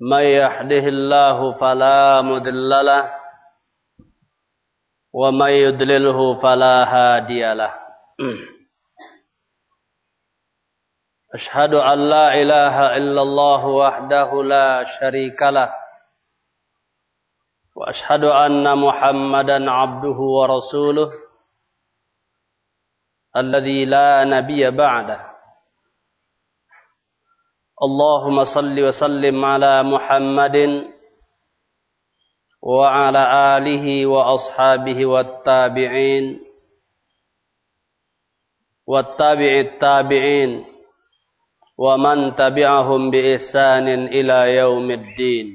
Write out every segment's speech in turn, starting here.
من يحده الله فلا مضل له ومن يضلله فلا هادي له. أشهد أن لا إله إلا الله وحده لا شريك له وأشهد أن محمدا عبده ورسوله الذي لا نبي بعده. اللهم صل وسلم على محمد وعلى آله وأصحابه والتابعين والتابع التابعين ومن تبعهم بإحسان إلى يوم الدين.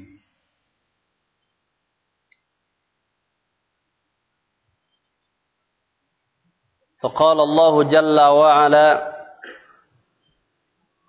فقال الله جل وعلا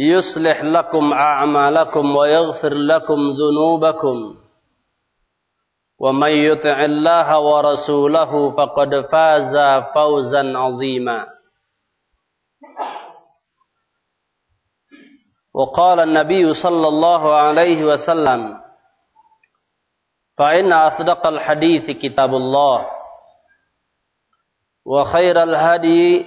يصلح لكم أعمالكم ويغفر لكم ذنوبكم. ومن يطع الله ورسوله فقد فاز فوزا عظيما. وقال النبي صلى الله عليه وسلم فإن أصدق الحديث كتاب الله وخير الهدي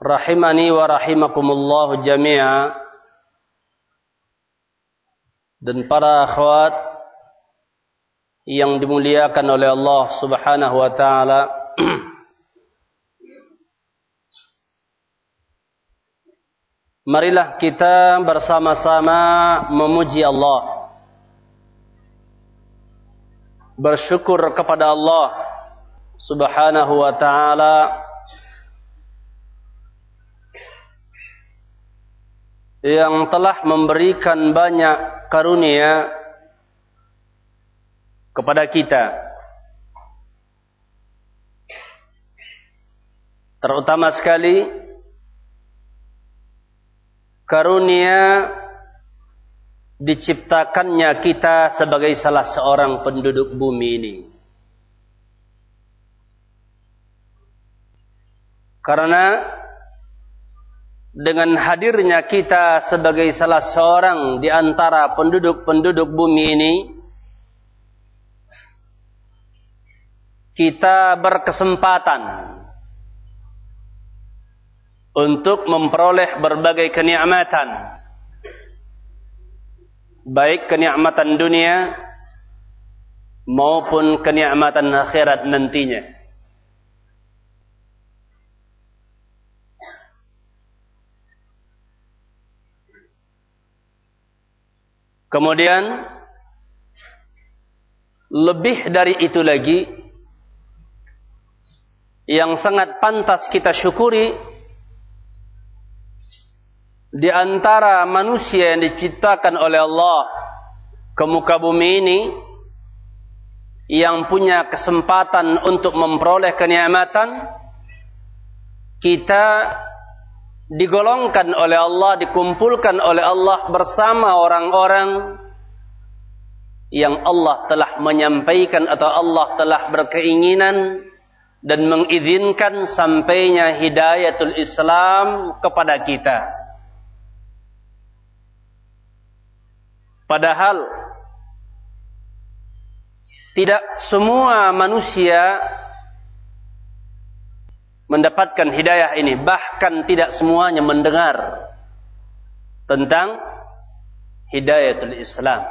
rahimani wa rahimakumullah jami'a. Dan para akhwat yang dimuliakan oleh Allah Subhanahu wa taala. Marilah kita bersama-sama memuji Allah. Bersyukur kepada Allah Subhanahu wa taala yang telah memberikan banyak karunia kepada kita. Terutama sekali karunia diciptakannya kita sebagai salah seorang penduduk bumi ini. Karena dengan hadirnya kita sebagai salah seorang di antara penduduk-penduduk bumi ini kita berkesempatan untuk memperoleh berbagai kenikmatan. Baik kenikmatan dunia maupun kenikmatan akhirat nantinya Kemudian lebih dari itu lagi yang sangat pantas kita syukuri di antara manusia yang diciptakan oleh Allah ke muka bumi ini yang punya kesempatan untuk memperoleh kenikmatan kita digolongkan oleh Allah dikumpulkan oleh Allah bersama orang-orang yang Allah telah menyampaikan atau Allah telah berkeinginan dan mengizinkan sampainya hidayatul Islam kepada kita. Padahal tidak semua manusia mendapatkan hidayah ini, bahkan tidak semuanya mendengar tentang hidayatul Islam.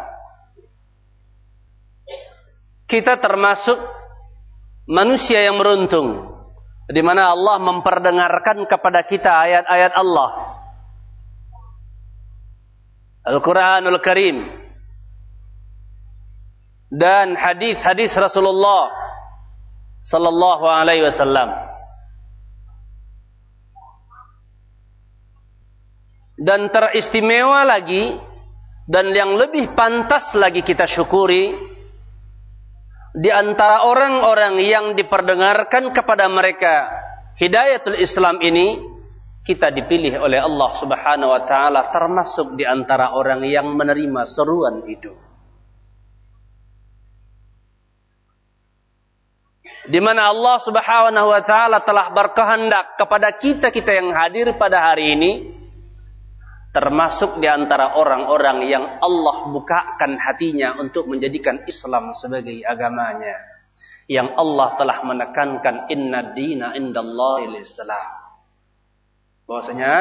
Kita termasuk manusia yang beruntung di mana Allah memperdengarkan kepada kita ayat-ayat Allah. Al-Qur'anul Karim dan hadis-hadis Rasulullah sallallahu alaihi wasallam. Dan teristimewa lagi dan yang lebih pantas lagi kita syukuri di antara orang-orang yang diperdengarkan kepada mereka hidayatul Islam ini kita dipilih oleh Allah Subhanahu wa taala termasuk di antara orang yang menerima seruan itu. Di mana Allah Subhanahu wa taala telah berkehendak kepada kita-kita yang hadir pada hari ini termasuk di antara orang-orang yang Allah bukakan hatinya untuk menjadikan Islam sebagai agamanya. Yang Allah telah menekankan inna dina indallahil islam bahwasanya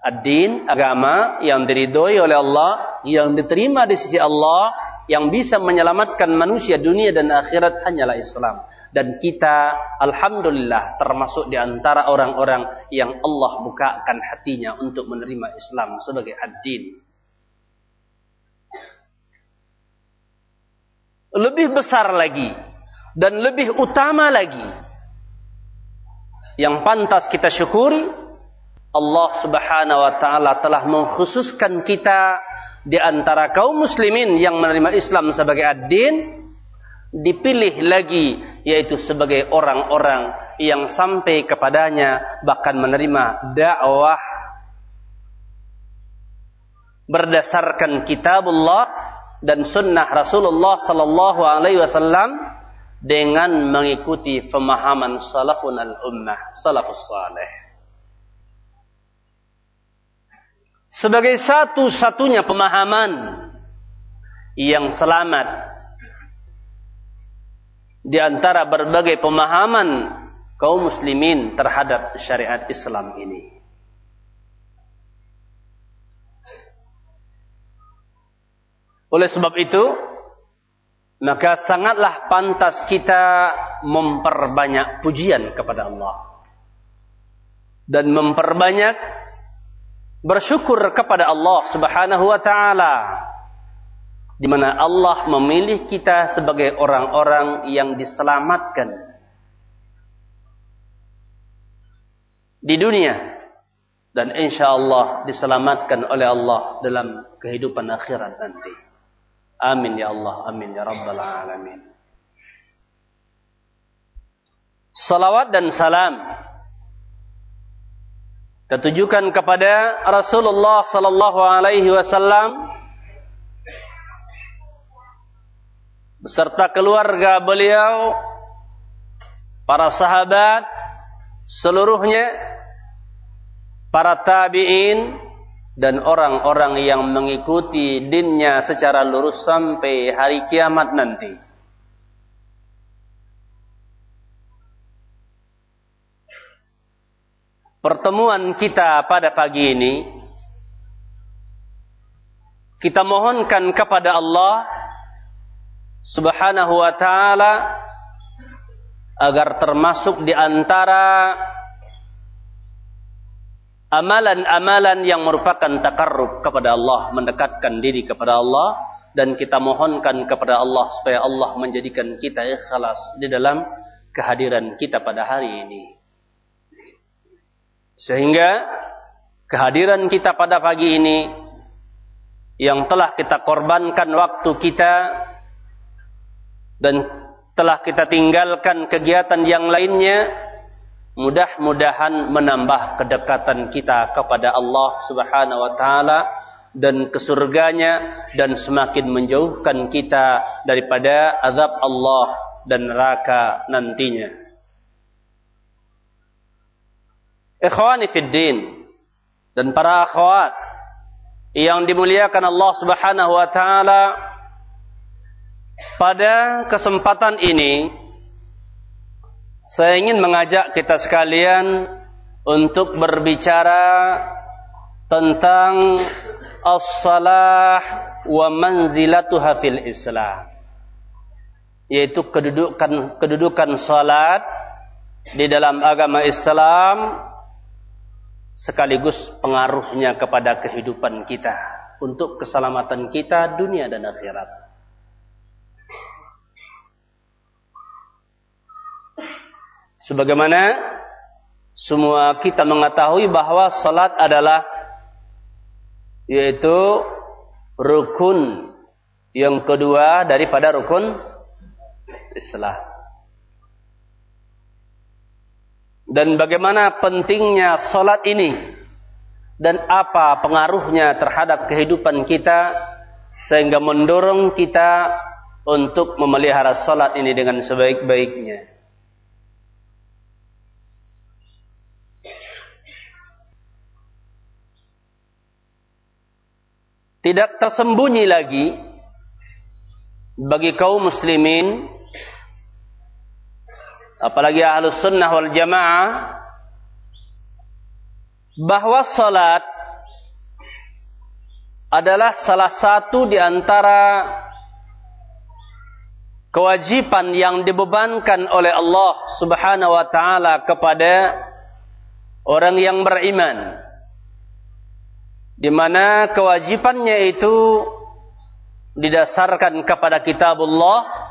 ad-din agama yang diridhoi oleh Allah yang diterima di sisi Allah yang bisa menyelamatkan manusia dunia dan akhirat hanyalah Islam. Dan kita alhamdulillah termasuk di antara orang-orang yang Allah bukakan hatinya untuk menerima Islam sebagai ad-din. Lebih besar lagi dan lebih utama lagi yang pantas kita syukuri Allah Subhanahu wa taala telah mengkhususkan kita di antara kaum muslimin yang menerima Islam sebagai ad-din dipilih lagi yaitu sebagai orang-orang yang sampai kepadanya bahkan menerima dakwah. Berdasarkan kitabullah dan sunnah Rasulullah sallallahu alaihi wasallam dengan mengikuti pemahaman salafun al-ummah salafus salih sebagai satu-satunya pemahaman yang selamat di antara berbagai pemahaman kaum muslimin terhadap syariat Islam ini. Oleh sebab itu, maka sangatlah pantas kita memperbanyak pujian kepada Allah dan memperbanyak bersyukur kepada Allah Subhanahu wa taala di mana Allah memilih kita sebagai orang-orang yang diselamatkan di dunia dan insya Allah diselamatkan oleh Allah dalam kehidupan akhirat nanti. Amin ya Allah, amin ya rabbal alamin. Salawat dan salam Ketujukan kepada Rasulullah sallallahu alaihi wasallam beserta keluarga beliau, para sahabat seluruhnya, para tabi'in dan orang-orang yang mengikuti dinnya secara lurus sampai hari kiamat nanti. Pertemuan kita pada pagi ini kita mohonkan kepada Allah Subhanahu wa taala agar termasuk di antara amalan-amalan yang merupakan takarrub kepada Allah, mendekatkan diri kepada Allah dan kita mohonkan kepada Allah supaya Allah menjadikan kita ikhlas di dalam kehadiran kita pada hari ini. Sehingga kehadiran kita pada pagi ini yang telah kita korbankan waktu kita dan telah kita tinggalkan kegiatan yang lainnya mudah-mudahan menambah kedekatan kita kepada Allah Subhanahu wa taala dan ke surganya dan semakin menjauhkan kita daripada azab Allah dan neraka nantinya. Ikhwani fid din dan para akhwat yang dimuliakan Allah Subhanahu wa taala pada kesempatan ini saya ingin mengajak kita sekalian untuk berbicara tentang as-salah wa manzilatuha fil Islam. Yaitu kedudukan kedudukan salat di dalam agama Islam sekaligus pengaruhnya kepada kehidupan kita untuk keselamatan kita dunia dan akhirat. Sebagaimana semua kita mengetahui bahwa salat adalah yaitu rukun yang kedua daripada rukun Islam. Dan bagaimana pentingnya solat ini dan apa pengaruhnya terhadap kehidupan kita sehingga mendorong kita untuk memelihara solat ini dengan sebaik-baiknya. tidak tersembunyi lagi bagi kaum muslimin apalagi ahlus sunnah wal jamaah. Bahwa salat adalah salah satu di antara kewajiban yang dibebankan oleh Allah Subhanahu wa taala kepada orang yang beriman. Di mana kewajibannya itu didasarkan kepada kitabullah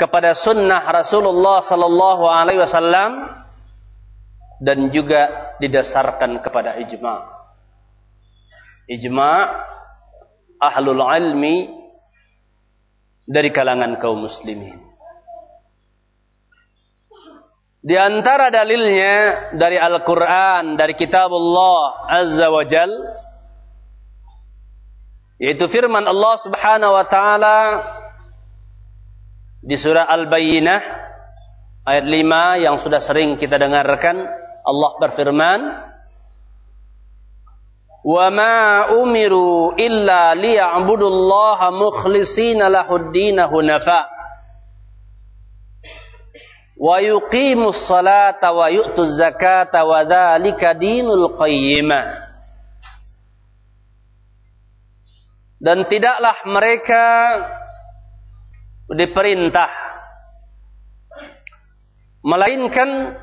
kepada sunnah Rasulullah sallallahu alaihi wasallam dan juga didasarkan kepada ijma. Ijma ahlul ilmi dari kalangan kaum muslimin. Di antara dalilnya dari Al-Quran, dari kitab Allah Azza wa Jal, yaitu firman Allah subhanahu wa ta'ala di surah Al-Bayyinah ayat 5 yang sudah sering kita dengarkan Allah berfirman Wa ma umiru illa liya'budullaha mukhlishina lahud-din hunafa. Wa yuqimus salata wa yu'tuz zakata wa dhalika dinul qayyimah. Dan tidaklah mereka diperintah. Melainkan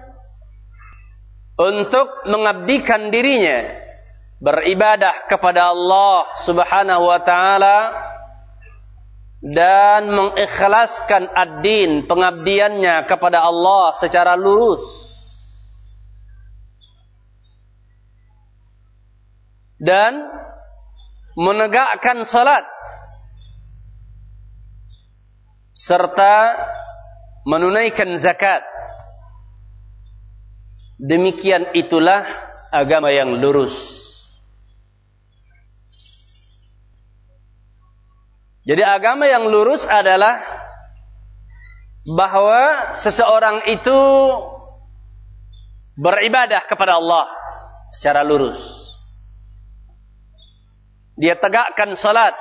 untuk mengabdikan dirinya beribadah kepada Allah Subhanahu wa taala dan mengikhlaskan ad-din pengabdiannya kepada Allah secara lurus. Dan menegakkan salat serta menunaikan zakat demikian itulah agama yang lurus Jadi agama yang lurus adalah bahwa seseorang itu beribadah kepada Allah secara lurus. Dia tegakkan salat.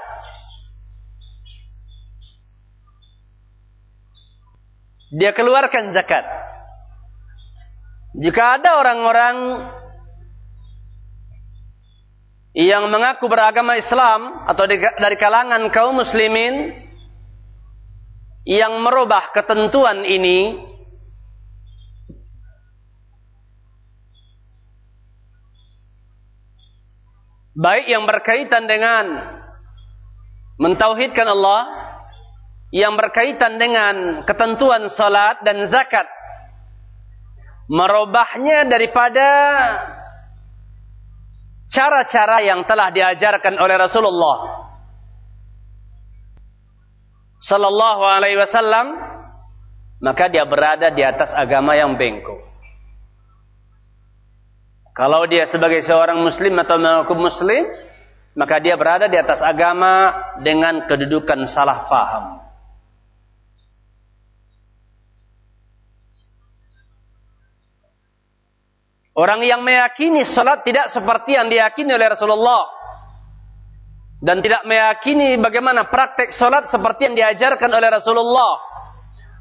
Dia keluarkan zakat. Jika ada orang-orang yang mengaku beragama Islam atau dari kalangan kaum muslimin yang merubah ketentuan ini baik yang berkaitan dengan mentauhidkan Allah yang berkaitan dengan ketentuan salat dan zakat. Merubahnya daripada cara-cara yang telah diajarkan oleh Rasulullah sallallahu alaihi wasallam maka dia berada di atas agama yang bengkok. Kalau dia sebagai seorang muslim atau mengaku muslim maka dia berada di atas agama dengan kedudukan salah faham Orang yang meyakini salat tidak seperti yang diyakini oleh Rasulullah. Dan tidak meyakini bagaimana praktek salat seperti yang diajarkan oleh Rasulullah.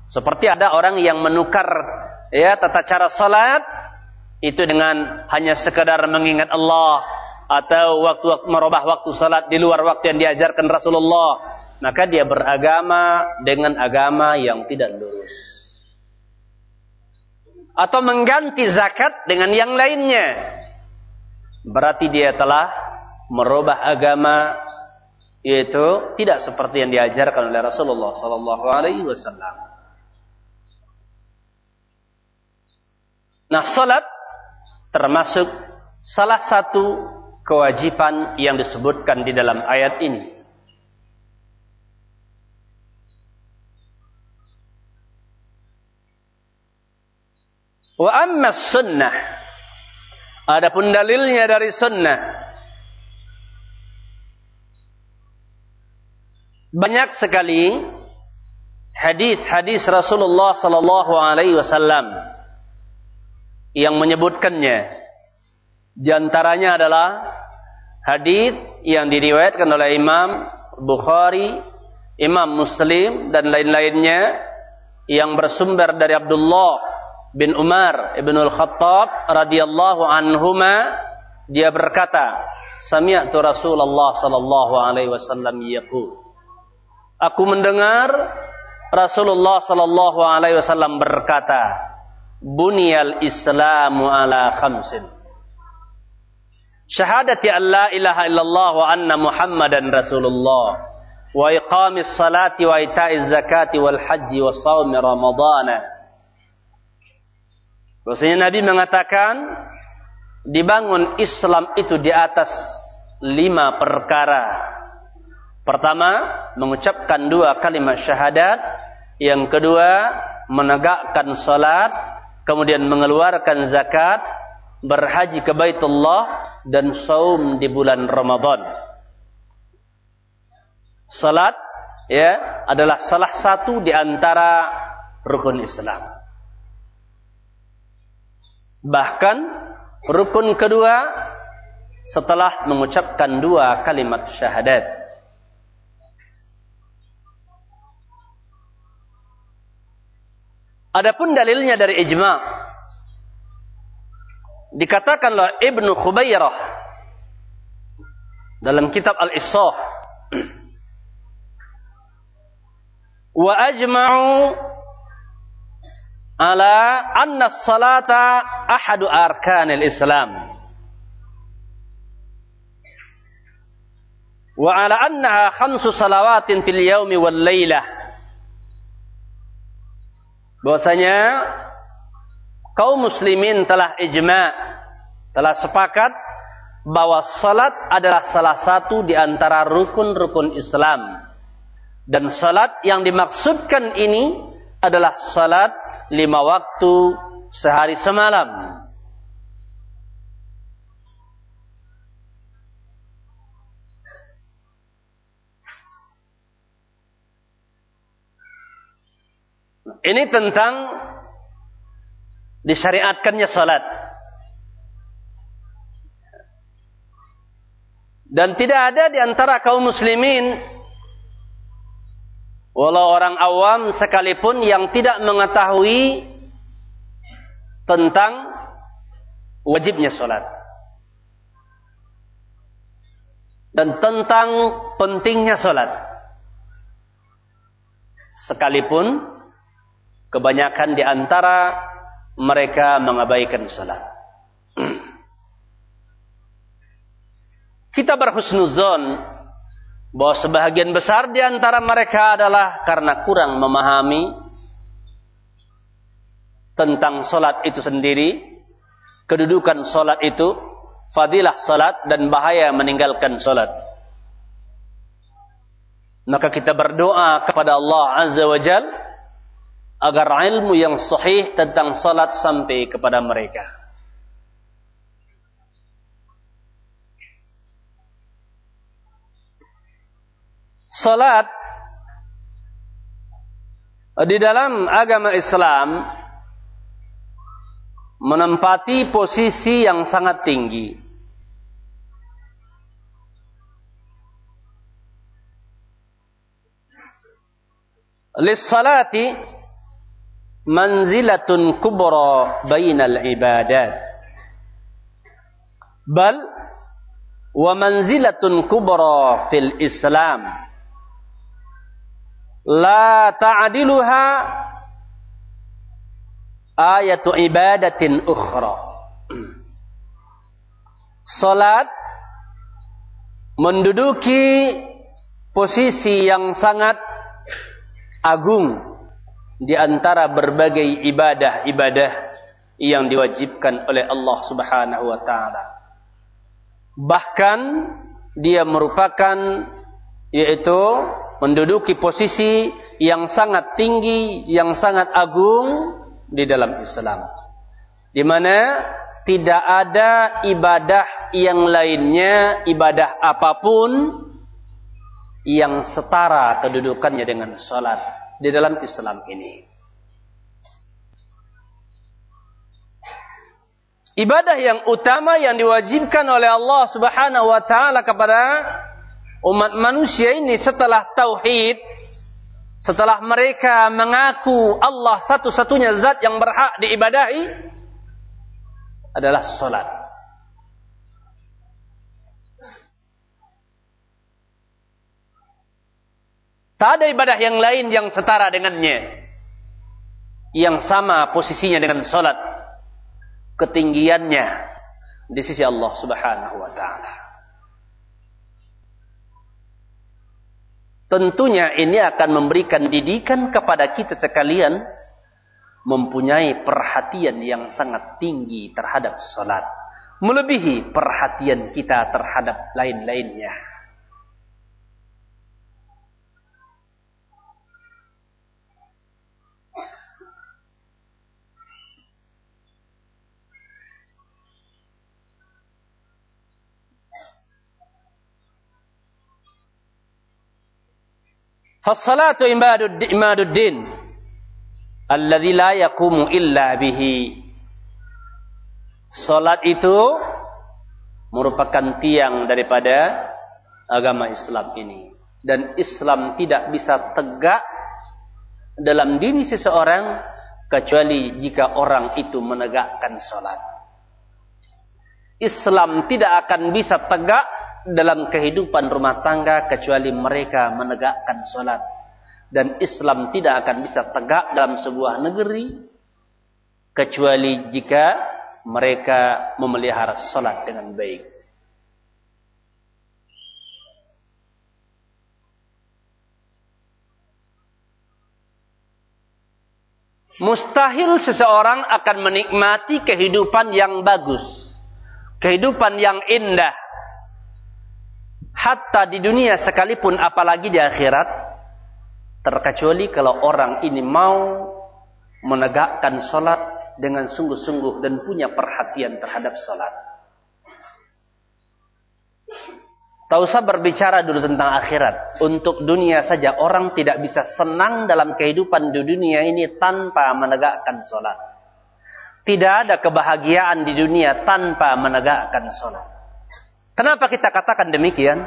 Seperti ada orang yang menukar ya tata cara salat itu dengan hanya sekedar mengingat Allah atau waktu merubah waktu salat di luar waktu yang diajarkan Rasulullah, maka dia beragama dengan agama yang tidak lurus atau mengganti zakat dengan yang lainnya berarti dia telah merubah agama yaitu tidak seperti yang diajarkan oleh Rasulullah sallallahu alaihi wasallam. Nah, salat termasuk salah satu kewajiban yang disebutkan di dalam ayat ini. Wa amma sunnah. Adapun dalilnya dari sunnah. Banyak sekali hadis-hadis Rasulullah sallallahu alaihi wasallam yang menyebutkannya. Di antaranya adalah hadis yang diriwayatkan oleh Imam Bukhari, Imam Muslim dan lain-lainnya yang bersumber dari Abdullah bin Umar ibn al-Khattab radhiyallahu anhuma dia berkata sami'tu Rasulullah sallallahu alaihi wasallam yaqul. Aku mendengar Rasulullah sallallahu alaihi wasallam berkata Bunyal Islamu ala khamsin. Syahadati an la ilaha illallah wa anna Muhammadan Rasulullah wa iqamis salati wa ita'iz zakati wal haji wa sawmi ramadana Bahwasanya Nabi mengatakan dibangun Islam itu di atas lima perkara. Pertama, mengucapkan dua kalimat syahadat. Yang kedua, menegakkan salat, kemudian mengeluarkan zakat, berhaji ke Baitullah dan saum di bulan Ramadan. Salat ya adalah salah satu di antara rukun Islam. Bahkan rukun kedua setelah mengucapkan dua kalimat syahadat. Adapun dalilnya dari ijma dikatakanlah Ibnu Khubairah dalam kitab Al-Ifsah wa ajma'u ala anna salata ahadu arkanil Islam. Wa ala annaha khamsu salawatin fil yaumi wal lailah. Bahwasanya kaum muslimin telah ijma, telah sepakat bahwa salat adalah salah satu di antara rukun-rukun Islam. Dan salat yang dimaksudkan ini adalah salat lima waktu sehari semalam. Ini tentang disyariatkannya salat. Dan tidak ada di antara kaum muslimin Walau orang awam sekalipun yang tidak mengetahui tentang wajibnya sholat. Dan tentang pentingnya sholat. Sekalipun kebanyakan di antara mereka mengabaikan sholat. Kita berhusnuzon bahwa sebahagian besar di antara mereka adalah karena kurang memahami tentang solat itu sendiri, kedudukan solat itu, fadilah solat dan bahaya meninggalkan solat. Maka kita berdoa kepada Allah Azza wa Jal agar ilmu yang sahih tentang solat sampai kepada mereka. Salat di dalam agama Islam menempati posisi yang sangat tinggi. Lissalati manzilatun kubra bainal ibadat. Bal wa manzilatun kubra fil Islam la ta'diluha ayatu ibadatin ukhra. Salat menduduki posisi yang sangat agung di antara berbagai ibadah-ibadah yang diwajibkan oleh Allah Subhanahu wa taala. Bahkan dia merupakan yaitu menduduki posisi yang sangat tinggi, yang sangat agung di dalam Islam. Di mana tidak ada ibadah yang lainnya, ibadah apa pun yang setara kedudukannya dengan salat di dalam Islam ini. Ibadah yang utama yang diwajibkan oleh Allah Subhanahu wa taala kepada umat manusia ini setelah tauhid, setelah mereka mengaku Allah satu-satunya zat yang berhak diibadahi adalah salat. Tak ada ibadah yang lain yang setara dengannya. Yang sama posisinya dengan salat. Ketinggiannya di sisi Allah Subhanahu wa taala. Tentunya ini akan memberikan didikan kepada kita sekalian mempunyai perhatian yang sangat tinggi terhadap salat, melebihi perhatian kita terhadap lain-lainnya. Fassalatu imaduddin alladzi la yakumu illa bihi. Salat itu merupakan tiang daripada agama Islam ini dan Islam tidak bisa tegak dalam diri seseorang kecuali jika orang itu menegakkan salat. Islam tidak akan bisa tegak dalam kehidupan rumah tangga kecuali mereka menegakkan salat dan Islam tidak akan bisa tegak dalam sebuah negeri kecuali jika mereka memelihara salat dengan baik. Mustahil seseorang akan menikmati kehidupan yang bagus, kehidupan yang indah, hatta di dunia sekalipun apalagi di akhirat terkecuali kalau orang ini mau menegakkan solat dengan sungguh-sungguh dan punya perhatian terhadap solat. Tak usah berbicara dulu tentang akhirat. Untuk dunia saja orang tidak bisa senang dalam kehidupan di dunia ini tanpa menegakkan solat. Tidak ada kebahagiaan di dunia tanpa menegakkan solat. Kenapa kita katakan demikian?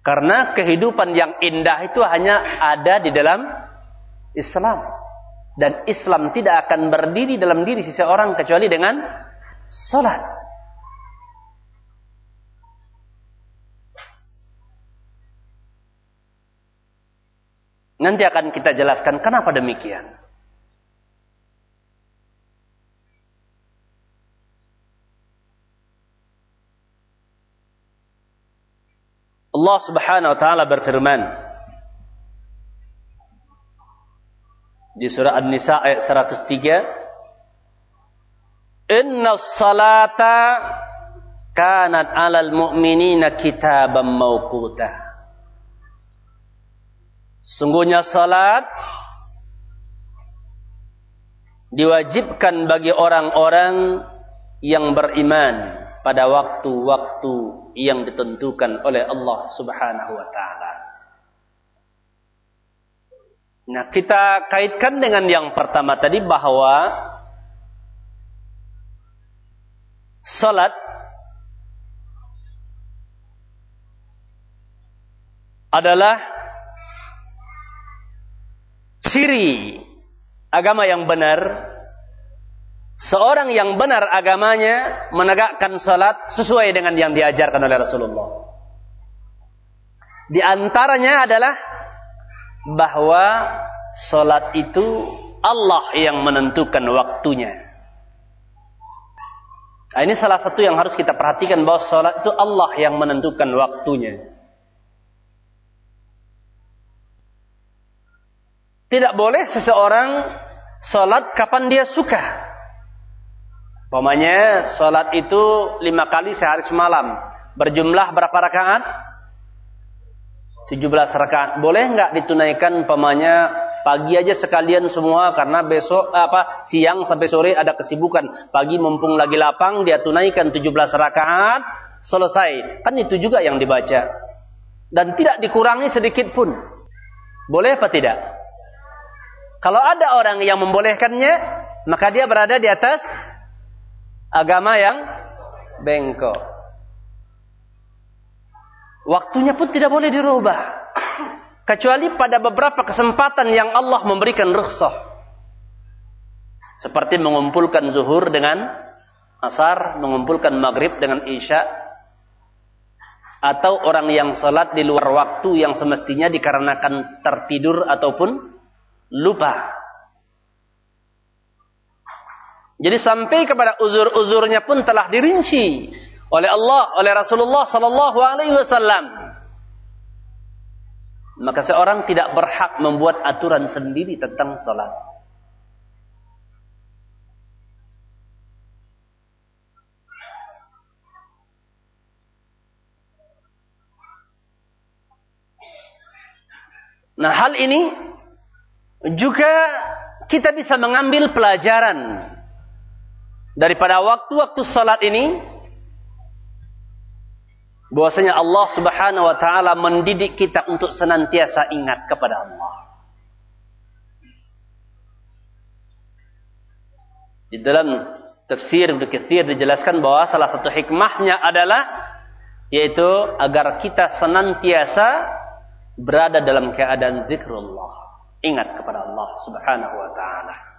Karena kehidupan yang indah itu hanya ada di dalam Islam. Dan Islam tidak akan berdiri dalam diri seseorang kecuali dengan salat. Nanti akan kita jelaskan kenapa demikian. Allah Subhanahu wa taala berfirman di surah An-Nisa ayat 103 Inna salata kanat 'alal mu'minina kitaban mawquta. Sungguhnya salat diwajibkan bagi orang-orang yang beriman pada waktu-waktu yang ditentukan oleh Allah Subhanahu wa taala. Nah, kita kaitkan dengan yang pertama tadi bahwa salat adalah ciri agama yang benar Seorang yang benar agamanya menegakkan salat sesuai dengan yang diajarkan oleh Rasulullah. Di antaranya adalah bahwa salat itu Allah yang menentukan waktunya. Nah, ini salah satu yang harus kita perhatikan bahwa salat itu Allah yang menentukan waktunya. Tidak boleh seseorang salat kapan dia suka. Pokoknya sholat itu lima kali sehari semalam. Berjumlah berapa rakaat? 17 rakaat. Boleh nggak ditunaikan pamanya pagi aja sekalian semua karena besok apa siang sampai sore ada kesibukan. Pagi mumpung lagi lapang dia tunaikan 17 rakaat selesai. Kan itu juga yang dibaca. Dan tidak dikurangi sedikit pun. Boleh apa tidak? Kalau ada orang yang membolehkannya, maka dia berada di atas agama yang bengkok. Waktunya pun tidak boleh dirubah. Kecuali pada beberapa kesempatan yang Allah memberikan rukhsah. Seperti mengumpulkan zuhur dengan asar, mengumpulkan maghrib dengan isya. Atau orang yang salat di luar waktu yang semestinya dikarenakan tertidur ataupun lupa. Jadi sampai kepada uzur-uzurnya pun telah dirinci oleh Allah, oleh Rasulullah sallallahu alaihi wasallam. Maka seorang tidak berhak membuat aturan sendiri tentang salat. Nah, hal ini juga kita bisa mengambil pelajaran daripada waktu-waktu salat ini bahwasanya Allah Subhanahu wa taala mendidik kita untuk senantiasa ingat kepada Allah. Di dalam tafsir Ibnu Katsir dijelaskan bahwa salah satu hikmahnya adalah yaitu agar kita senantiasa berada dalam keadaan zikrullah, ingat kepada Allah Subhanahu wa taala.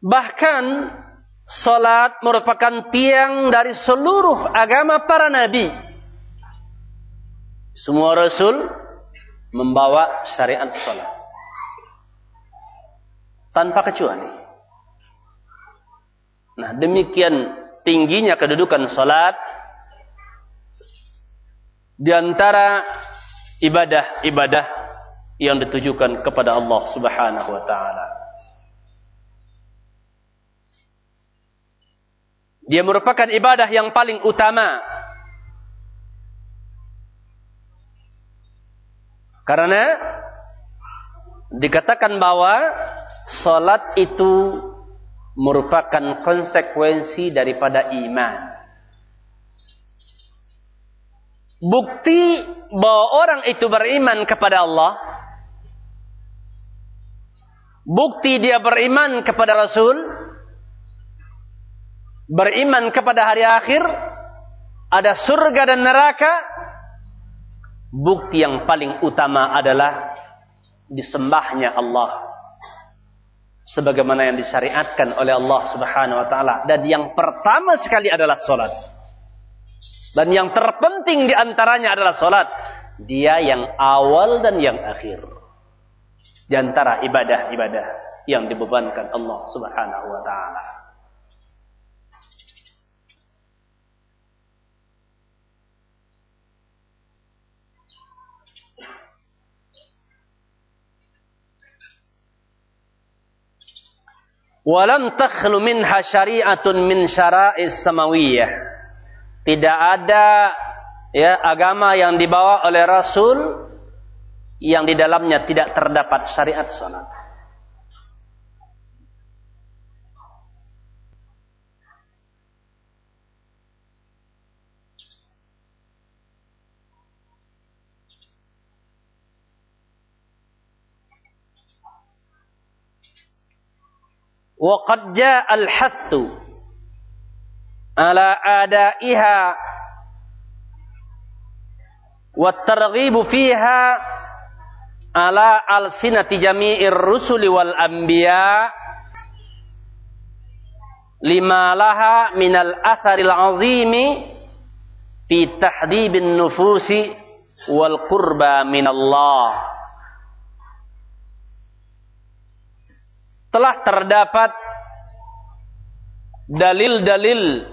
Bahkan salat merupakan tiang dari seluruh agama para nabi. Semua rasul membawa syariat salat. Tanpa kecuali. Nah, demikian tingginya kedudukan salat di antara ibadah-ibadah yang ditujukan kepada Allah Subhanahu wa taala. Dia merupakan ibadah yang paling utama. Karena dikatakan bahwa salat itu merupakan konsekuensi daripada iman. Bukti bahwa orang itu beriman kepada Allah. Bukti dia beriman kepada Rasul beriman kepada hari akhir, ada surga dan neraka, bukti yang paling utama adalah disembahnya Allah sebagaimana yang disyariatkan oleh Allah Subhanahu wa taala dan yang pertama sekali adalah salat. Dan yang terpenting di antaranya adalah salat. Dia yang awal dan yang akhir. Di antara ibadah-ibadah. yang dibebankan Allah Subhanahu wa taala. Walam takhlu minha syari'atun min syara'is samawiyah. Tidak ada ya agama yang dibawa oleh Rasul yang di dalamnya tidak terdapat syariat salat. وقد جاء الحث على آدائها والترغيب فيها على ألسنة جميع الرسل والأنبياء لما لها من الأثر العظيم في تحديد النفوس والقربى من الله. Telah terdapat dalil-dalil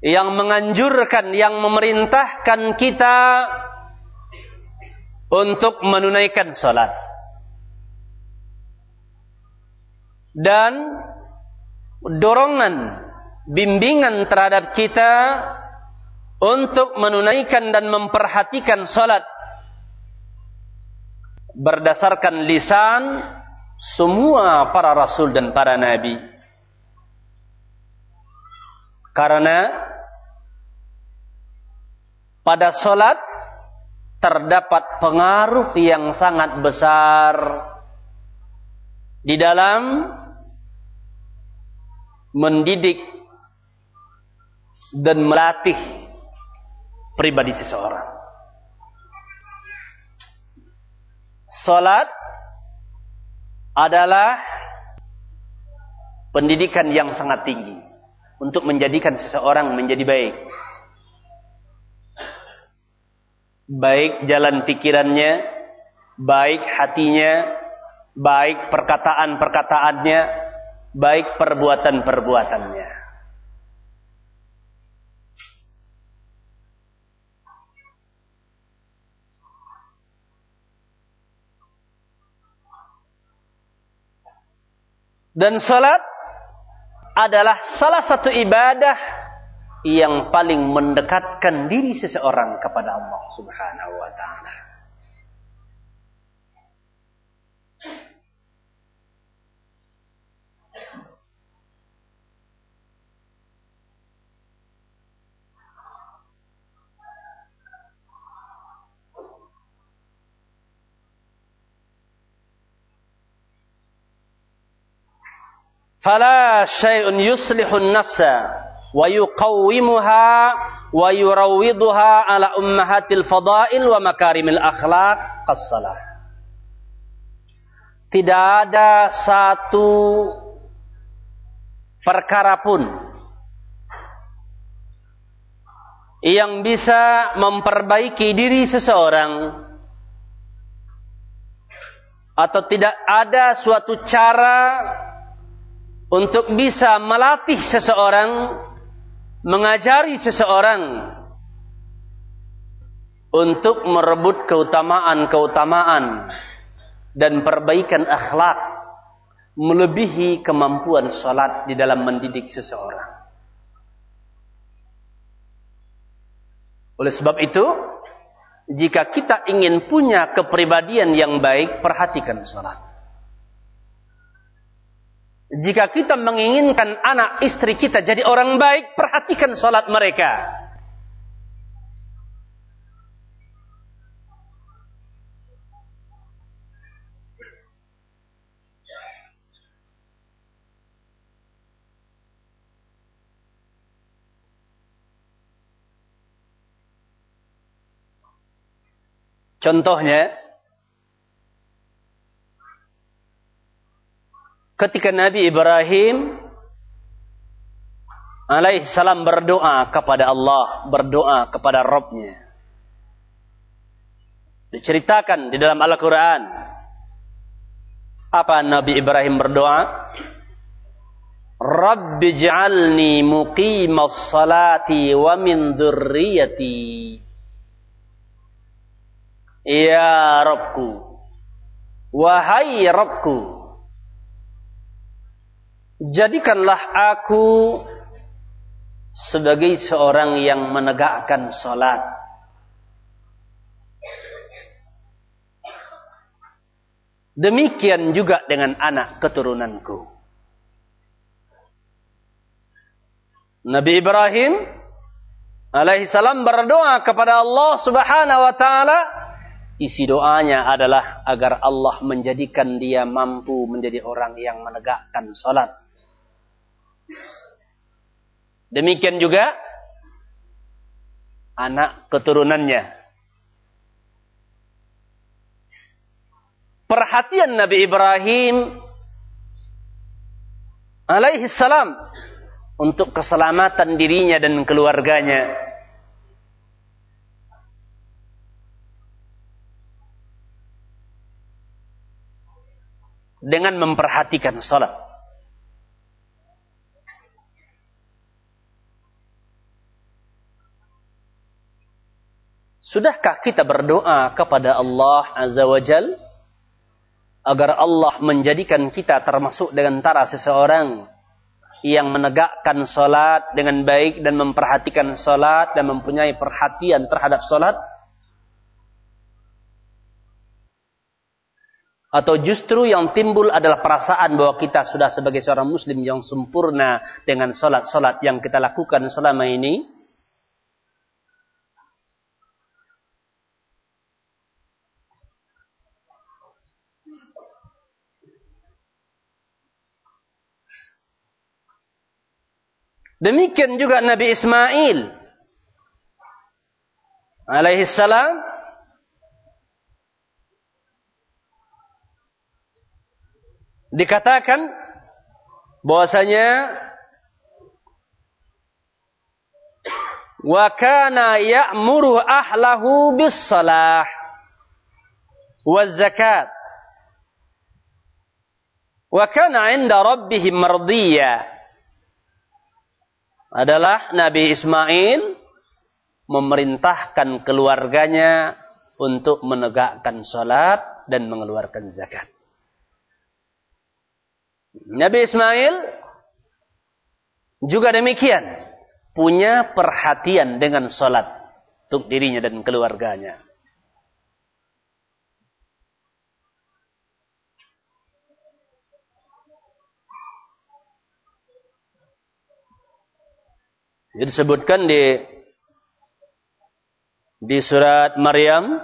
yang menganjurkan, yang memerintahkan kita untuk menunaikan salat. Dan dorongan, bimbingan terhadap kita untuk menunaikan dan memperhatikan salat berdasarkan lisan semua para rasul dan para nabi. Karena pada solat terdapat pengaruh yang sangat besar di dalam mendidik dan melatih pribadi seseorang. Salat adalah pendidikan yang sangat tinggi untuk menjadikan seseorang menjadi baik. Baik jalan pikirannya, baik hatinya, baik perkataan-perkataannya, baik perbuatan-perbuatannya. Dan salat adalah salah satu ibadah yang paling mendekatkan diri seseorang kepada Allah Subhanahu wa taala. Fala syai'un yuslihun nafsa wa yuqawwimuha wa yurawwiduha ala ummahatil fadail wa makarimil akhlaq. Tidak ada satu perkara pun yang bisa memperbaiki diri seseorang atau tidak ada suatu cara untuk bisa melatih seseorang, mengajari seseorang untuk merebut keutamaan-keutamaan dan perbaikan akhlak melebihi kemampuan salat di dalam mendidik seseorang. Oleh sebab itu, jika kita ingin punya kepribadian yang baik, perhatikan salat. Jika kita menginginkan anak istri kita jadi orang baik, perhatikan salat mereka. Contohnya, ketika Nabi Ibrahim alaihissalam berdoa kepada Allah, berdoa kepada Robnya. Diceritakan di dalam Al-Quran. Apa Nabi Ibrahim berdoa? Rabbi ja'alni muqimas salati wa min dhurriyyati. Ya Rabbku. Wahai Rabbku. Jadikanlah aku sebagai seorang yang menegakkan salat. Demikian juga dengan anak keturunanku. Nabi Ibrahim alaihissalam berdoa kepada Allah subhanahu wa ta'ala. Isi doanya adalah agar Allah menjadikan dia mampu menjadi orang yang menegakkan salat. Demikian juga anak keturunannya. Perhatian Nabi Ibrahim alaihi salam untuk keselamatan dirinya dan keluarganya. Dengan memperhatikan salat. Sudahkah kita berdoa kepada Allah Azza wa Jal agar Allah menjadikan kita termasuk dengan antara seseorang yang menegakkan salat dengan baik dan memperhatikan salat dan mempunyai perhatian terhadap salat? Atau justru yang timbul adalah perasaan bahwa kita sudah sebagai seorang muslim yang sempurna dengan salat-salat yang kita lakukan selama ini? Demikian juga Nabi Ismail. Alaihi salam. Dikatakan bahwasanya wa kana ya'muru ahlahu bis salah waz zakat wa kana 'inda rabbih mardiyya adalah Nabi Ismail memerintahkan keluarganya untuk menegakkan sholat dan mengeluarkan zakat. Nabi Ismail juga demikian. Punya perhatian dengan sholat untuk dirinya dan keluarganya. Jadi disebutkan di di surat Maryam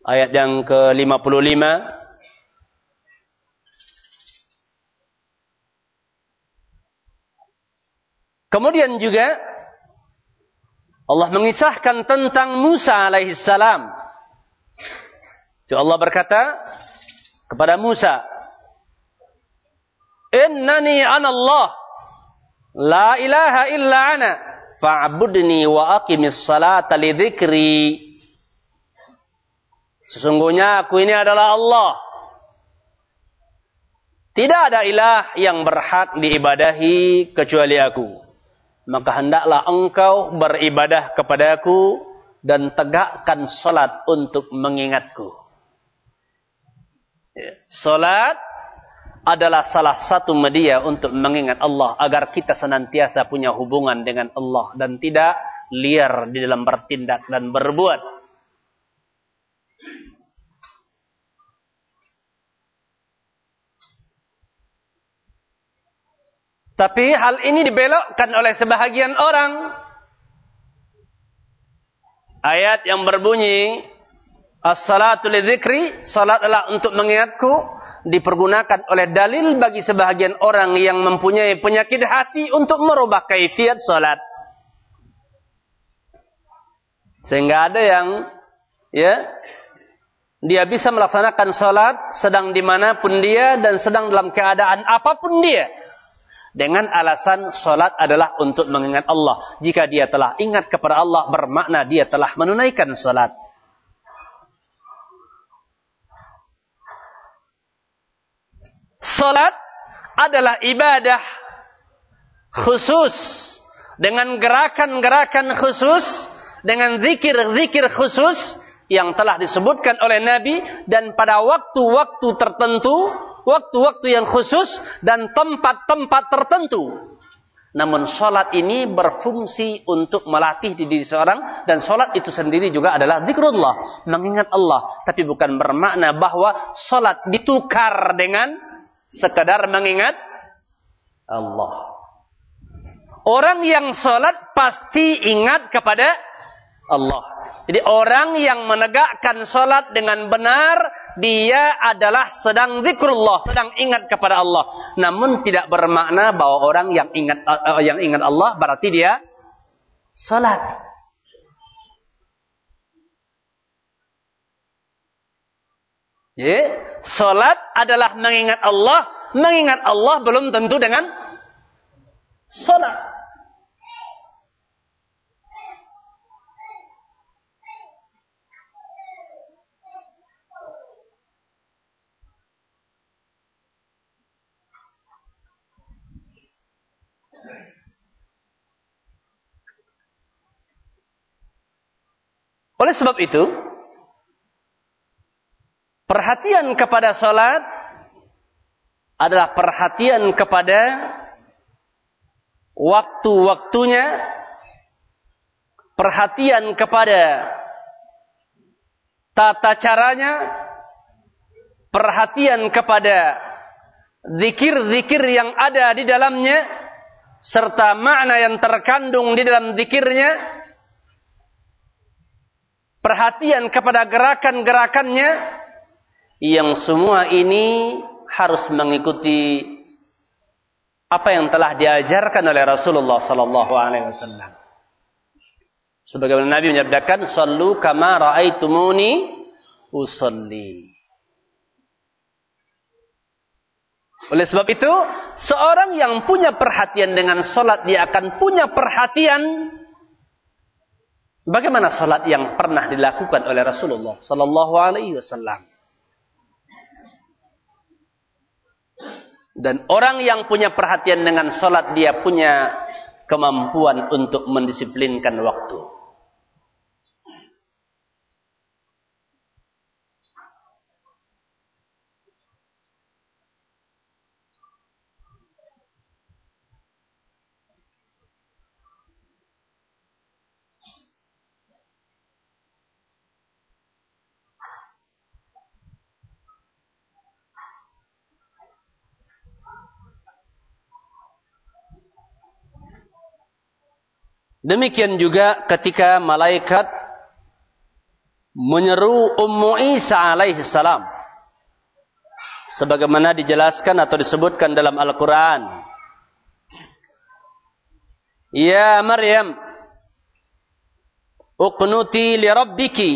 ayat yang ke-55 Kemudian juga Allah mengisahkan tentang Musa alaihissalam. Itu Allah berkata kepada Musa, "Innani ana Allah, la ilaha illa ana." fa'budni wa aqimis salata li. Sesungguhnya aku ini adalah Allah. Tidak ada ilah yang berhak diibadahi kecuali aku. Maka hendaklah engkau beribadah kepadaku dan tegakkan salat untuk mengingatku. Ya. Salat adalah salah satu media untuk mengingat Allah agar kita senantiasa punya hubungan dengan Allah dan tidak liar di dalam bertindak dan berbuat. Tapi hal ini dibelokkan oleh sebahagian orang. Ayat yang berbunyi As-salatu lidzikri, salat adalah untuk mengingatku dipergunakan oleh dalil bagi sebahagian orang yang mempunyai penyakit hati untuk merubah kaifiat salat. Sehingga ada yang ya dia bisa melaksanakan salat sedang di mana pun dia dan sedang dalam keadaan apa pun dia. Dengan alasan salat adalah untuk mengingat Allah. Jika dia telah ingat kepada Allah bermakna dia telah menunaikan salat. Salat adalah ibadah khusus dengan gerakan-gerakan khusus, dengan zikir-zikir khusus yang telah disebutkan oleh Nabi dan pada waktu-waktu tertentu, waktu-waktu yang khusus dan tempat-tempat tertentu. Namun sholat ini berfungsi untuk melatih diri seorang dan sholat itu sendiri juga adalah zikrullah, mengingat Allah. Tapi bukan bermakna bahwa sholat ditukar dengan sekadar mengingat Allah. Orang yang sholat pasti ingat kepada Allah. Jadi orang yang menegakkan sholat dengan benar dia adalah sedang zikrullah, sedang ingat kepada Allah. Namun tidak bermakna bahwa orang yang ingat uh, yang ingat Allah berarti dia salat. Ya, salat adalah mengingat Allah, mengingat Allah belum tentu dengan salat. Oleh sebab itu, perhatian kepada salat adalah perhatian kepada waktu-waktunya, perhatian kepada tata caranya, perhatian kepada zikir-zikir yang ada di dalamnya, serta makna yang terkandung di dalam zikirnya, perhatian kepada gerakan-gerakannya yang semua ini harus mengikuti apa yang telah diajarkan oleh Rasulullah sallallahu alaihi wasallam. Sebagaimana Nabi menyabdakan, "Shallu kama raaitumuni usalli." Oleh sebab itu, seorang yang punya perhatian dengan salat dia akan punya perhatian Bagaimana salat yang pernah dilakukan oleh Rasulullah sallallahu alaihi wasallam? Dan orang yang punya perhatian dengan salat dia punya kemampuan untuk mendisiplinkan waktu. Demikian juga ketika malaikat menyeru Ummu Isa alaihi salam. Sebagaimana dijelaskan atau disebutkan dalam Al-Quran. Ya Maryam, uqnuti li rabbiki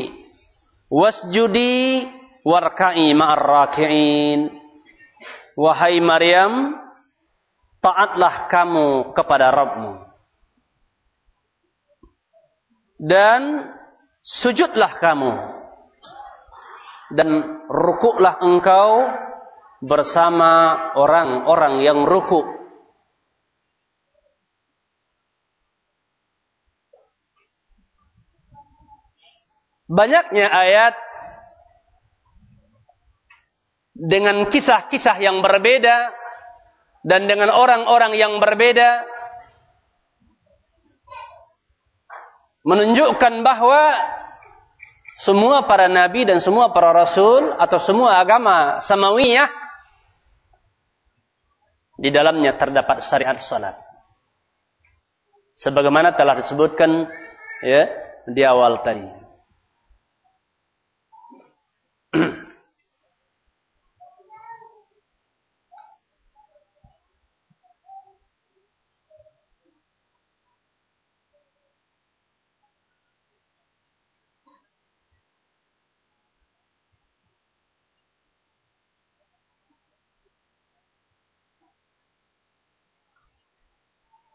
wasjudi warka'i ma'ar raki'in. Wahai Maryam, taatlah kamu kepada Rabbmu dan sujudlah kamu dan rukuklah engkau bersama orang-orang yang rukuk. Banyaknya ayat dengan kisah-kisah yang berbeda dan dengan orang-orang yang berbeda menunjukkan bahwa semua para nabi dan semua para rasul atau semua agama samawiyah di dalamnya terdapat syariat salat. Sebagaimana telah disebutkan ya di awal tadi.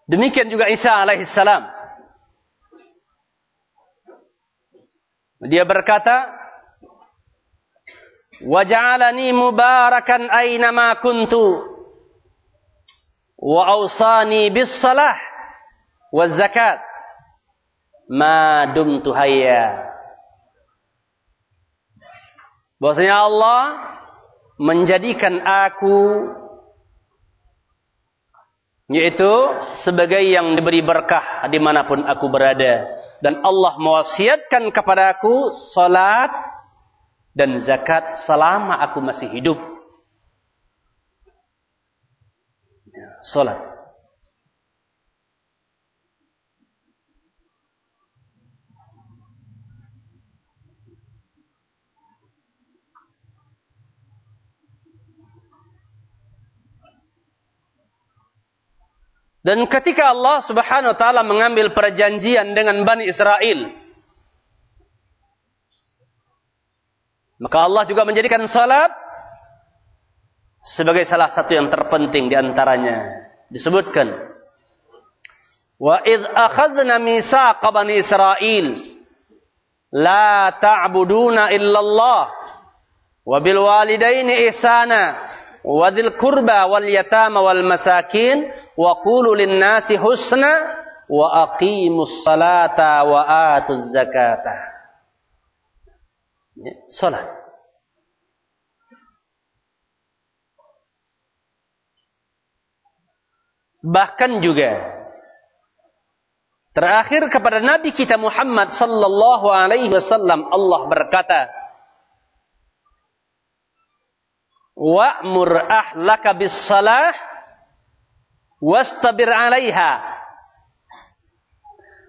Demikian juga Isa alaihissalam. Dia berkata, "Waj'alani mubarakan aina ma kuntu wa awsani bis salah waz zakat ma dumtu hayya." Bahwasanya Allah menjadikan aku yaitu sebagai yang diberi berkah dimanapun aku berada dan Allah mewasiatkan kepadaku salat dan zakat selama aku masih hidup. Ya, salat. Dan ketika Allah Subhanahu wa taala mengambil perjanjian dengan Bani Israel, maka Allah juga menjadikan salat sebagai salah satu yang terpenting di antaranya. Disebutkan, "Wa id akhadna mitsaqa Bani Israel la ta'buduna illallah wa bil walidaini ihsana wa dzil qurba wal yatama wal masakin wa qulu lin-nasi husna wa aqimus salata wa atuz zakata. Ya, salat. Bahkan juga terakhir kepada Nabi kita Muhammad sallallahu alaihi wasallam Allah berkata, "Wa'mur ahlaka bis-salah wastabir 'alaiha.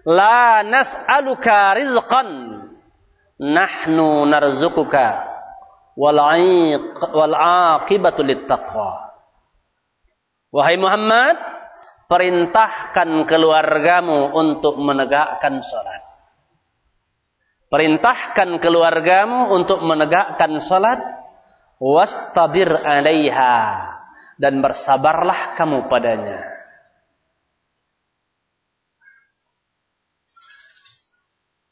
La nas'aluka rizqan. Nahnu narzuquka wal 'wal 'aqibatu littaqwa. Wahai Muhammad perintahkan keluargamu untuk menegakkan salat. Perintahkan keluargamu untuk menegakkan salat wastabir 'alaiha dan bersabarlah kamu padanya.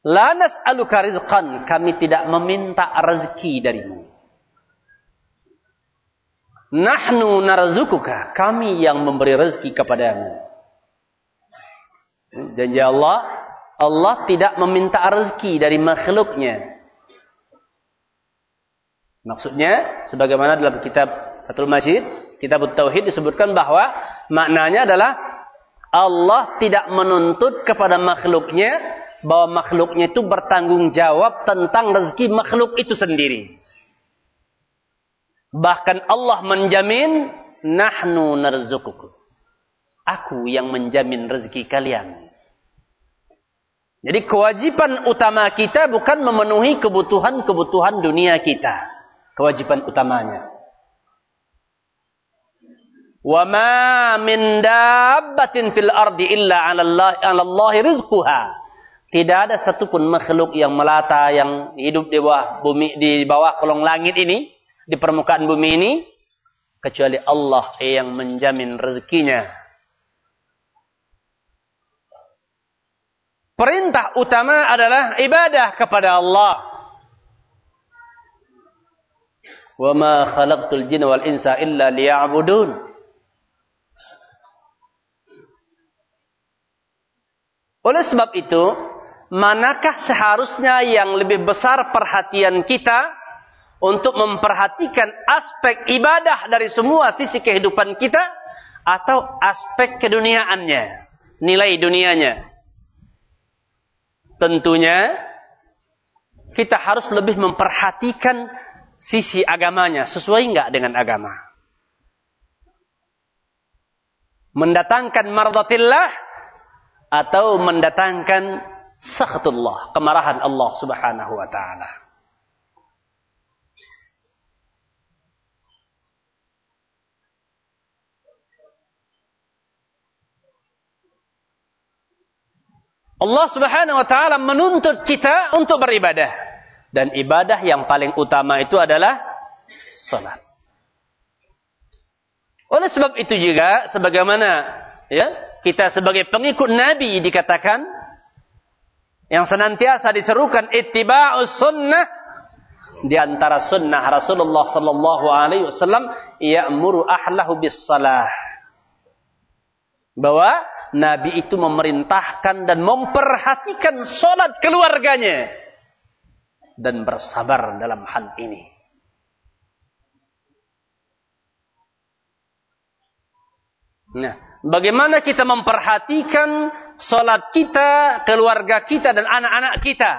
Lanas aluka rizqan, kami tidak meminta rezeki darimu. Nahnu narzukuka, kami yang memberi rezeki kepadamu. Janji Allah, Allah tidak meminta rezeki dari makhluknya. Maksudnya, sebagaimana dalam kitab Fathul Majid, kitab Tauhid disebutkan bahwa maknanya adalah Allah tidak menuntut kepada makhluknya bahwa makhluknya itu bertanggung jawab tentang rezeki makhluk itu sendiri. Bahkan Allah menjamin nahnu narzukukum. Aku yang menjamin rezeki kalian. Jadi kewajiban utama kita bukan memenuhi kebutuhan-kebutuhan dunia kita. Kewajiban utamanya. Wa ma min dabbatin fil ardi illa 'ala Allah 'ala Allah rizquha. Tidak ada satupun makhluk yang melata yang hidup di bawah bumi di bawah kolong langit ini, di permukaan bumi ini kecuali Allah yang menjamin rezekinya. Perintah utama adalah ibadah kepada Allah. Wa ma khalaqtul jinna wal insa illa liya'budun. Oleh sebab itu, manakah seharusnya yang lebih besar perhatian kita untuk memperhatikan aspek ibadah dari semua sisi kehidupan kita atau aspek keduniaannya, nilai dunianya? Tentunya kita harus lebih memperhatikan sisi agamanya, sesuai enggak dengan agama. Mendatangkan mardatillah atau mendatangkan sakhtullah, kemarahan Allah Subhanahu wa taala. Allah Subhanahu wa taala menuntut kita untuk beribadah dan ibadah yang paling utama itu adalah salat. Oleh sebab itu juga sebagaimana ya kita sebagai pengikut Nabi dikatakan yang senantiasa diserukan ittiba'us sunnah di antara sunnah Rasulullah sallallahu alaihi wasallam ya'muru ahlahu bis salah. Bahwa Nabi itu memerintahkan dan memperhatikan salat keluarganya dan bersabar dalam hal ini. Nah, bagaimana kita memperhatikan salat kita, keluarga kita dan anak-anak kita?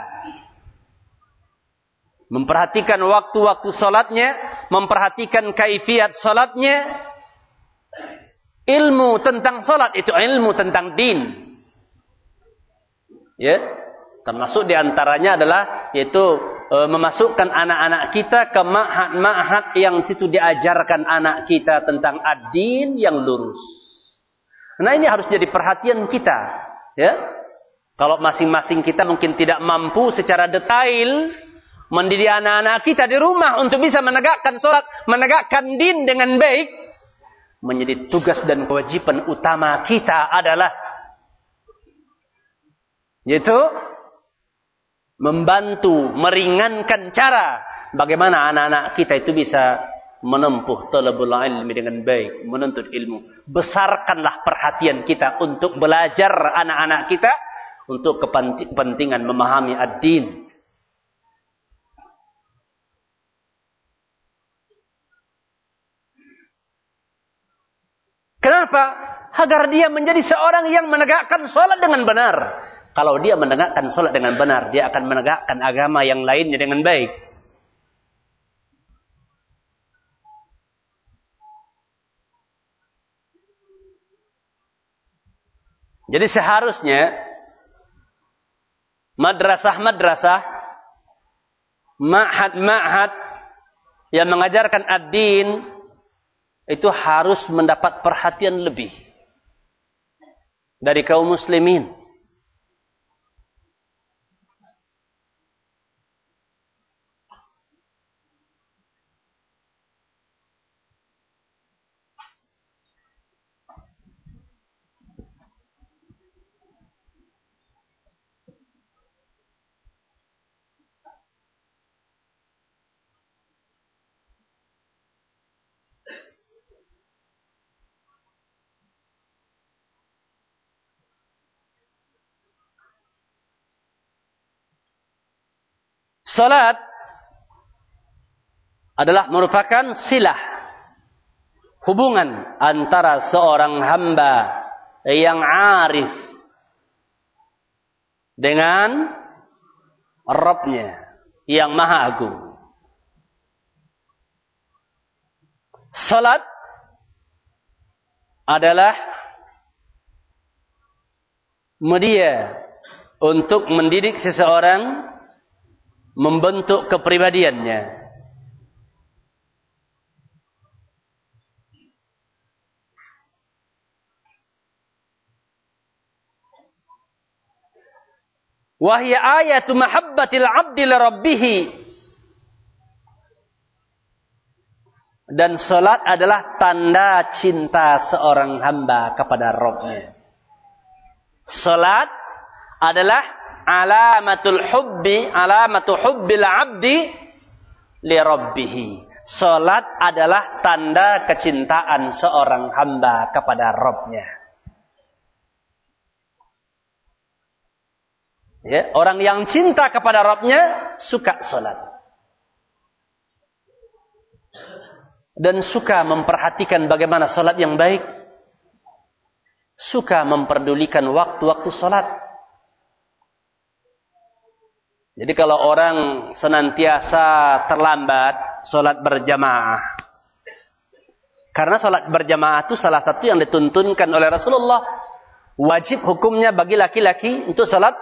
Memperhatikan waktu-waktu salatnya, memperhatikan kaifiat salatnya. Ilmu tentang salat itu ilmu tentang din. Ya, termasuk di antaranya adalah yaitu e, memasukkan anak-anak kita ke ma'had-ma'had yang situ diajarkan anak kita tentang ad-din yang lurus. Nah ini harus jadi perhatian kita, ya. Kalau masing-masing kita mungkin tidak mampu secara detail mendidik anak-anak kita di rumah untuk bisa menegakkan sholat, menegakkan din dengan baik, menjadi tugas dan kewajiban utama kita adalah yaitu membantu, meringankan cara bagaimana anak-anak kita itu bisa menempuh talabul ilmi dengan baik, menuntut ilmu. Besarkanlah perhatian kita untuk belajar anak-anak kita untuk kepentingan memahami ad-din, Kenapa? Agar dia menjadi seorang yang menegakkan sholat dengan benar. Kalau dia menegakkan sholat dengan benar, dia akan menegakkan agama yang lainnya dengan baik. Jadi seharusnya madrasah-madrasah, ma'had-ma'had yang mengajarkan ad-din itu harus mendapat perhatian lebih dari kaum muslimin. Salat adalah merupakan silah hubungan antara seorang hamba yang arif dengan Rabbnya yang maha agung. Salat adalah media untuk mendidik seseorang membentuk kepribadiannya. Wahya ayatu mahabbatil abdi. Dan salat adalah tanda cinta seorang hamba kepada Rabbnya. Salat adalah alamatul hubbi alamatu hubbil abdi li rabbih. Salat adalah tanda kecintaan seorang hamba kepada Rabbnya. Ya, orang yang cinta kepada Rabbnya suka salat. Dan suka memperhatikan bagaimana salat yang baik. Suka memperdulikan waktu-waktu salat. Jadi kalau orang senantiasa terlambat sholat berjamaah. Karena sholat berjamaah itu salah satu yang dituntunkan oleh Rasulullah. Wajib hukumnya bagi laki-laki untuk sholat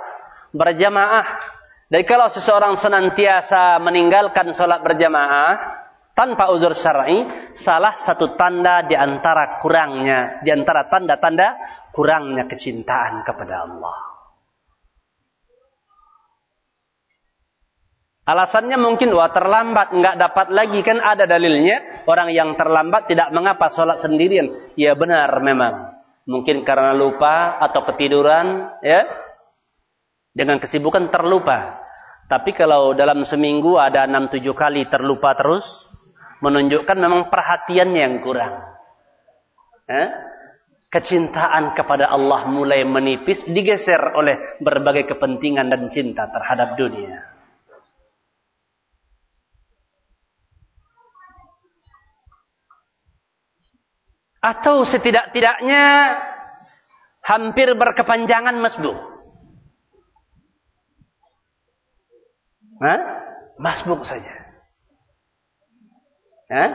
berjamaah. Jadi kalau seseorang senantiasa meninggalkan sholat berjamaah tanpa uzur syar'i, salah satu tanda di antara kurangnya, di antara tanda-tanda kurangnya kecintaan kepada Allah. Alasannya mungkin wah terlambat nggak dapat lagi kan ada dalilnya orang yang terlambat tidak mengapa sholat sendirian ya benar memang mungkin karena lupa atau ketiduran ya dengan kesibukan terlupa Tapi kalau dalam seminggu ada 6-7 kali terlupa terus, menunjukkan memang perhatiannya yang kurang. Eh? Kecintaan kepada Allah mulai menipis, digeser oleh berbagai kepentingan dan cinta terhadap dunia. Atau setidak-tidaknya hampir berkepanjangan masbuk. Hah? Masbuk saja. Hah?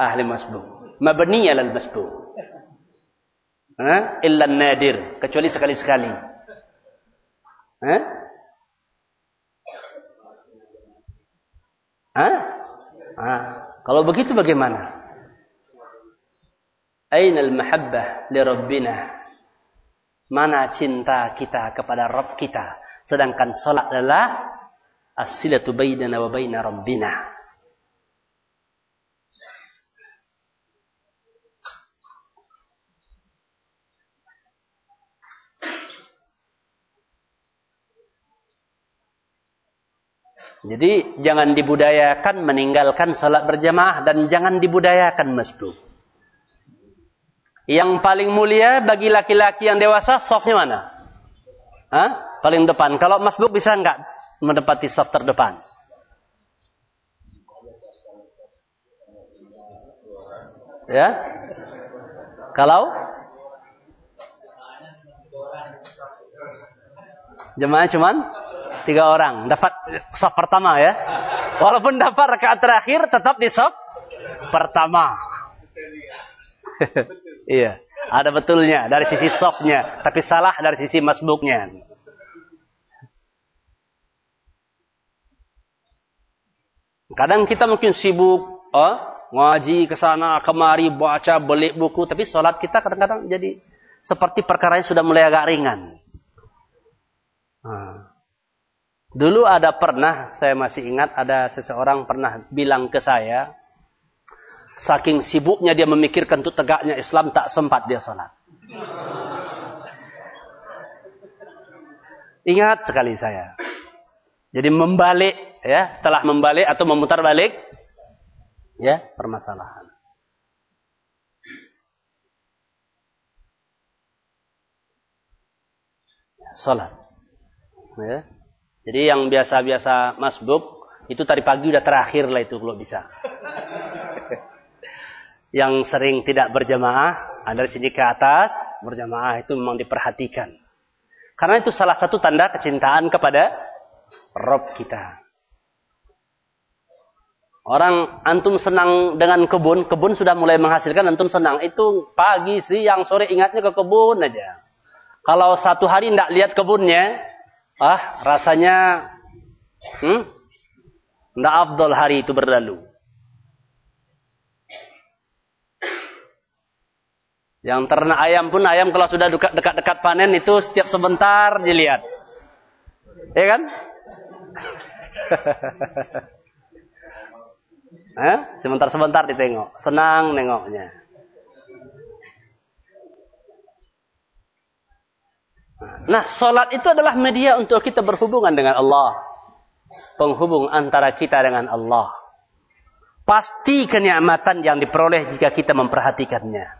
Ahli masbuk. Mabni alal masbuk. Hah? Illa nadir. Kecuali sekali-sekali. Hah? Hah? Ah. Kalau begitu bagaimana? Ainal mahabbah li Rabbina. Mana cinta kita kepada Rabb kita. Sedangkan salat adalah as-silatu bainana wa baina Rabbina. Jadi jangan dibudayakan meninggalkan salat berjamaah dan jangan dibudayakan masbuk. Yang paling mulia bagi laki-laki yang dewasa, softnya mana? Hah? Paling depan. Kalau masbuk bisa enggak menempati soft terdepan? Ya? Kalau jemaah cuman tiga orang dapat soft pertama ya. Walaupun dapat rakaat terakhir tetap di soft pertama. Iya. Ada betulnya dari sisi softnya, tapi salah dari sisi masbuknya. Kadang kita mungkin sibuk, oh, ngaji ke sana kemari baca beli buku, tapi sholat kita kadang-kadang jadi seperti perkara yang sudah mulai agak ringan. Nah. Dulu ada pernah, saya masih ingat ada seseorang pernah bilang ke saya, Saking sibuknya dia memikirkan untuk tegaknya Islam, tak sempat dia sholat. Ingat sekali saya. Jadi membalik, ya, telah membalik atau memutar balik, ya, permasalahan. Sholat. Ya. Jadi yang biasa-biasa masbuk, itu tadi pagi udah terakhir lah itu kalau bisa yang sering tidak berjamaah, ada di sini ke atas, berjamaah itu memang diperhatikan. Karena itu salah satu tanda kecintaan kepada Rob kita. Orang antum senang dengan kebun, kebun sudah mulai menghasilkan, antum senang. Itu pagi, siang, sore ingatnya ke kebun aja. Kalau satu hari tidak lihat kebunnya, ah rasanya hmm, tidak afdol hari itu berlalu. Yang ternak ayam pun ayam kalau sudah dekat-dekat panen itu setiap sebentar dilihat. Ya kan? eh? Sebentar-sebentar ditengok. Senang nengoknya. Nah, solat itu adalah media untuk kita berhubungan dengan Allah. Penghubung antara kita dengan Allah. Pasti kenikmatan yang diperoleh jika kita memperhatikannya.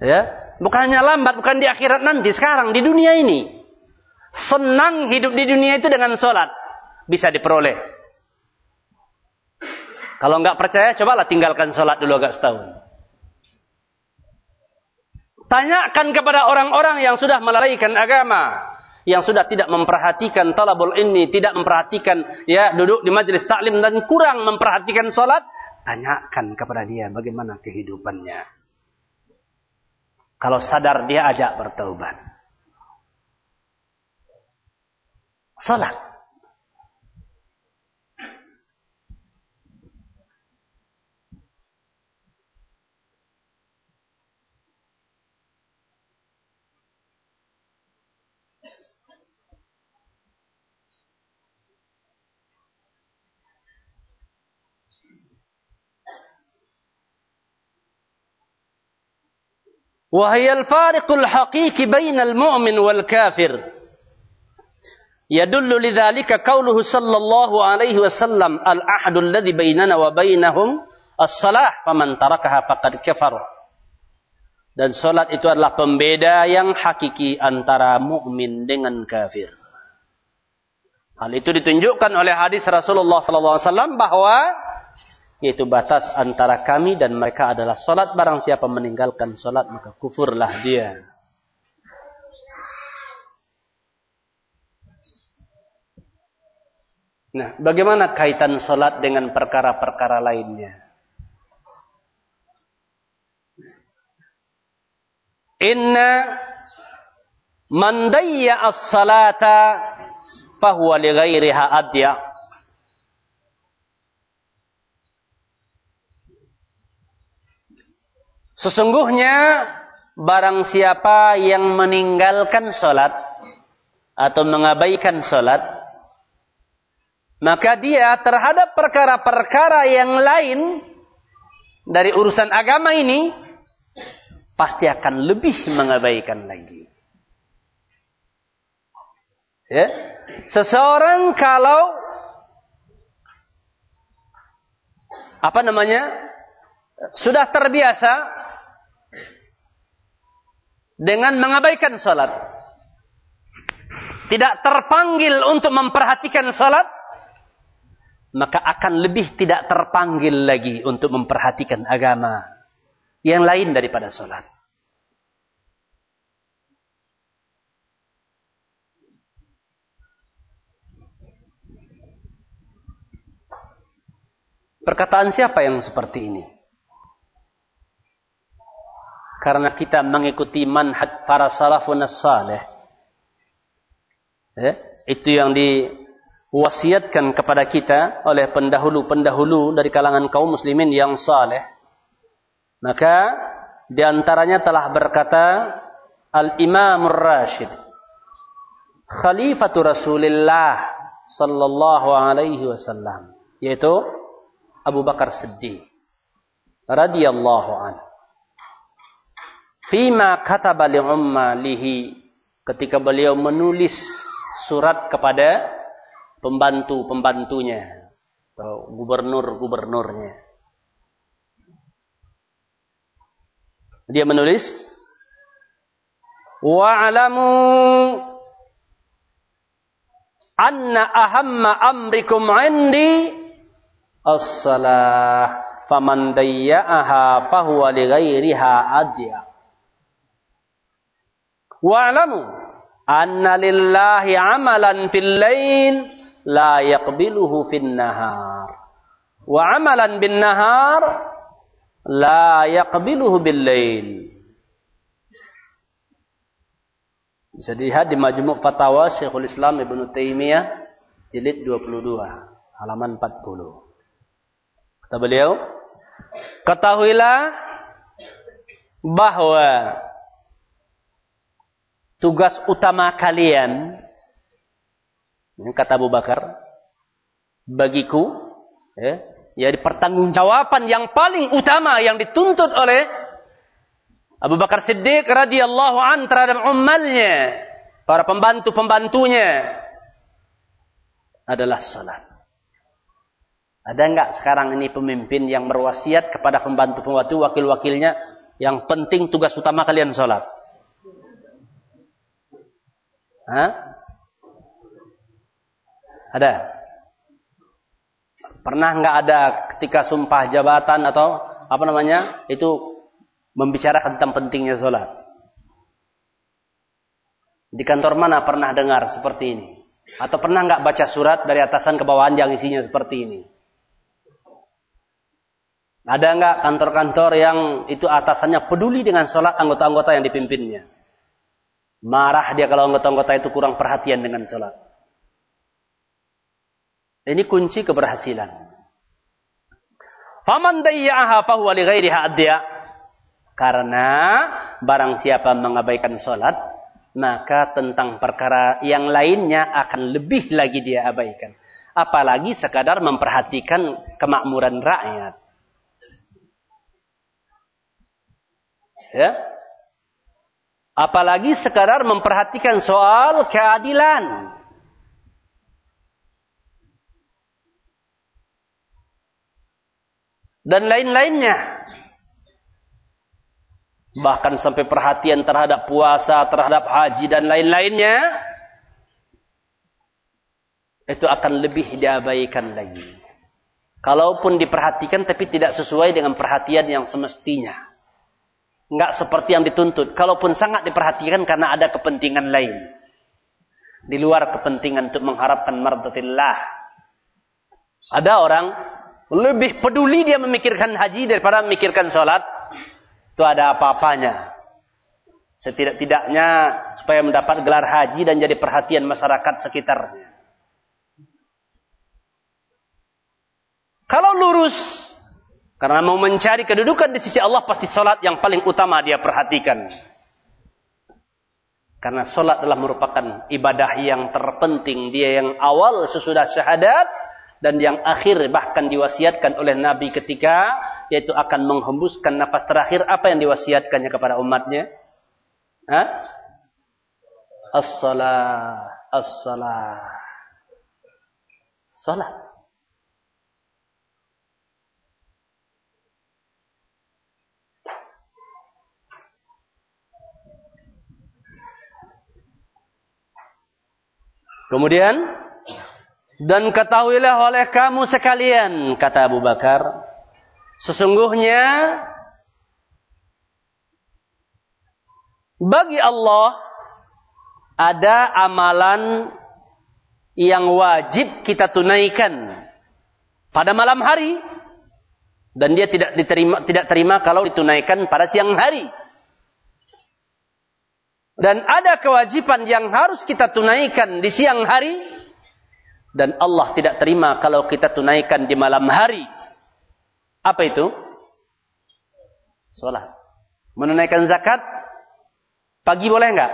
Ya, bukan hanya lambat, bukan di akhirat nanti, sekarang di dunia ini. Senang hidup di dunia itu dengan sholat. Bisa diperoleh. Kalau nggak percaya, cobalah tinggalkan sholat dulu agak setahun. Tanyakan kepada orang-orang yang sudah melalaikan agama. Yang sudah tidak memperhatikan talabul ini, tidak memperhatikan ya duduk di majelis taklim dan kurang memperhatikan sholat. Tanyakan kepada dia bagaimana kehidupannya. Kalau sadar dia ajak bertaubat. Salat. وهي الفارق الحقيقي بين المؤمن والكافر Yadullu lidzalika qauluhu sallallahu alaihi wasallam al-ahdul ladzi bainana wa bainahum as-salah faman tarakaha faqad kafar. Dan salat itu adalah pembeda yang hakiki antara mukmin dengan kafir. Hal itu ditunjukkan oleh hadis Rasulullah sallallahu alaihi wasallam bahwa yaitu batas antara kami dan mereka adalah salat barang siapa meninggalkan salat maka kufurlah dia. Nah, bagaimana kaitan solat dengan perkara-perkara lainnya? Inna man dayya as-salata fahuwa li ghairiha adya. Sesungguhnya barang siapa yang meninggalkan solat atau mengabaikan solat maka dia terhadap perkara-perkara yang lain dari urusan agama ini pasti akan lebih mengabaikan lagi. Ya. Seseorang kalau apa namanya? sudah terbiasa dengan mengabaikan salat. Tidak terpanggil untuk memperhatikan salat, maka akan lebih tidak terpanggil lagi untuk memperhatikan agama yang lain daripada sholat. Perkataan siapa yang seperti ini? Karena kita mengikuti manhaj para salafun salih. Eh, itu yang di wasiatkan kepada kita oleh pendahulu-pendahulu dari kalangan kaum muslimin yang saleh. Maka di antaranya telah berkata Al-Imam Rashid Khalifatu Rasulullah sallallahu alaihi wasallam yaitu Abu Bakar Siddiq radhiyallahu an. Fima kataba li ummalihi ketika beliau menulis surat kepada pembantu-pembantunya atau gubernur-gubernurnya. Dia menulis wa'lamu anna ahamma amrikum 'indi as-salah faman dayya'aha fahuwa li ghairiha adya. Wa'lamu anna lillahi 'amalan fil lail la yaqbiluhu fin nahar. Wa amalan bin nahar la yaqbiluhu bil lail. Bisa dilihat di Majmu' Fatawa Syekhul Islam Ibnu Taimiyah jilid 22 halaman 40. Kata beliau, ketahuilah bahwa tugas utama kalian kata Abu Bakar, bagiku, ya, ya pertanggungjawaban yang paling utama yang dituntut oleh Abu Bakar Siddiq radhiyallahu an terhadap ummalnya, para pembantu-pembantunya adalah salat. Ada enggak sekarang ini pemimpin yang berwasiat kepada pembantu-pembantu wakil-wakilnya yang penting tugas utama kalian salat? Hah? Ada? Pernah nggak ada ketika sumpah jabatan atau apa namanya itu membicarakan tentang pentingnya sholat? Di kantor mana pernah dengar seperti ini? Atau pernah nggak baca surat dari atasan ke bawahan yang isinya seperti ini? Ada nggak kantor-kantor yang itu atasannya peduli dengan sholat anggota-anggota yang dipimpinnya? Marah dia kalau anggota-anggota itu kurang perhatian dengan sholat. Ini kunci keberhasilan. Faman dayya'aha fahuwa li ghairiha adya. Karena barang siapa mengabaikan salat, maka tentang perkara yang lainnya akan lebih lagi dia abaikan. Apalagi sekadar memperhatikan kemakmuran rakyat. Ya. Apalagi sekadar memperhatikan soal keadilan. Dan lain-lainnya. Bahkan sampai perhatian terhadap puasa, terhadap haji dan lain-lainnya. Itu akan lebih diabaikan lagi. Kalaupun diperhatikan tapi tidak sesuai dengan perhatian yang semestinya. Enggak seperti yang dituntut. Kalaupun sangat diperhatikan karena ada kepentingan lain. Di luar kepentingan untuk mengharapkan mardatillah. Ada orang lebih peduli dia memikirkan haji daripada memikirkan sholat. Itu ada apa-apanya. Setidak-tidaknya supaya mendapat gelar haji dan jadi perhatian masyarakat sekitarnya. Kalau lurus, karena mau mencari kedudukan di sisi Allah, pasti sholat yang paling utama dia perhatikan. Karena sholat adalah merupakan ibadah yang terpenting. Dia yang awal sesudah syahadat, dan yang akhir bahkan diwasiatkan oleh Nabi ketika yaitu akan menghembuskan nafas terakhir apa yang diwasiatkannya kepada umatnya? Hah? As-salah, as-salah. Salat. Kemudian dan ketahuilah oleh kamu sekalian, kata Abu Bakar, sesungguhnya bagi Allah ada amalan yang wajib kita tunaikan pada malam hari dan dia tidak diterima tidak terima kalau ditunaikan pada siang hari. Dan ada kewajiban yang harus kita tunaikan di siang hari dan Allah tidak terima kalau kita tunaikan di malam hari. Apa itu? Salat. Menunaikan zakat pagi boleh enggak?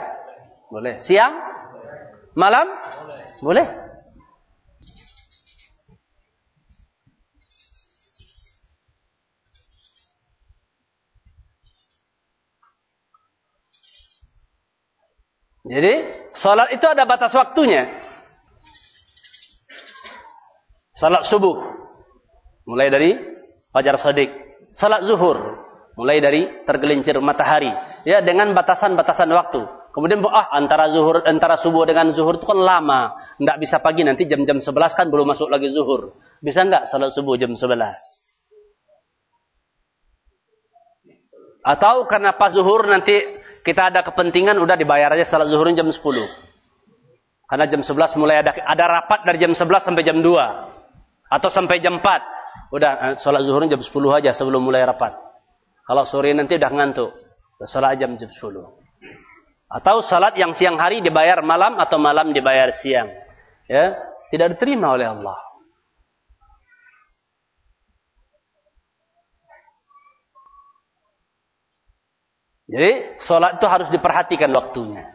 Boleh. Siang? Malam? Boleh. boleh. Jadi, salat itu ada batas waktunya. Salat subuh mulai dari fajar shadiq. Salat zuhur mulai dari tergelincir matahari. Ya dengan batasan-batasan waktu. Kemudian ah antara zuhur antara subuh dengan zuhur itu kan lama. Tidak bisa pagi nanti jam-jam 11 kan belum masuk lagi zuhur. Bisa enggak salat subuh jam 11? Atau karena pas zuhur nanti kita ada kepentingan udah dibayar aja salat zuhur jam 10. Karena jam 11 mulai ada ada rapat dari jam 11 sampai jam 2. Atau sampai jam 4. Udah eh, sholat zuhur jam 10 aja sebelum mulai rapat. Kalau sore nanti udah ngantuk. Sholat jam 10. Atau salat yang siang hari dibayar malam atau malam dibayar siang. Ya, tidak diterima oleh Allah. Jadi sholat itu harus diperhatikan waktunya.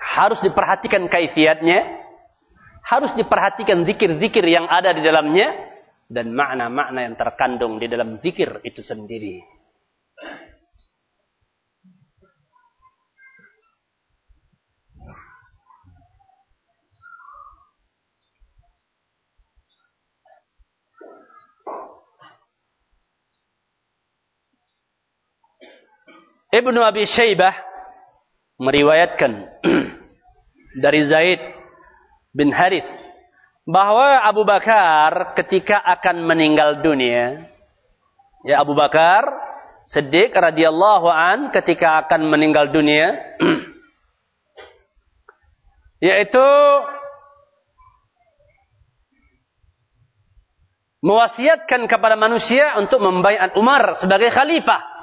Harus diperhatikan kaifiatnya harus diperhatikan zikir-zikir yang ada di dalamnya dan makna-makna yang terkandung di dalam zikir itu sendiri. Ibnu Abi Syaibah meriwayatkan dari Zaid bin Harith bahwa Abu Bakar ketika akan meninggal dunia ya Abu Bakar Siddiq radhiyallahu an ketika akan meninggal dunia yaitu mewasiatkan kepada manusia untuk membaiat Umar sebagai khalifah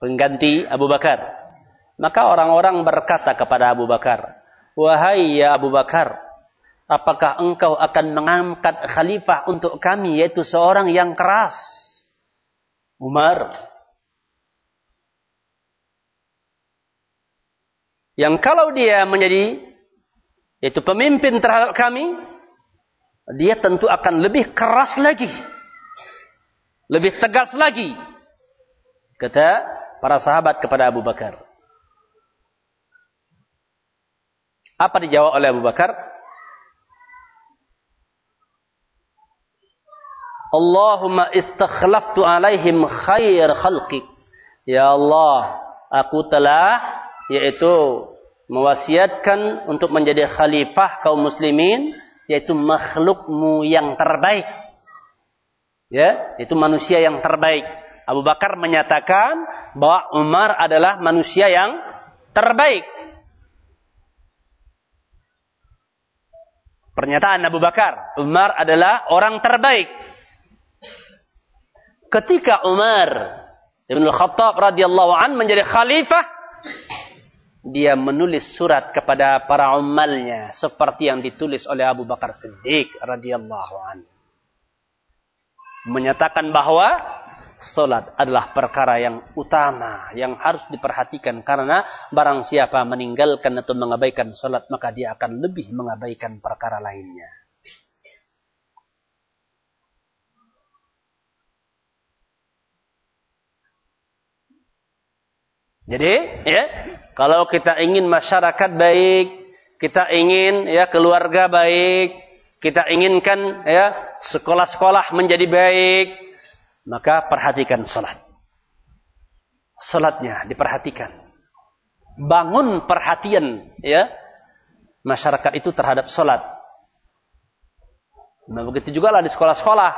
pengganti Abu Bakar maka orang-orang berkata kepada Abu Bakar Wahai ya Abu Bakar, apakah engkau akan mengangkat khalifah untuk kami yaitu seorang yang keras? Umar. Yang kalau dia menjadi yaitu pemimpin terhadap kami, dia tentu akan lebih keras lagi. Lebih tegas lagi. Kata para sahabat kepada Abu Bakar. Apa dijawab oleh Abu Bakar? Allahumma istakhlaftu alaihim khair khalqik. Ya Allah, aku telah yaitu mewasiatkan untuk menjadi khalifah kaum muslimin yaitu makhlukmu yang terbaik. Ya, itu manusia yang terbaik. Abu Bakar menyatakan bahwa Umar adalah manusia yang terbaik. Pernyataan Abu Bakar, Umar adalah orang terbaik. Ketika Umar Ibn Khattab radhiyallahu an menjadi khalifah, dia menulis surat kepada para umalnya seperti yang ditulis oleh Abu Bakar Siddiq radhiyallahu an. Menyatakan bahwa Solat adalah perkara yang utama, yang harus diperhatikan. Karena barang siapa meninggalkan atau mengabaikan solat, maka dia akan lebih mengabaikan perkara lainnya. Jadi, ya, kalau kita ingin masyarakat baik, kita ingin ya keluarga baik, kita inginkan ya sekolah-sekolah menjadi baik, maka perhatikan salat. Salatnya diperhatikan. Bangun perhatian ya masyarakat itu terhadap salat. Nah, begitu juga lah di sekolah-sekolah.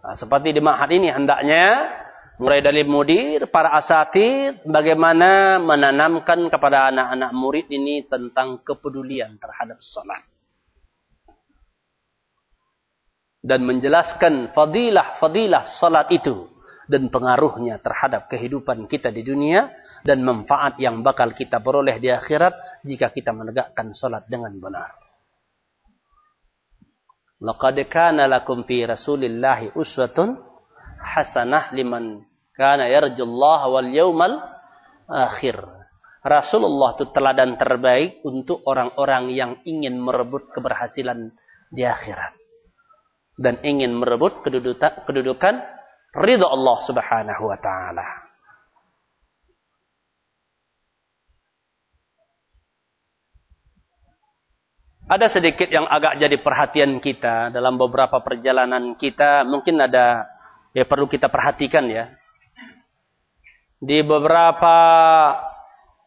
Nah, seperti di Mahat ini hendaknya mulai dari mudir, para asatid, bagaimana menanamkan kepada anak-anak murid ini tentang kepedulian terhadap salat dan menjelaskan fadilah-fadilah salat itu dan pengaruhnya terhadap kehidupan kita di dunia dan manfaat yang bakal kita peroleh di akhirat jika kita menegakkan salat dengan benar. Laqad kana lakum fi Rasulillahi uswatun hasanah liman kana yarjullaha wal yawmal akhir. Rasulullah itu teladan terbaik untuk orang-orang yang ingin merebut keberhasilan di akhirat dan ingin merebut kedudukan, ridha Allah Subhanahu wa taala. Ada sedikit yang agak jadi perhatian kita dalam beberapa perjalanan kita, mungkin ada ya perlu kita perhatikan ya. Di beberapa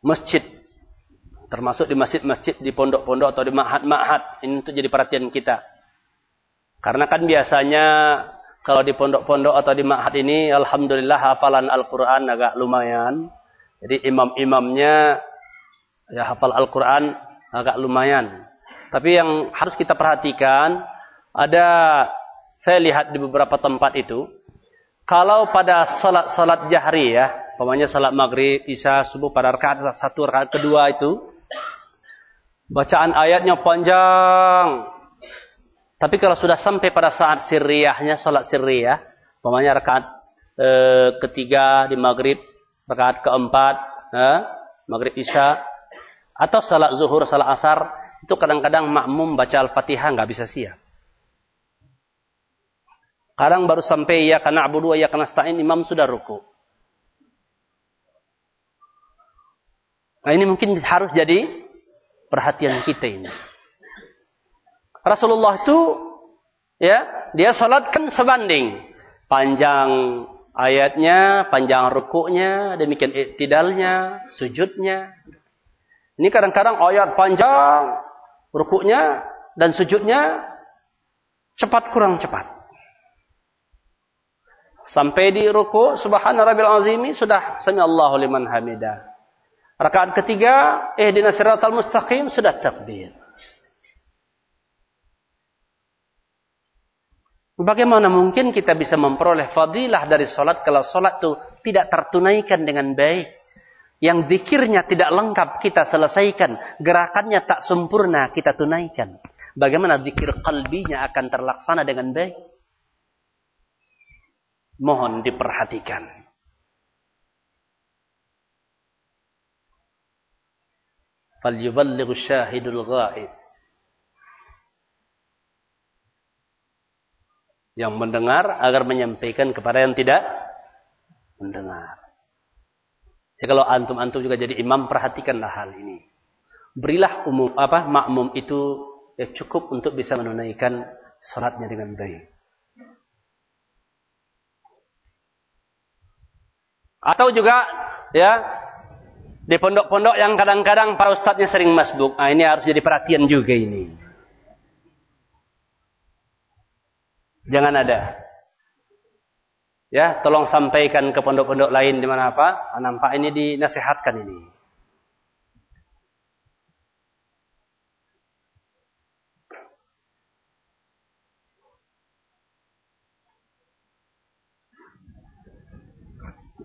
masjid termasuk di masjid-masjid di pondok-pondok atau di mahat-mahat ini untuk jadi perhatian kita. Karena kan biasanya kalau di pondok-pondok atau di ma'had ini alhamdulillah hafalan Al-Qur'an agak lumayan. Jadi imam-imamnya ya hafal Al-Qur'an agak lumayan. Tapi yang harus kita perhatikan ada saya lihat di beberapa tempat itu kalau pada salat-salat jahri ya, pokoknya salat maghrib, isya, subuh pada rakaat satu rakaat kedua itu bacaan ayatnya panjang tapi kalau sudah sampai pada saat sirriyahnya, salat sirriyah, umpamanya rakaat e, ketiga di maghrib, rakaat keempat, e, maghrib isya, atau salat zuhur, salat asar, itu kadang-kadang makmum baca al-fatihah nggak bisa siap. Kadang baru sampai ya karena abu dua ya karena stain imam sudah ruku. Nah ini mungkin harus jadi perhatian kita ini. Rasulullah itu ya, dia salat kan sebanding panjang ayatnya, panjang rukuknya, demikian iktidalnya, sujudnya. Ini kadang-kadang ayat panjang, rukuknya dan sujudnya cepat kurang cepat. Sampai di ruku subhana rabbil azimi sudah sami Allahu liman hamidah. Rakaat ketiga, ihdinas siratal mustaqim sudah takbir. Bagaimana mungkin kita bisa memperoleh fadilah dari sholat kalau sholat itu tidak tertunaikan dengan baik. Yang dikirnya tidak lengkap kita selesaikan. Gerakannya tak sempurna kita tunaikan. Bagaimana dikir kalbinya akan terlaksana dengan baik. Mohon diperhatikan. Falyuballighu syahidul ghaib. yang mendengar agar menyampaikan kepada yang tidak mendengar. Jadi kalau antum-antum juga jadi imam perhatikanlah hal ini. Berilah umum apa makmum itu ya cukup untuk bisa menunaikan sholatnya dengan baik. Atau juga ya di pondok-pondok yang kadang-kadang para ustadznya sering masbuk. Nah, ini harus jadi perhatian juga ini. Jangan ada. Ya, tolong sampaikan ke pondok-pondok lain di mana apa? Nampak ini dinasihatkan ini.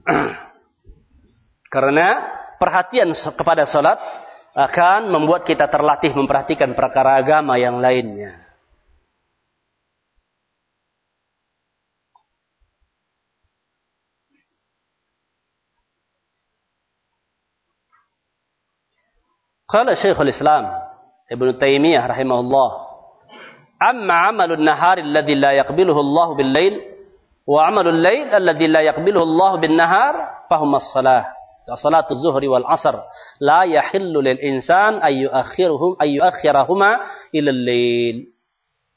Karena perhatian kepada sholat akan membuat kita terlatih memperhatikan perkara agama yang lainnya. Qala Syekhul Islam Ibnu Taimiyah rahimahullah Amma amalun nahari alladhi la yaqbiluhu Allah bil lail wa amalul lail alladhi la yaqbiluhu Allah bin nahar fahum as-salah. Salatu zuhri wal asr. La yahillu lil insan ay yuakhiruhum ay yuakhirahuma ila lail.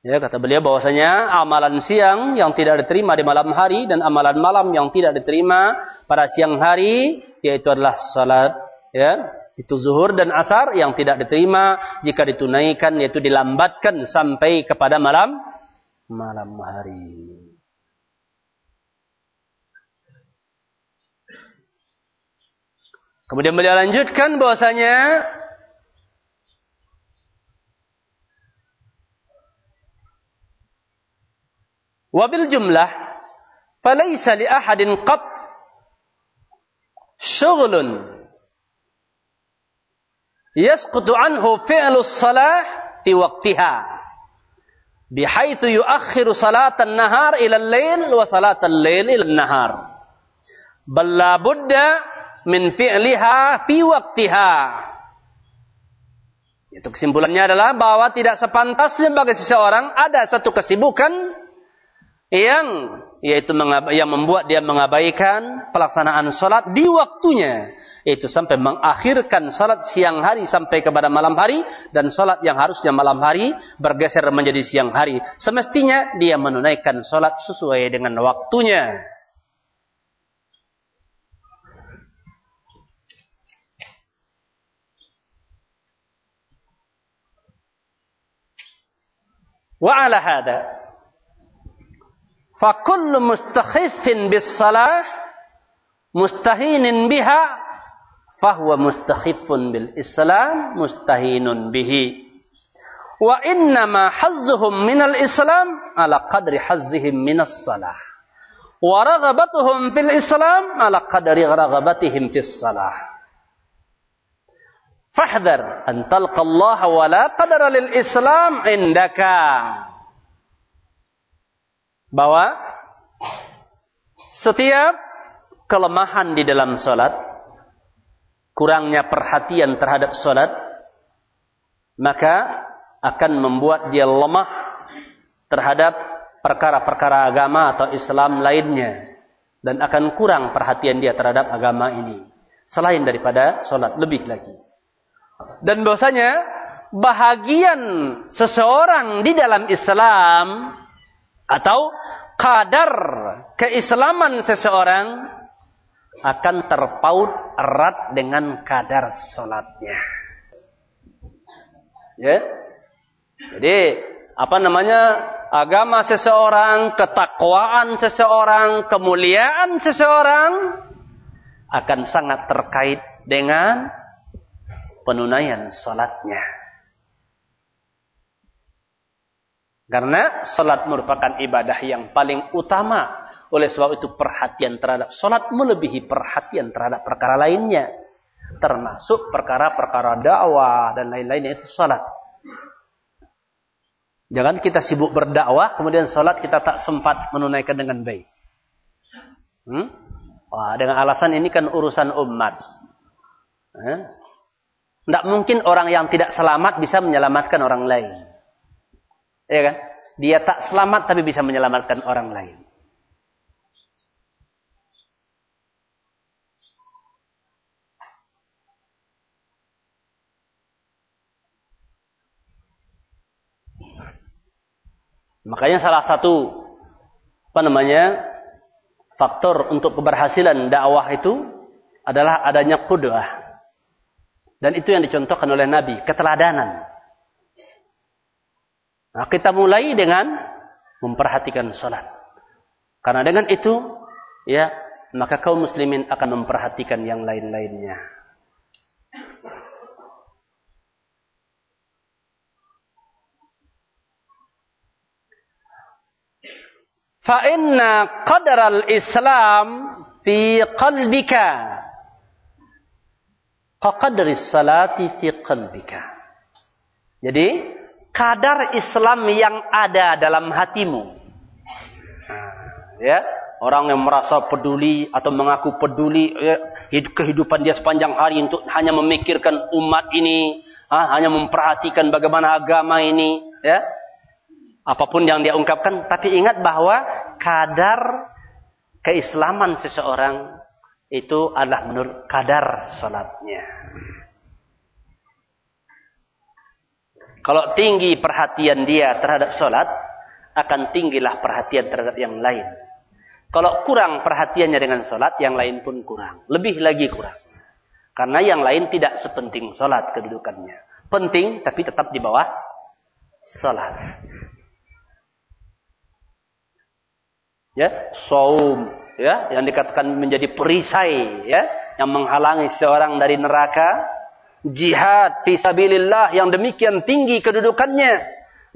Ya, kata beliau bahwasanya amalan siang yang tidak diterima di malam hari dan amalan malam yang tidak diterima pada siang hari yaitu adalah salat ya itu zuhur dan asar yang tidak diterima jika ditunaikan yaitu dilambatkan sampai kepada malam malam hari. Kemudian beliau lanjutkan bahwasanya wabil jumlah falaysa li ahadin qat syughlun yasqutu anhu fi'lu salah fi waqtiha. Bihaitsu yuakhiru salatan nahar ila al-lail wa salatan lail ila an-nahar. Bal la budda min fi'liha fi waqtiha. Itu kesimpulannya adalah bahwa tidak sepantasnya bagi seseorang ada satu kesibukan yang yaitu yang membuat dia mengabaikan pelaksanaan salat di waktunya yaitu sampai mengakhirkan salat siang hari sampai kepada malam hari dan salat yang harusnya malam hari bergeser menjadi siang hari. Semestinya dia menunaikan salat sesuai dengan waktunya. Wa ala hada. Fa kullu mustakhifin bis salah mustahinin biha fahuwa mustakhifun bil Islam mustahinun bihi. Wa innama hazzuhum minal Islam ala qadri hazzihim minas salah. Wa raghabatuhum fil Islam ala qadri raghabatihim fis salah. Fahdhar an talqa Allah wa la qadara lil Islam indaka. Bahwa setiap kelemahan di dalam salat kurangnya perhatian terhadap salat, maka akan membuat dia lemah terhadap perkara-perkara agama atau Islam lainnya dan akan kurang perhatian dia terhadap agama ini selain daripada salat lebih lagi. Dan bahwasanya bahagian seseorang di dalam Islam atau kadar keislaman seseorang akan terpaut erat dengan kadar sholatnya. Ya. Jadi apa namanya agama seseorang, ketakwaan seseorang, kemuliaan seseorang akan sangat terkait dengan penunaian salatnya. Karena salat merupakan ibadah yang paling utama. Oleh sebab itu perhatian terhadap salat melebihi perhatian terhadap perkara lainnya. Termasuk perkara-perkara dakwah dan lain-lainnya itu salat. Jangan kita sibuk berdakwah, kemudian salat kita tak sempat menunaikan dengan baik. Hmm? Wah, dengan alasan ini kan urusan umat. Eh? Tidak mungkin orang yang tidak selamat bisa menyelamatkan orang lain. Ya kan? Dia tak selamat tapi bisa menyelamatkan orang lain. Makanya salah satu apa namanya faktor untuk keberhasilan dakwah itu adalah adanya qudwah. Dan itu yang dicontohkan oleh Nabi, keteladanan. Nah, kita mulai dengan memperhatikan salat. Karena dengan itu, ya, maka kaum muslimin akan memperhatikan yang lain-lainnya. Fa inna qadaral Islam fi qalbika Qadri salati fi qalbika. Jadi, kadar Islam yang ada dalam hatimu. ya, orang yang merasa peduli atau mengaku peduli ya, kehidupan dia sepanjang hari untuk hanya memikirkan umat ini, ha, hanya memperhatikan bagaimana agama ini, ya. Apa pun yang dia ungkapkan, tapi ingat bahwa kadar keislaman seseorang itu adalah menurut kadar salatnya. Kalau tinggi perhatian dia terhadap salat, akan tinggilah perhatian terhadap yang lain. Kalau kurang perhatiannya dengan salat, yang lain pun kurang. Lebih lagi kurang. Karena yang lain tidak sepenting salat kedudukannya. Penting, tapi tetap di bawah salat. Ya, saum, ya yang dikatakan menjadi perisai ya yang menghalangi seorang dari neraka. Jihad fisabilillah yang demikian tinggi kedudukannya.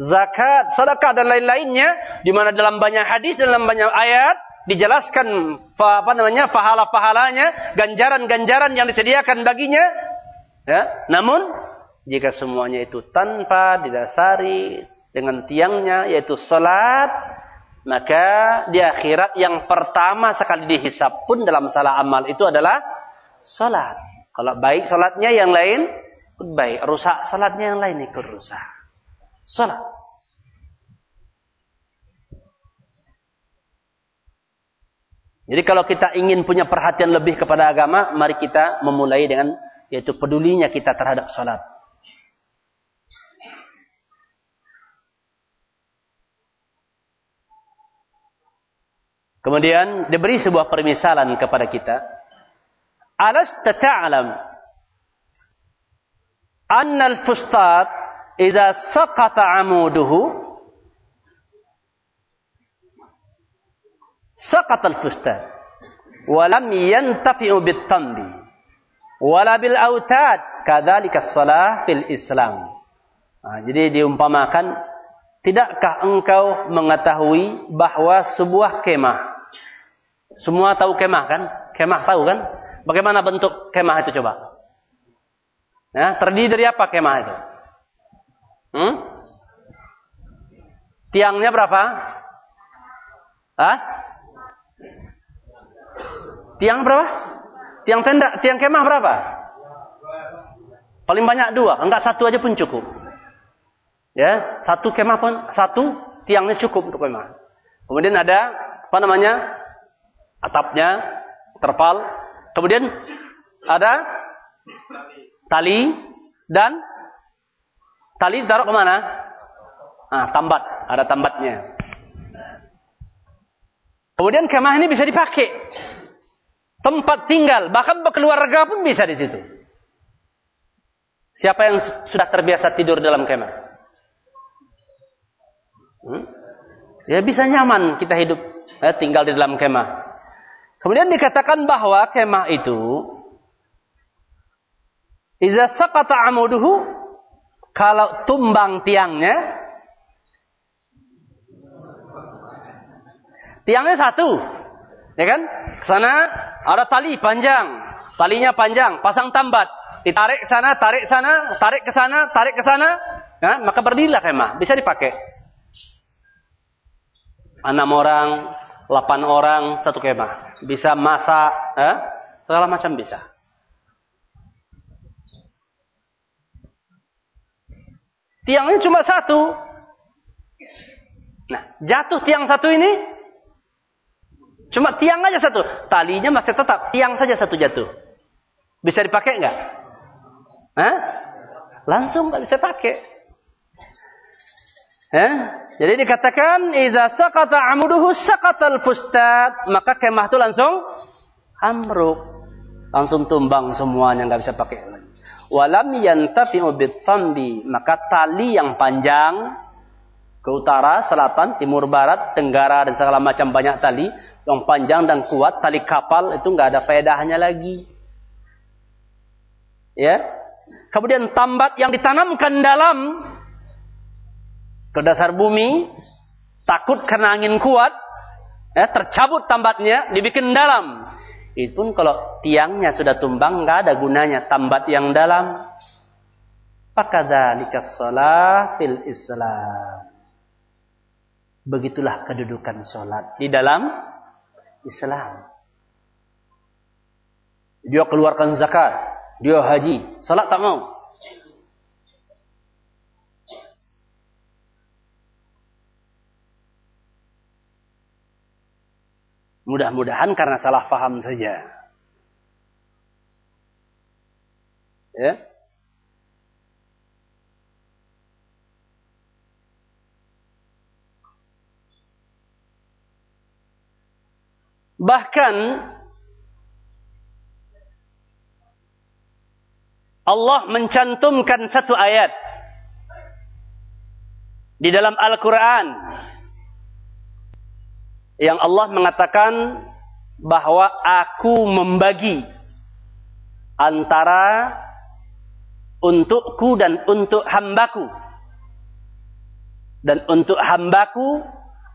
Zakat sedekah dan lain-lainnya di mana dalam banyak hadis dalam banyak ayat dijelaskan apa namanya pahala-pahalanya ganjaran-ganjaran yang disediakan baginya. Ya namun jika semuanya itu tanpa didasari dengan tiangnya yaitu salat maka di akhirat yang pertama sekali dihisap pun dalam salah amal itu adalah salat. Kalau baik salatnya yang lain ikut baik, rusak salatnya yang lain ikut rusak. Salat. Jadi kalau kita ingin punya perhatian lebih kepada agama, mari kita memulai dengan yaitu pedulinya kita terhadap salat. Kemudian diberi sebuah permisalan kepada kita. Alasta ta'lam anna al-fustat idza saqata 'amuduhu saqata al-fustat wa lam yantafi'u bit-tambi wala bil autad kadzalika as-salah fil Islam. Nah, jadi diumpamakan tidakkah engkau mengetahui bahwa sebuah kemah semua tahu kemah kan? Kemah tahu kan? Bagaimana bentuk kemah itu coba? Ya, terdiri dari apa kemah itu? Hmm? Tiangnya berapa? Hah? Tiang berapa? Tiang tenda, tiang kemah berapa? Paling banyak dua, enggak satu aja pun cukup. Ya, satu kemah pun satu tiangnya cukup untuk kemah. Kemudian ada apa namanya? Atapnya, terpal. Kemudian ada tali dan tali ditaruh ke mana? Nah, tambat, ada tambatnya. Kemudian kemah ini bisa dipakai. Tempat tinggal, bahkan berkeluarga pun bisa di situ. Siapa yang sudah terbiasa tidur dalam kemah? Hmm? Ya bisa nyaman kita hidup, ya, tinggal di dalam kemah. Kemudian dikatakan bahwa kemah itu iza saqata amuduhu kalau tumbang tiangnya tiangnya satu ya kan? Ke sana ada tali panjang talinya panjang pasang tambat ditarik sana tarik sana tarik ke sana tarik ke sana ya, maka berdirilah kemah bisa dipakai. Enam orang delapan orang satu kemah bisa masak, eh? segala macam bisa. Tiangnya cuma satu. Nah, jatuh tiang satu ini, cuma tiang aja satu. Talinya masih tetap, tiang saja satu jatuh. Bisa dipakai nggak? Hah? Langsung nggak bisa pakai. Eh? Jadi dikatakan idza saqata amuduhu saqatal fustat, maka kemah itu langsung amruk. Langsung tumbang semuanya nggak bisa pakai lagi. Walam yantafi'u bitambi, maka tali yang panjang ke utara, selatan, timur, barat, tenggara dan segala macam banyak tali yang panjang dan kuat, tali kapal itu nggak ada faedahnya lagi. Ya. Kemudian tambat yang ditanamkan dalam ke dasar bumi, takut karena angin kuat, ya, tercabut tambatnya, dibikin dalam. Itu pun kalau tiangnya sudah tumbang, nggak ada gunanya tambat yang dalam. Fakadzalika shalah fil Islam. Begitulah kedudukan sholat di dalam Islam. Dia keluarkan zakat, dia haji, sholat tak mau. Mudah-mudahan karena salah faham saja. Ya. Bahkan Allah mencantumkan satu ayat di dalam Al-Quran yang Allah mengatakan bahwa aku membagi antara untukku dan untuk hambaku. Dan untuk hambaku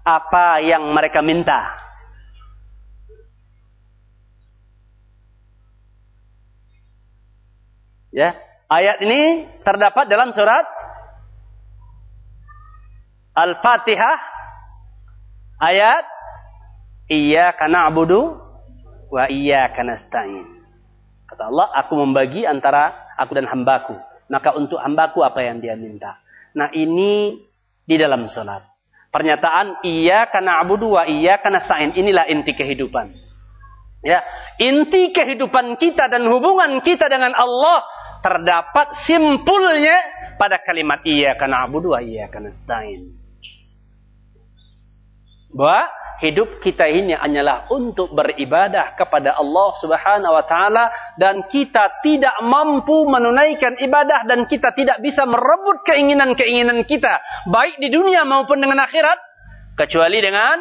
apa yang mereka minta? Ya ayat ini terdapat dalam surat Al-Fatihah ayat Iya karena abudu wa iya karena stain. Kata Allah, aku membagi antara aku dan hambaku. Maka untuk hambaku apa yang dia minta. Nah ini di dalam sholat. Pernyataan iya karena abudu wa iya karena stain. Inilah inti kehidupan. Ya, inti kehidupan kita dan hubungan kita dengan Allah terdapat simpulnya pada kalimat iya karena abudu wa iya karena stain. Bahwa hidup kita ini hanyalah untuk beribadah kepada Allah Subhanahu wa taala dan kita tidak mampu menunaikan ibadah dan kita tidak bisa merebut keinginan-keinginan kita baik di dunia maupun dengan akhirat kecuali dengan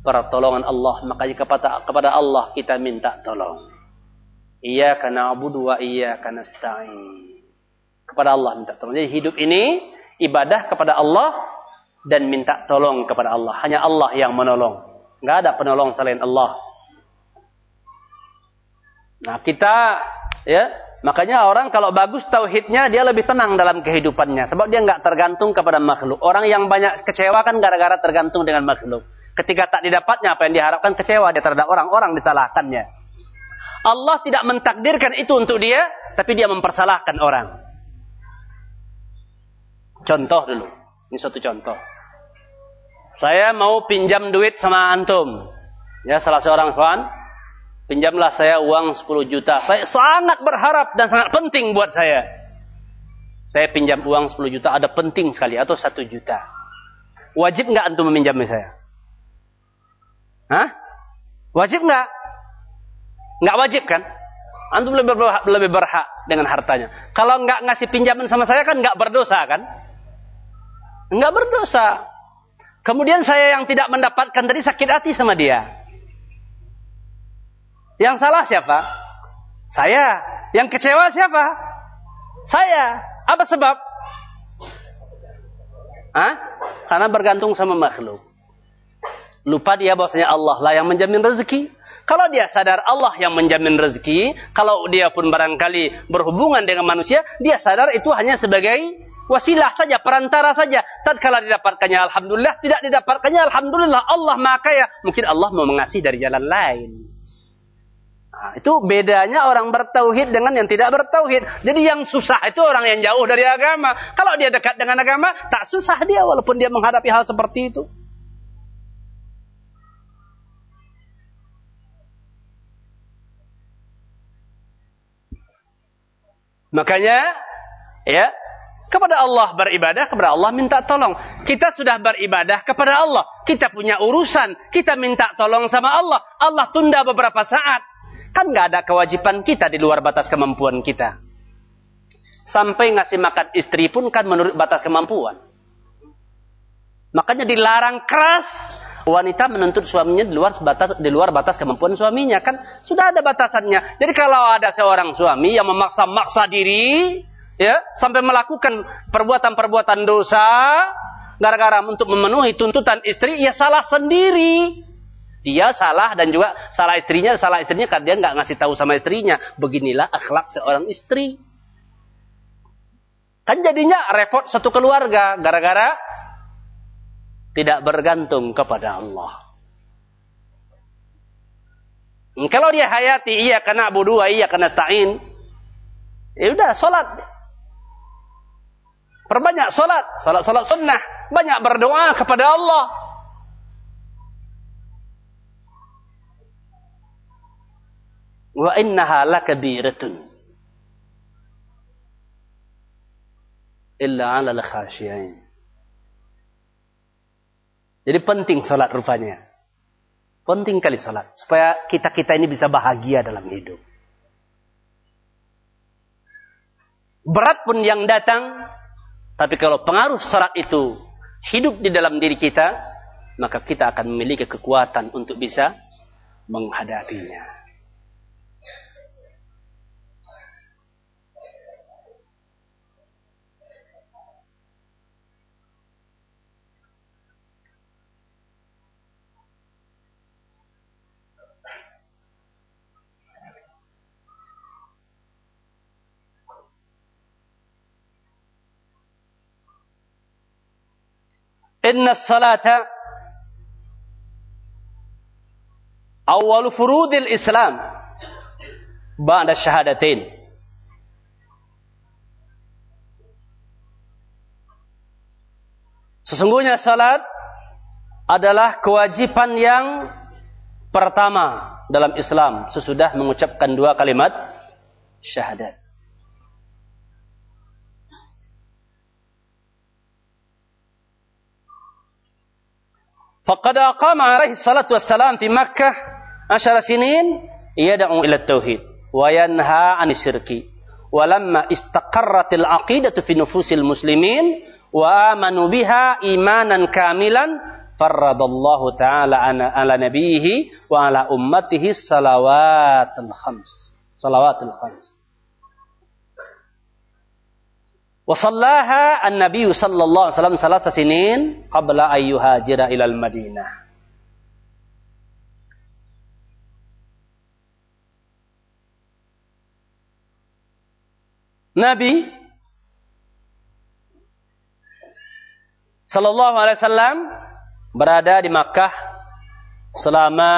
pertolongan Allah. Makanya kepada kepada Allah kita minta tolong. Iyyaka na'budu wa iyyaka nasta'in. Kepada Allah minta tolong. Jadi hidup ini ibadah kepada Allah dan minta tolong kepada Allah. Hanya Allah yang menolong. Nggak ada penolong selain Allah. Nah kita ya makanya orang kalau bagus tauhidnya dia lebih tenang dalam kehidupannya sebab dia nggak tergantung kepada makhluk. Orang yang banyak kecewa kan gara-gara tergantung dengan makhluk. Ketika tak didapatnya apa yang diharapkan kecewa dia terhadap orang-orang disalahkannya. Allah tidak mentakdirkan itu untuk dia, tapi dia mempersalahkan orang. Contoh dulu. Ini suatu contoh. Saya mau pinjam duit sama antum. Ya, salah seorang kawan, pinjamlah saya uang 10 juta. Saya sangat berharap dan sangat penting buat saya. Saya pinjam uang 10 juta, ada penting sekali, atau 1 juta. Wajib nggak antum meminjamnya saya? Hah? Wajib nggak? Nggak wajib kan? Antum lebih berhak, lebih berhak dengan hartanya. Kalau nggak ngasih pinjaman sama saya kan nggak berdosa kan? Nggak berdosa. Kemudian saya yang tidak mendapatkan tadi sakit hati sama dia. Yang salah siapa? Saya. Yang kecewa siapa? Saya. Apa sebab? Hah? Karena bergantung sama makhluk. Lupa dia bahwasanya Allah lah yang menjamin rezeki. Kalau dia sadar Allah yang menjamin rezeki, kalau dia pun barangkali berhubungan dengan manusia, dia sadar itu hanya sebagai Wasilah saja, perantara saja. Tatkala didapatkannya Alhamdulillah, tidak didapatkannya Alhamdulillah. Allah maka ya. Mungkin Allah mau mengasih dari jalan lain. Nah, itu bedanya orang bertauhid dengan yang tidak bertauhid. Jadi yang susah itu orang yang jauh dari agama. Kalau dia dekat dengan agama, tak susah dia walaupun dia menghadapi hal seperti itu. Makanya, ya, Kepada Allah beribadah, kepada Allah minta tolong. Kita sudah beribadah kepada Allah. Kita punya urusan. Kita minta tolong sama Allah. Allah tunda beberapa saat. Kan nggak ada kewajiban kita di luar batas kemampuan kita. Sampai ngasih makan istri pun kan menurut batas kemampuan. Makanya dilarang keras wanita menuntut suaminya di luar batas di luar batas kemampuan suaminya kan sudah ada batasannya. Jadi kalau ada seorang suami yang memaksa-maksa diri ya sampai melakukan perbuatan-perbuatan dosa gara-gara untuk memenuhi tuntutan istri ya salah sendiri. Dia salah dan juga salah istrinya salah istrinya karena dia nggak ngasih tahu sama istrinya. Beginilah akhlak seorang istri. Kan jadinya repot satu keluarga gara-gara tidak bergantung kepada Allah. Kalau dia hayati iya karena abu dua iya karena ta'in ya udah sholat Perbanyak salat, salat-salat sunnah, banyak berdoa kepada Allah. Wa innaha lakabiratun illa 'ala al-khashiyin. Jadi penting salat rupanya. Penting kali salat supaya kita-kita ini bisa bahagia dalam hidup. Berat pun yang datang, tapi kalau pengaruh salat itu hidup di dalam diri kita, maka kita akan memiliki kekuatan untuk bisa menghadapinya. إن الصلاة أول فروض الإسلام بعد الشهادتين Sesungguhnya salat adalah kewajiban yang pertama dalam Islam sesudah mengucapkan dua kalimat syahadat. Faqad aqama alaihi salatu wassalam fi Makkah asyara sinin yad'u ila tauhid wa yanha 'anil syirki. Walamma istaqarratil aqidatu fi nufusil muslimin wa amanu biha imanan kamilan farradallahu ta'ala ala, ala nabiyhi wa ala ummatihi salawatul khams. Salawatul khams. Wasallaha an-nabiy sallallahu alaihi wasallam salasa sinin qabla an yuhajira ila al-Madinah. Nabi sallallahu alaihi wasallam berada di Makkah selama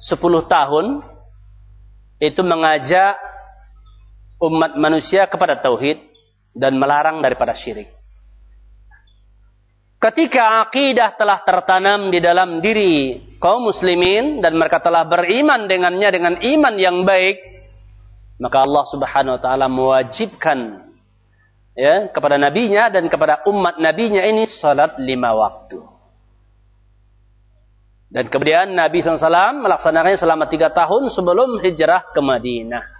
10 tahun itu mengajak umat manusia kepada tauhid dan melarang daripada syirik. Ketika akidah telah tertanam di dalam diri kaum muslimin dan mereka telah beriman dengannya dengan iman yang baik, maka Allah Subhanahu wa taala mewajibkan ya kepada nabinya dan kepada umat nabinya ini salat lima waktu. Dan kemudian Nabi SAW melaksanakannya selama tiga tahun sebelum hijrah ke Madinah.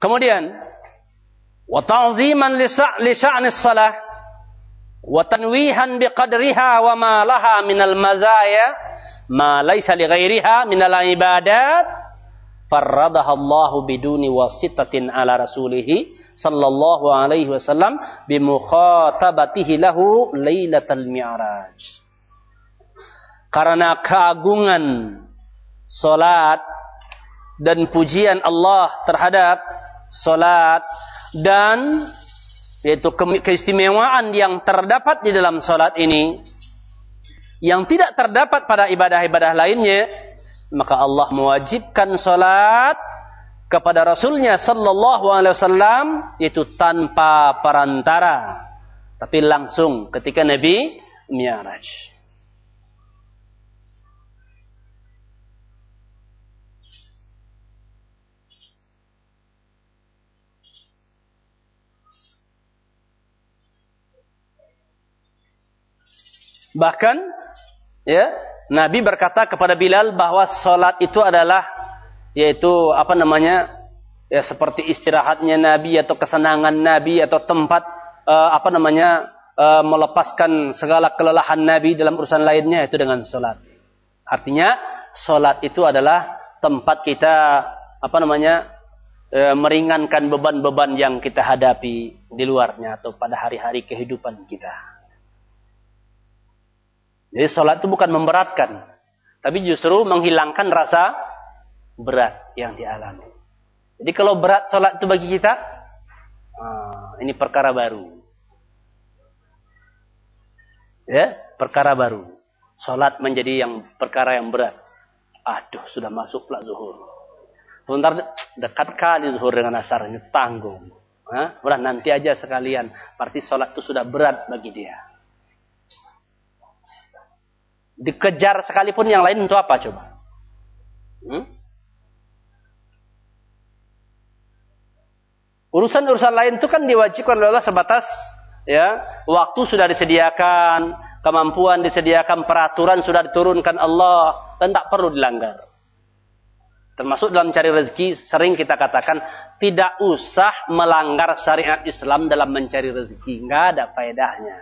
Kemudian wa ta'ziman li sya'nis salah wa tanwihan biqadriha wa ma laha minal mazaya ma laysa li ghairiha minal ibadat farradaha Allah biduni wasitatin ala rasulih sallallahu alaihi wasallam bi mukhatabatihi lahu lailatal mi'raj. Karena keagungan salat dan pujian Allah terhadap solat dan yaitu keistimewaan yang terdapat di dalam solat ini yang tidak terdapat pada ibadah-ibadah lainnya maka Allah mewajibkan solat kepada Rasulnya Sallallahu Alaihi Wasallam itu tanpa perantara tapi langsung ketika Nabi Mi'raj. Bahkan ya, Nabi berkata kepada Bilal bahwa salat itu adalah yaitu apa namanya? ya seperti istirahatnya Nabi atau kesenangan Nabi atau tempat uh, apa namanya? uh, melepaskan segala kelelahan Nabi dalam urusan lainnya itu dengan salat. Artinya salat itu adalah tempat kita apa namanya? Uh, meringankan beban-beban yang kita hadapi di luarnya atau pada hari-hari kehidupan kita. Jadi sholat itu bukan memberatkan. Tapi justru menghilangkan rasa berat yang dialami. Jadi kalau berat sholat itu bagi kita, ah, ini perkara baru. Ya, perkara baru. Sholat menjadi yang perkara yang berat. Aduh, sudah masuk masuklah zuhur. Sebentar dekat kali zuhur dengan asarnya, tanggung. Hah? Nanti aja sekalian. Berarti sholat itu sudah berat bagi dia. Dikejar sekalipun yang lain untuk apa coba? Hmm? Urusan-urusan lain itu kan diwajibkan oleh Allah sebatas ya, waktu sudah disediakan, kemampuan disediakan, peraturan sudah diturunkan Allah dan tak perlu dilanggar. Termasuk dalam cari rezeki sering kita katakan tidak usah melanggar syariat Islam dalam mencari rezeki, nggak ada faedahnya.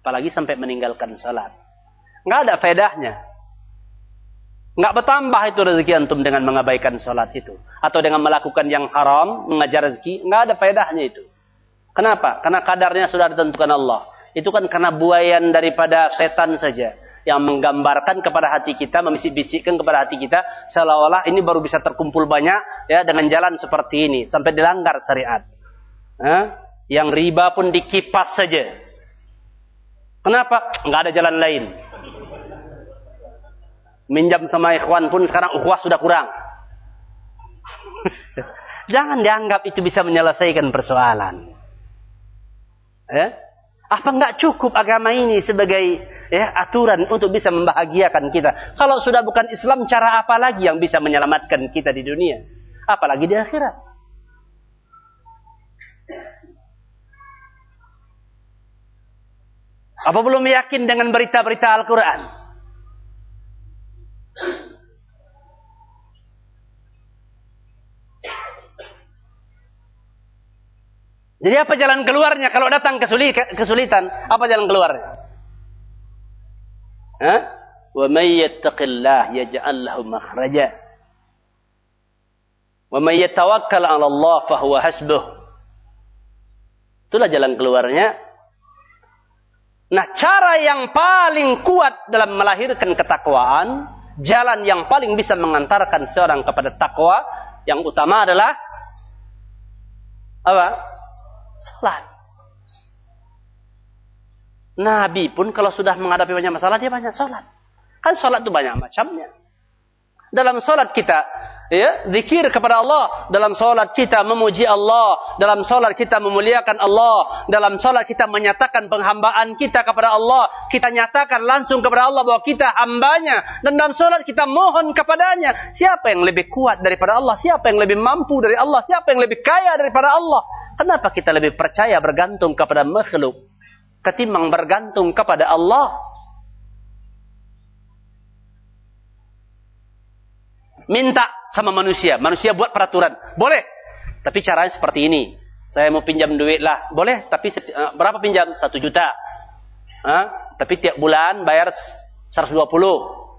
Apalagi sampai meninggalkan salat. Nggak ada faedahnya. Nggak bertambah itu rezeki antum dengan mengabaikan sholat itu. Atau dengan melakukan yang haram, mengajar rezeki. Nggak ada faedahnya itu. Kenapa? Karena kadarnya sudah ditentukan Allah. Itu kan karena buayan daripada setan saja. Yang menggambarkan kepada hati kita, memisik-bisikkan kepada hati kita. Seolah-olah ini baru bisa terkumpul banyak ya dengan jalan seperti ini. Sampai dilanggar syariat. Hah? Yang riba pun dikipas saja. Kenapa? Nggak ada jalan lain. Minjam sama ikhwan pun sekarang ukhuwah sudah kurang. Jangan dianggap itu bisa menyelesaikan persoalan. Ya? Apa enggak cukup agama ini sebagai ya, aturan untuk bisa membahagiakan kita? Kalau sudah bukan Islam, cara apa lagi yang bisa menyelamatkan kita di dunia? Apalagi di akhirat. Apa belum yakin dengan berita-berita Al-Quran? Jadi apa jalan keluarnya kalau datang kesulitan? Apa jalan keluarnya? Hah? Wa may yattaqillah yaj'al lahu makhraja. Wa may yatawakkal 'ala Allah fa huwa hasbuh. Itulah jalan keluarnya. Nah, cara yang paling kuat dalam melahirkan ketakwaan jalan yang paling bisa mengantarkan seorang kepada takwa yang utama adalah apa? Salat. Nabi pun kalau sudah menghadapi banyak masalah dia banyak salat. Kan salat itu banyak macamnya. Dalam salat kita ya, zikir kepada Allah, dalam salat kita memuji Allah, dalam salat kita memuliakan Allah, dalam salat kita menyatakan penghambaan kita kepada Allah, kita nyatakan langsung kepada Allah bahwa kita hambanya, dan dalam salat kita mohon kepadanya. Siapa yang lebih kuat daripada Allah? Siapa yang lebih mampu dari Allah? Siapa yang lebih kaya daripada Allah? Kenapa kita lebih percaya bergantung kepada makhluk ketimbang bergantung kepada Allah? Minta sama manusia. Manusia buat peraturan. Boleh. Tapi caranya seperti ini. Saya mau pinjam duit lah. Boleh. Tapi uh, berapa pinjam? Satu juta. Uh, tapi tiap bulan bayar 120.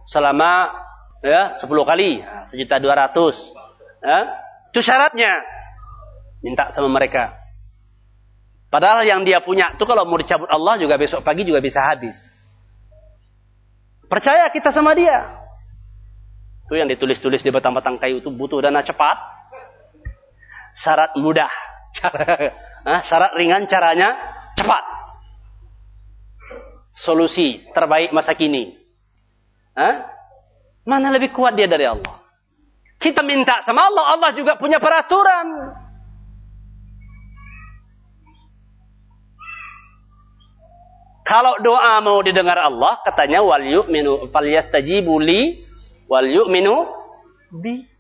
Selama ya, 10 kali. Sejuta dua ratus. Uh, itu syaratnya. Minta sama mereka. Padahal yang dia punya itu kalau mau dicabut Allah juga besok pagi juga bisa habis. Percaya kita sama dia. Itu yang ditulis-tulis di batang-batang kayu itu butuh dana cepat. Syarat mudah. nah, syarat ringan caranya cepat. Solusi terbaik masa kini. Hah? Mana lebih kuat dia dari Allah? Kita minta sama Allah, Allah juga punya peraturan. Kalau doa mau didengar Allah, katanya wal yu'minu falyastajibu li wal yu'minu bi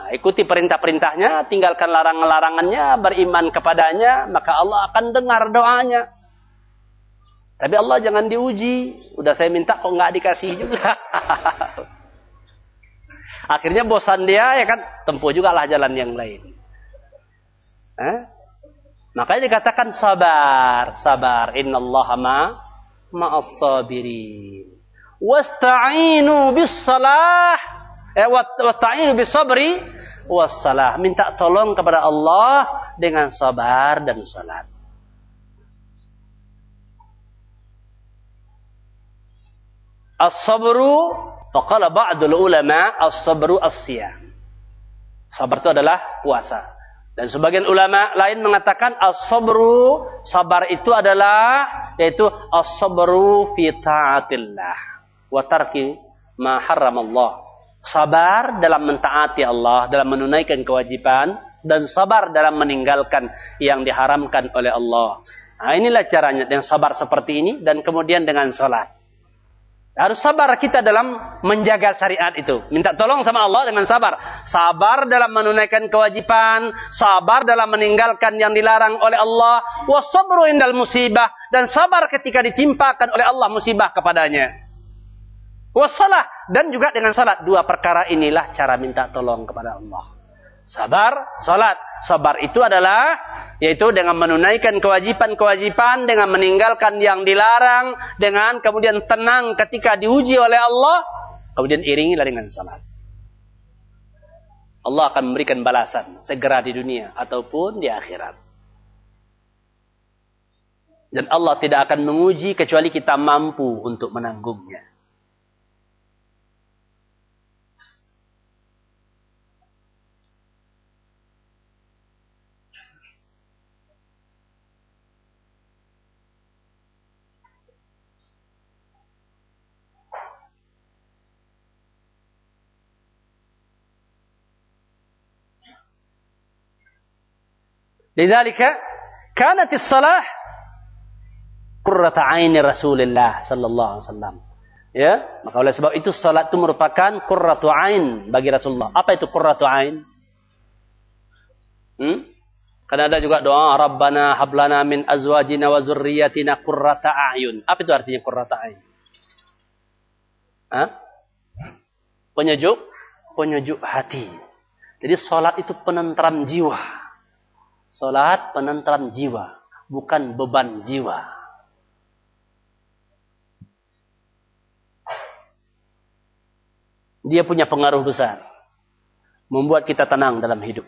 Nah, ikuti perintah-perintahnya, tinggalkan larangan-larangannya, beriman kepadanya, maka Allah akan dengar doanya. Tapi Allah jangan diuji. Udah saya minta kok nggak dikasih juga. Akhirnya bosan dia ya kan tempuh juga lah jalan yang lain. Eh? Makanya dikatakan sabar, sabar. Innallaha ma ma'as sabirin. Wasta'inu bis salah. Eh, wasta'inu bis sabri wassalah. Minta tolong kepada Allah dengan sabar dan salat. As-sabru faqala ba'dul ulama as-sabru as-siyam. Sabar itu adalah puasa. Dan sebagian ulama lain mengatakan as-sabru sabar itu adalah yaitu as-sabru fi ta'atillah wa tarki ma Allah. Sabar dalam mentaati Allah, dalam menunaikan kewajiban dan sabar dalam meninggalkan yang diharamkan oleh Allah. Nah, inilah caranya dengan sabar seperti ini dan kemudian dengan salat. Harus sabar kita dalam menjaga syariat itu. Minta tolong sama Allah dengan sabar. Sabar dalam menunaikan kewajiban. Sabar dalam meninggalkan yang dilarang oleh Allah. Wasabru indal musibah. Dan sabar ketika ditimpakan oleh Allah musibah kepadanya. Wassalah. Dan juga dengan salat. Dua perkara inilah cara minta tolong kepada Allah. Sabar, salat. Sabar itu adalah yaitu dengan menunaikan kewajiban-kewajiban, dengan meninggalkan yang dilarang, dengan kemudian tenang ketika diuji oleh Allah, kemudian iringilah dengan salat. Allah akan memberikan balasan segera di dunia ataupun di akhirat. Dan Allah tidak akan menguji kecuali kita mampu untuk menanggungnya. لذلك كانت الصلاة قرة عين رسول الله صلى الله عليه وسلم Ya, maka oleh sebab itu salat itu merupakan qurratu ain bagi Rasulullah. Apa itu qurratu ain? Hmm? Karena ada juga doa Rabbana hablana min azwajina wa zurriyyatina qurrata a'yun. Apa itu artinya qurrata ain? Hah? Penyejuk, penyejuk hati. Jadi salat itu penentram jiwa. Salat penentram jiwa, bukan beban jiwa. Dia punya pengaruh besar. Membuat kita tenang dalam hidup.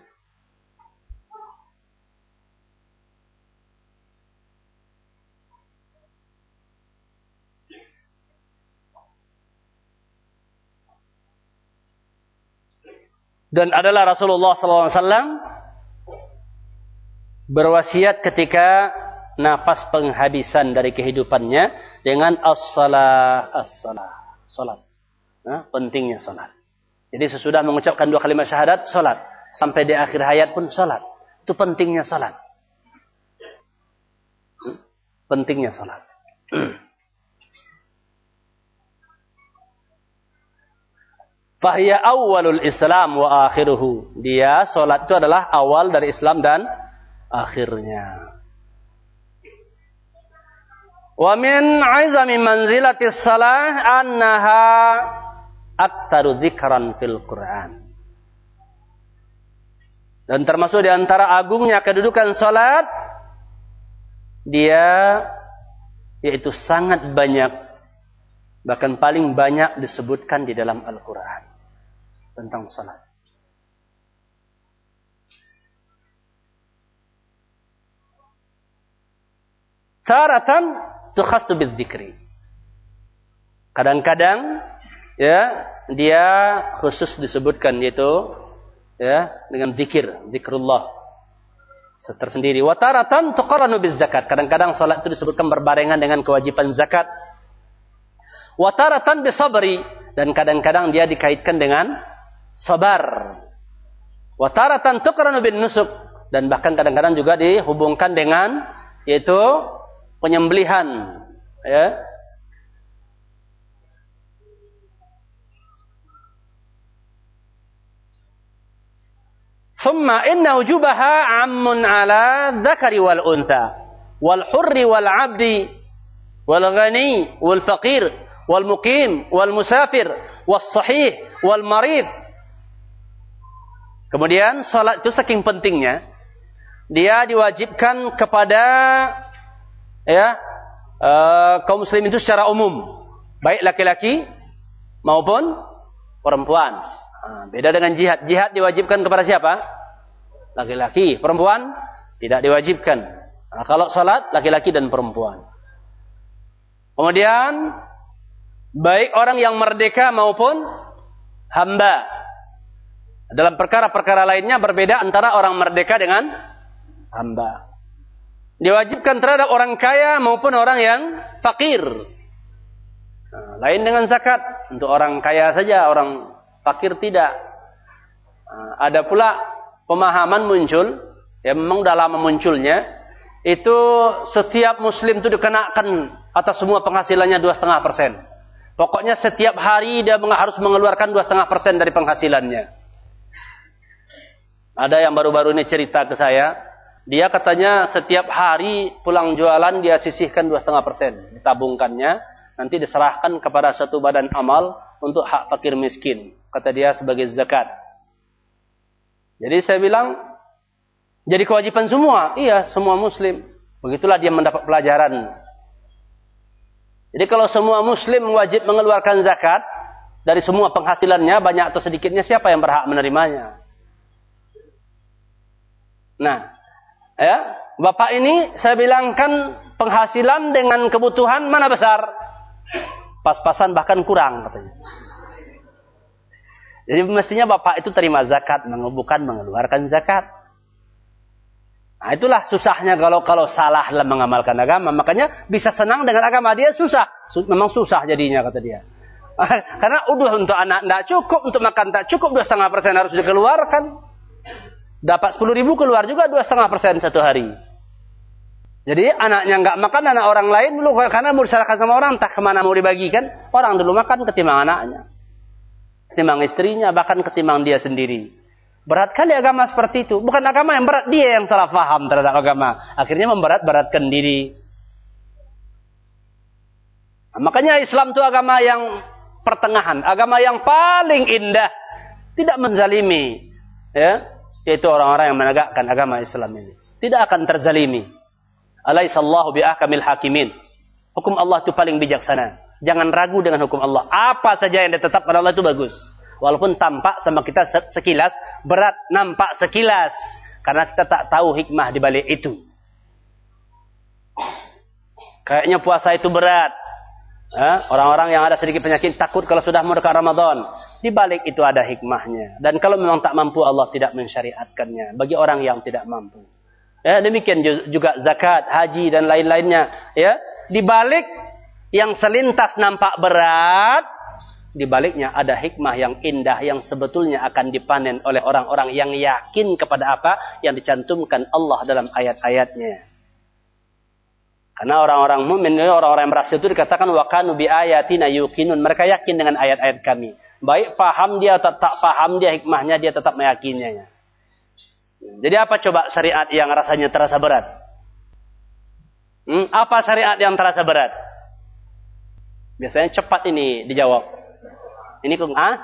Dan adalah Rasulullah SAW berwasiat ketika nafas penghabisan dari kehidupannya dengan as-salah, as-salah, salat. Nah, pentingnya salat. Jadi sesudah mengucapkan dua kalimat syahadat, salat. Sampai di akhir hayat pun salat. Itu pentingnya salat. Pentingnya salat. Fahya awalul Islam wa akhiruhu. Dia salat itu adalah awal dari Islam dan akhirnya. Wa min 'azami manzilati salah annaha aktaru dzikran fil Qur'an. Dan termasuk di antara agungnya kedudukan salat dia yaitu sangat banyak bahkan paling banyak disebutkan di dalam Al-Qur'an tentang salat. Taratan tukhassu bidzikri. Kadang-kadang ya dia khusus disebutkan yaitu ya dengan zikir, zikrullah tersendiri. Wa taratan tuqarranu zakat. Kadang-kadang salat itu disebutkan berbarengan dengan kewajiban zakat. Wa taratan bisabri dan kadang-kadang dia dikaitkan dengan sabar. Wa taratan tuqranu bin nusuk dan bahkan kadang-kadang juga dihubungkan dengan yaitu penyembelihan ya ثم إن وجوبها عم على الذكر والأنثى والحر والعبد wal ghani wal faqir wal muqim wal musafir was sahih wal marid. Kemudian salat itu saking pentingnya dia diwajibkan kepada ya uh, kaum muslim itu secara umum, baik laki-laki maupun perempuan. Nah, beda dengan jihad. Jihad diwajibkan kepada siapa? Laki-laki. Perempuan tidak diwajibkan. Nah, kalau salat laki-laki dan perempuan. Kemudian baik orang yang merdeka maupun hamba. Dalam perkara-perkara lainnya berbeda antara orang merdeka dengan hamba. Diwajibkan terhadap orang kaya maupun orang yang fakir. Nah, lain dengan zakat. Untuk orang kaya saja, orang fakir tidak. Nah, ada pula pemahaman muncul, ya memang udah lama munculnya, itu setiap muslim itu dikenakan atas semua penghasilannya dua setengah persen. Pokoknya setiap hari dia harus mengeluarkan dua setengah persen dari penghasilannya. Ada yang baru-baru ini cerita ke saya, dia katanya setiap hari pulang jualan dia sisihkan dua setengah persen, ditabungkannya, nanti diserahkan kepada suatu badan amal untuk hak fakir miskin. Kata dia sebagai zakat. Jadi saya bilang, jadi kewajiban semua. Iya, semua muslim. Begitulah dia mendapat pelajaran jadi kalau semua muslim wajib mengeluarkan zakat dari semua penghasilannya banyak atau sedikitnya siapa yang berhak menerimanya? Nah, ya, Bapak ini saya bilangkan penghasilan dengan kebutuhan mana besar? Pas-pasan bahkan kurang katanya. Jadi mestinya Bapak itu terima zakat, bukan mengeluarkan zakat. Nah, itulah susahnya kalau kalau salah dalam mengamalkan agama. Makanya bisa senang dengan agama dia susah. Memang susah jadinya kata dia. Karena udah untuk anak tidak cukup, untuk makan tak cukup, dua setengah persen harus dikeluarkan. Dapat sepuluh ribu keluar juga dua setengah persen satu hari. Jadi anaknya nggak makan, anak orang lain dulu karena mau disalahkan sama orang, tak ke mana mau dibagikan. Orang dulu makan ketimbang anaknya, ketimbang istrinya, bahkan ketimbang dia sendiri. Berat kali agama seperti itu. Bukan agama yang berat, dia yang salah paham terhadap agama. Akhirnya memberat-beratkan diri. Nah, makanya Islam itu agama yang pertengahan. Agama yang paling indah. Tidak menzalimi. Ya, yaitu orang-orang yang menegakkan agama Islam ini. Tidak akan terzalimi. Alaihissallahu bi'ahkamil hakimin. Hukum Allah itu paling bijaksana. Jangan ragu dengan hukum Allah. Apa saja yang ditetapkan Allah itu bagus. Walaupun tampak sama kita sekilas, berat nampak sekilas. Karena kita tak tahu hikmah di balik itu. Kayaknya puasa itu berat. Orang-orang yang ada sedikit penyakit takut kalau sudah mau dekat Ramadan. Di balik itu ada hikmahnya. Dan kalau memang tak mampu Allah tidak mensyariatkannya. Bagi orang yang tidak mampu. Ya, demikian juga zakat, haji dan lain-lainnya. Ya, di balik yang selintas nampak berat, di baliknya ada hikmah yang indah yang sebetulnya akan dipanen oleh orang-orang yang yakin kepada apa yang dicantumkan Allah dalam ayat-ayatnya. Karena orang-orang mukmin, orang-orang yang berhasil itu dikatakan wakanu bi ayatina yuqinun. Mereka yakin dengan ayat-ayat kami. Baik paham dia atau tak paham dia hikmahnya dia tetap meyakininya. Jadi apa coba syariat yang rasanya terasa berat? Hmm, apa syariat yang terasa berat? Biasanya cepat ini dijawab. Ini kung ah?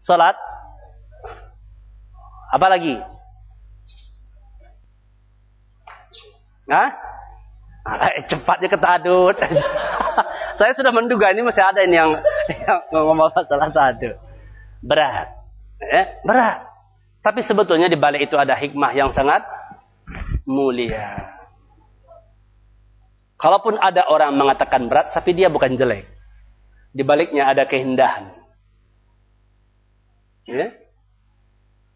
Salat. Apa lagi? Ah, cepatnya ketadut. Saya sudah menduga ini masih ada ini yang, yang ngomong masalah tadut. Berat. Eh, berat. Tapi sebetulnya di balik itu ada hikmah yang sangat mulia. Kalaupun ada orang mengatakan berat, tapi dia bukan jelek. Di baliknya ada keindahan. Ya?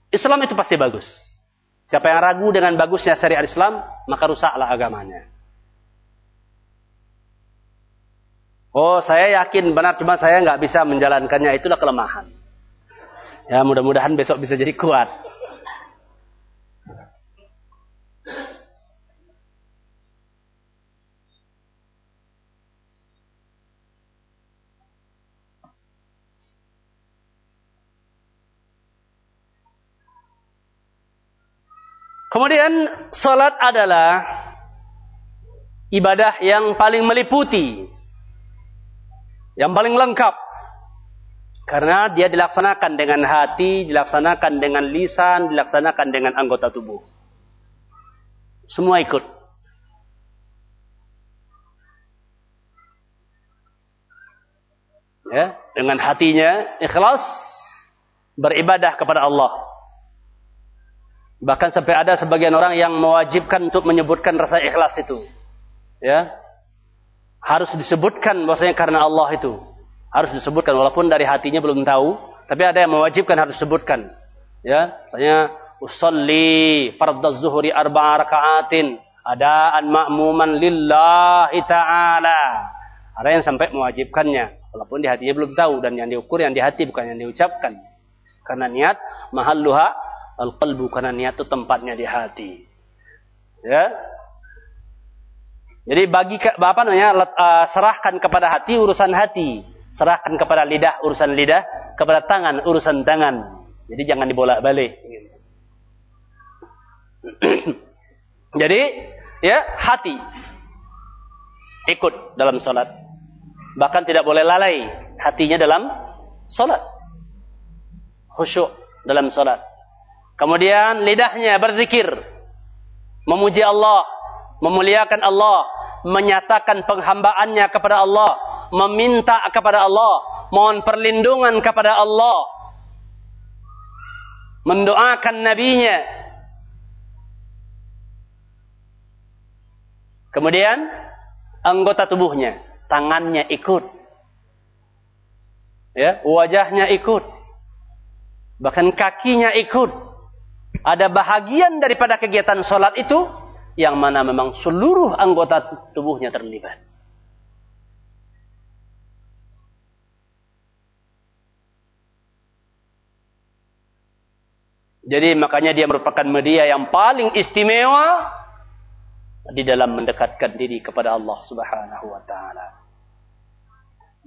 Islam itu pasti bagus. Siapa yang ragu dengan bagusnya syariat Islam, maka rusaklah agamanya. Oh, saya yakin benar, cuma saya nggak bisa menjalankannya. Itulah kelemahan. Ya, mudah-mudahan besok bisa jadi kuat. Kemudian salat adalah ibadah yang paling meliputi, yang paling lengkap. Karena dia dilaksanakan dengan hati, dilaksanakan dengan lisan, dilaksanakan dengan anggota tubuh. Semua ikut. Ya, dengan hatinya ikhlas beribadah kepada Allah. Bahkan sampai ada sebagian orang yang mewajibkan untuk menyebutkan rasa ikhlas itu. Ya. Harus disebutkan bahwasanya karena Allah itu harus disebutkan walaupun dari hatinya belum tahu, tapi ada yang mewajibkan harus disebutkan. Ya, misalnya usolli fardhu zuhri arba'a raka'atin adaan ma'muman lillahi ta'ala. Ada yang sampai mewajibkannya walaupun di hatinya belum tahu dan yang diukur yang di hati bukan yang diucapkan. Karena niat mahalluha al-qalbu karena niat itu tempatnya di hati. Ya. Jadi bagi apa namanya uh, serahkan kepada hati urusan hati serahkan kepada lidah urusan lidah, kepada tangan urusan tangan. Jadi jangan dibolak-balik. Jadi ya hati ikut dalam salat. Bahkan tidak boleh lalai hatinya dalam salat. Khusyuk dalam salat. Kemudian lidahnya berzikir, memuji Allah, memuliakan Allah, menyatakan penghambaannya kepada Allah, meminta kepada Allah, mohon perlindungan kepada Allah, mendoakan nabinya. Kemudian anggota tubuhnya, tangannya ikut. Ya, wajahnya ikut. Bahkan kakinya ikut. Ada bahagian daripada kegiatan sholat itu yang mana memang seluruh anggota tubuhnya terlibat. Jadi makanya dia merupakan media yang paling istimewa di dalam mendekatkan diri kepada Allah Subhanahu wa taala.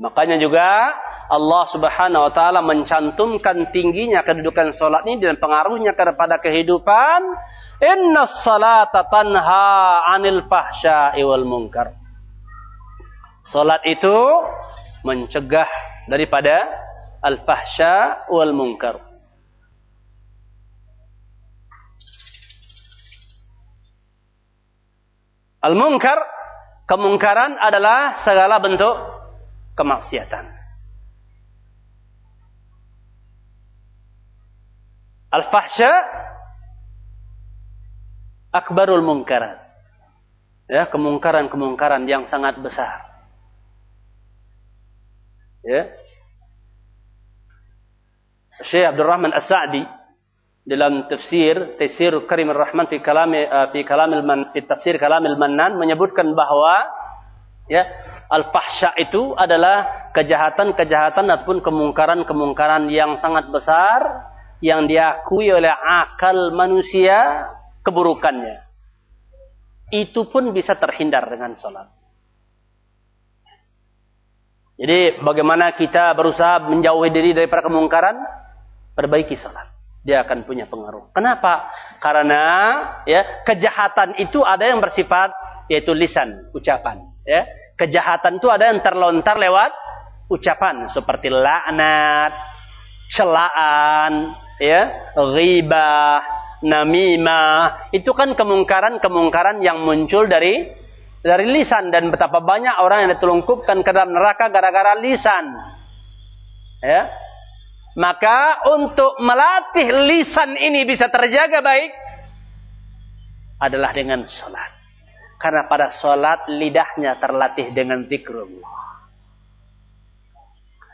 Makanya juga Allah Subhanahu wa taala mencantumkan tingginya kedudukan salat ini dan pengaruhnya kepada kehidupan. Inna salata tanha 'anil fahsya'i wal munkar. Salat itu mencegah daripada al-fahsya wal munkar. Al-munkar, kemungkaran adalah segala bentuk kemaksiatan. Al-fahsya akbarul munkarat. Ya, kemungkaran-kemungkaran yang sangat besar. Ya. Syekh Abdul Rahman As-Sa'di dalam tafsir tafsir Karim Rahman fi kalam uh, fi kalam al fi tafsir kalam al-Mannan menyebutkan bahwa ya al-fahsya itu adalah kejahatan-kejahatan ataupun kemungkaran-kemungkaran yang sangat besar yang diakui oleh akal manusia keburukannya. Itu pun bisa terhindar dengan salat. Jadi bagaimana kita berusaha menjauhi diri daripada kemungkaran? Perbaiki salat dia akan punya pengaruh. Kenapa? Karena ya kejahatan itu ada yang bersifat yaitu lisan, ucapan. Ya, kejahatan itu ada yang terlontar lewat ucapan seperti laknat, celaan, ya, ghibah, namimah. Itu kan kemungkaran-kemungkaran yang muncul dari dari lisan dan betapa banyak orang yang ditelungkupkan ke dalam neraka gara-gara lisan. Ya, maka untuk melatih lisan ini bisa terjaga baik adalah dengan sholat. Karena pada sholat lidahnya terlatih dengan zikrullah.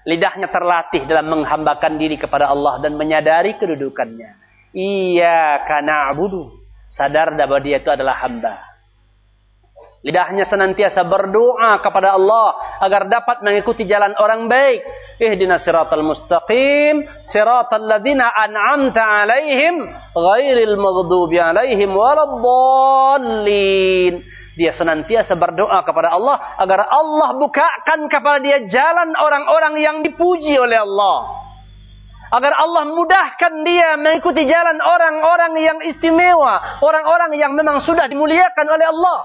Lidahnya terlatih dalam menghambakan diri kepada Allah dan menyadari kedudukannya. Iya karena abudu. Sadar bahwa dia itu adalah hamba. Lidahnya senantiasa berdoa kepada Allah agar dapat mengikuti jalan orang baik Ihdina siratal mustaqim siratal ladzina an'amta alaihim ghairil maghdubi alaihim waladdallin. Dia senantiasa berdoa kepada Allah agar Allah bukakan kepada dia jalan orang-orang yang dipuji oleh Allah. Agar Allah mudahkan dia mengikuti jalan orang-orang yang istimewa. Orang-orang yang memang sudah dimuliakan oleh Allah.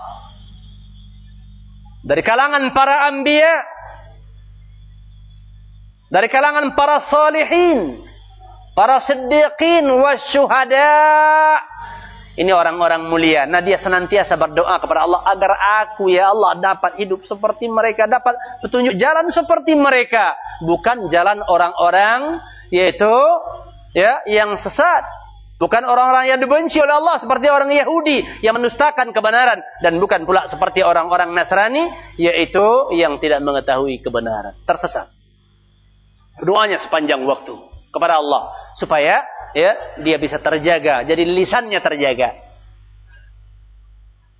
dari kalangan para anbiya, dari kalangan para salihin, para siddiqin wasyuhada. Ini orang-orang mulia. Nah dia senantiasa berdoa kepada Allah agar aku ya Allah dapat hidup seperti mereka, dapat petunjuk jalan seperti mereka, bukan jalan orang-orang yaitu ya yang sesat. Bukan orang-orang yang dibenci oleh Allah seperti orang Yahudi yang menustakan kebenaran dan bukan pula seperti orang-orang Nasrani yaitu yang tidak mengetahui kebenaran, tersesat. Doanya sepanjang waktu kepada Allah supaya ya dia bisa terjaga, jadi lisannya terjaga.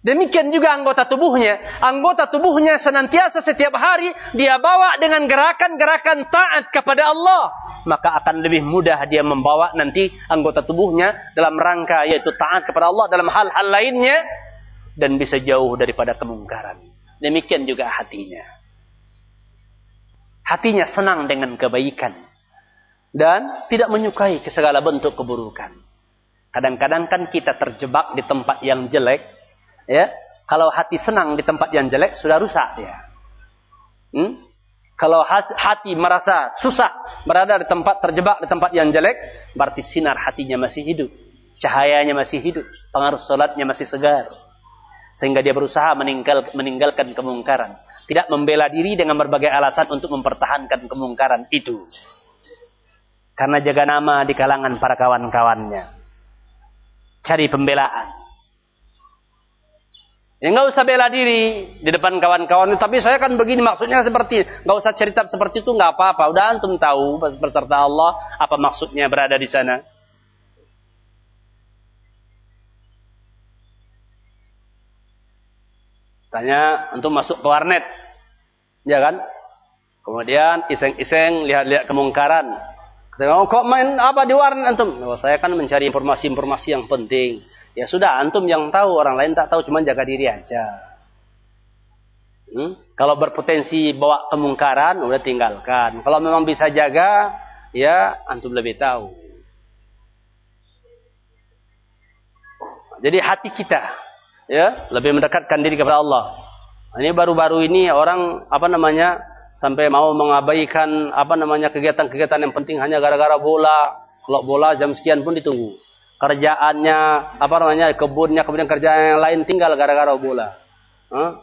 Demikian juga anggota tubuhnya. Anggota tubuhnya senantiasa setiap hari dia bawa dengan gerakan-gerakan taat kepada Allah. Maka akan lebih mudah dia membawa nanti anggota tubuhnya dalam rangka yaitu taat kepada Allah dalam hal-hal lainnya. Dan bisa jauh daripada kemungkaran. Demikian juga hatinya. Hatinya senang dengan kebaikan. Dan tidak menyukai segala bentuk keburukan. Kadang-kadang kan kita terjebak di tempat yang jelek ya? Kalau hati senang di tempat yang jelek sudah rusak dia. Hmm? kalau hati merasa susah berada di tempat terjebak di tempat yang jelek berarti sinar hatinya masih hidup. Cahayanya masih hidup. Pengaruh solatnya masih segar. Sehingga dia berusaha meninggal, meninggalkan kemungkaran. Tidak membela diri dengan berbagai alasan untuk mempertahankan kemungkaran itu. Karena jaga nama di kalangan para kawan-kawannya. Cari pembelaan Ya nggak usah bela diri di depan kawan-kawan. Tapi saya kan begini maksudnya seperti nggak usah cerita seperti itu nggak apa-apa. Udah antum tahu beserta Allah apa maksudnya berada di sana. Tanya untuk masuk ke warnet, ya kan? Kemudian iseng-iseng lihat-lihat kemungkaran. Kata, oh, kok main apa di warnet antum? Oh, saya kan mencari informasi-informasi yang penting. Ya sudah, antum yang tahu, orang lain tak tahu, cuma jaga diri aja. Hmm? Kalau berpotensi bawa kemungkaran, udah tinggalkan. Kalau memang bisa jaga, ya antum lebih tahu. Jadi hati kita, ya lebih mendekatkan diri kepada Allah. Ini baru-baru ini orang apa namanya sampai mau mengabaikan apa namanya kegiatan-kegiatan yang penting hanya gara-gara bola. Kalau bola jam sekian pun ditunggu kerjaannya apa namanya kebunnya kemudian kerjaan yang lain tinggal gara-gara bola. Huh?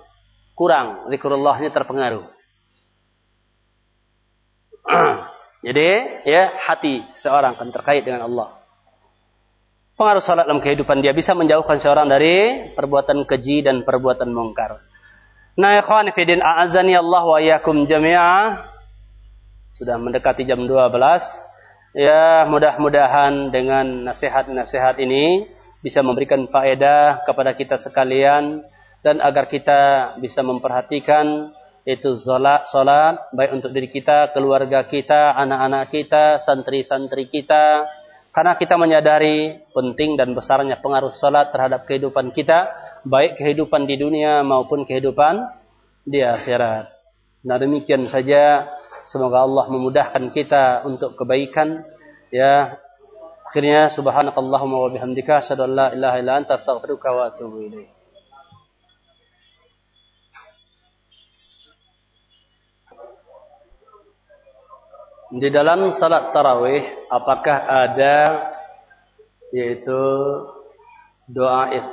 kurang zikrullahnya terpengaruh. Jadi ya hati seorang kan terkait dengan Allah. Pengaruh salat dalam kehidupan dia bisa menjauhkan seorang dari perbuatan keji dan perbuatan mungkar. Nah ikhwan fidin a'azani Allah wa yakum jami'ah sudah mendekati jam 12 Ya, mudah-mudahan dengan nasihat-nasihat ini bisa memberikan faedah kepada kita sekalian dan agar kita bisa memperhatikan itu salat, salat baik untuk diri kita, keluarga kita, anak-anak kita, santri-santri kita. Karena kita menyadari penting dan besarnya pengaruh salat terhadap kehidupan kita, baik kehidupan di dunia maupun kehidupan di akhirat. Nah demikian saja Semoga Allah memudahkan kita untuk kebaikan. Ya. Akhirnya subhanakallahumma wa bihamdika asyhadu an la ilaha illa anta astaghfiruka wa atubu ilaik. Di dalam salat tarawih apakah ada yaitu doa it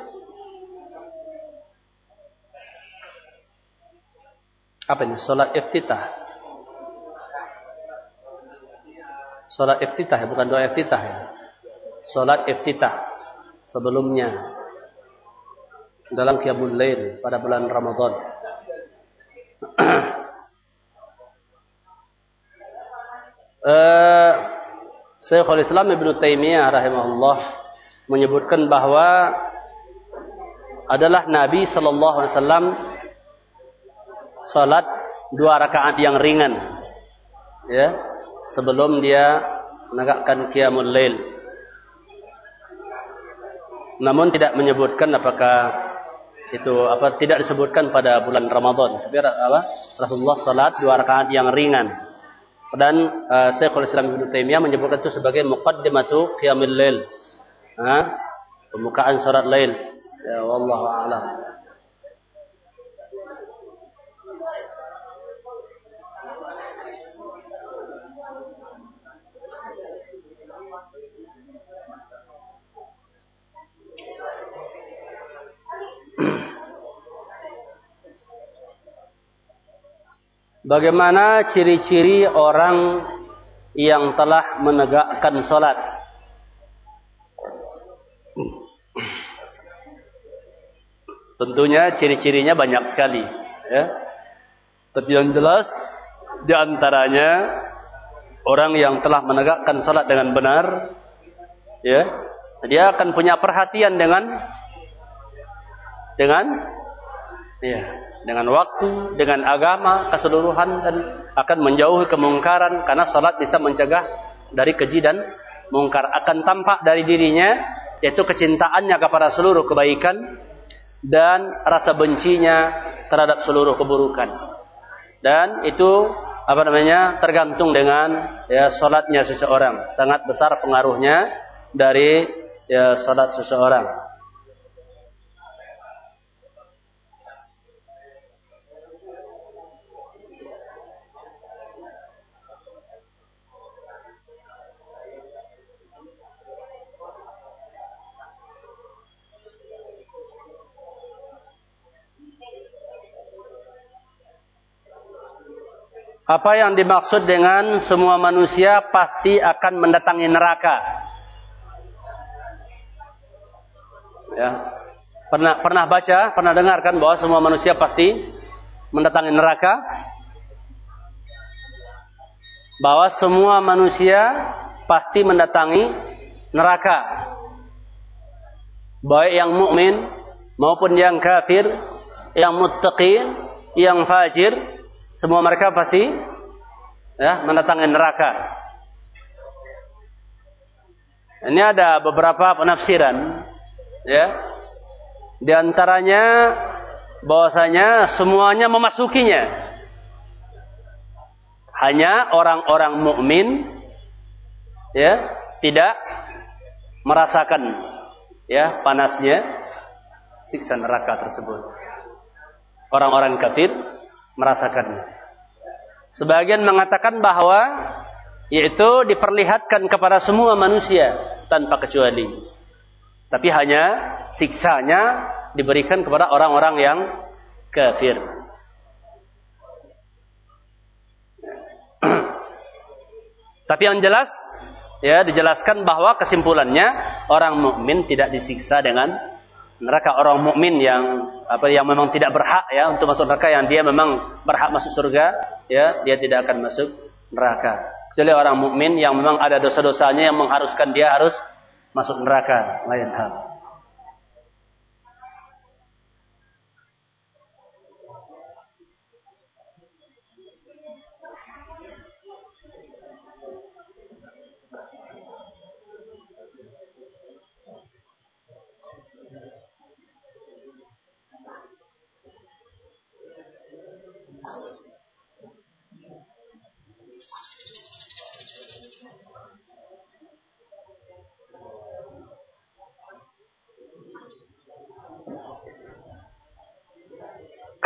apa ini salat iftitah Salat iftitah ya, bukan doa iftitah ya. Salat iftitah sebelumnya dalam qiyamul lail pada bulan Ramadan. uh, Syekhul Islam Ibnu Taimiyah rahimahullah menyebutkan bahwa adalah Nabi sallallahu alaihi wasallam salat dua rakaat yang ringan. Ya, sebelum dia menegakkan qiyamul lail. Namun tidak menyebutkan apakah itu apa tidak disebutkan pada bulan Ramadan. Tapi apa? Rasulullah salat dua rakaat yang ringan. Dan uh, Syekhul Islam Ibnu Taimiyah menyebutkan itu sebagai muqaddimatu qiyamul lail. Ha? Pembukaan salat lail. Ya wallahu a'lam. Bagaimana ciri-ciri orang yang telah menegakkan salat? Tentunya ciri-cirinya banyak sekali, ya. Tapi yang jelas di antaranya orang yang telah menegakkan salat dengan benar, ya, dia akan punya perhatian dengan dengan ya, dengan waktu, dengan agama keseluruhan dan akan menjauhi kemungkaran karena salat bisa mencegah dari keji dan mungkar akan tampak dari dirinya yaitu kecintaannya kepada seluruh kebaikan dan rasa bencinya terhadap seluruh keburukan. Dan itu apa namanya tergantung dengan ya salatnya seseorang. Sangat besar pengaruhnya dari ya salat seseorang. Apa yang dimaksud dengan semua manusia pasti akan mendatangi neraka? Ya. Pernah pernah baca, pernah dengar kan bahwa semua manusia pasti mendatangi neraka? Bahwa semua manusia pasti mendatangi neraka. Baik yang mukmin maupun yang kafir, yang muttaqin, yang fajir, semua mereka pasti ya mendatangi neraka. Ini ada beberapa penafsiran ya. Di antaranya bahwasanya semuanya memasukinya. Hanya orang-orang mukmin ya tidak merasakan ya panasnya siksa neraka tersebut. Orang-orang kafir merasakannya. Sebagian mengatakan bahwa yaitu diperlihatkan kepada semua manusia tanpa kecuali. Tapi hanya siksanya diberikan kepada orang-orang yang kafir. Tapi yang jelas ya dijelaskan bahwa kesimpulannya orang mukmin tidak disiksa dengan neraka orang mukmin yang apa yang memang tidak berhak ya untuk masuk neraka yang dia memang berhak masuk surga ya dia tidak akan masuk neraka. Kecuali orang mukmin yang memang ada dosa-dosanya yang mengharuskan dia harus masuk neraka. Lain hal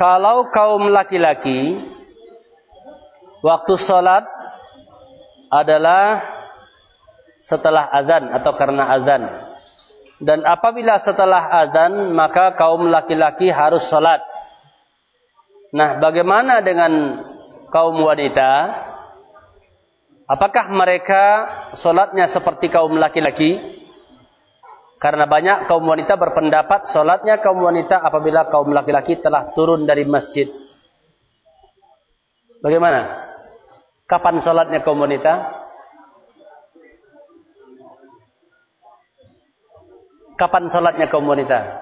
Kalau kaum laki-laki waktu sholat adalah setelah azan atau karena azan. Dan apabila setelah azan maka kaum laki-laki harus sholat. Nah bagaimana dengan kaum wanita? Apakah mereka sholatnya seperti kaum laki-laki? Karena banyak kaum wanita berpendapat solatnya kaum wanita apabila kaum laki-laki telah turun dari masjid. Bagaimana? Kapan solatnya kaum wanita? Kapan solatnya kaum wanita?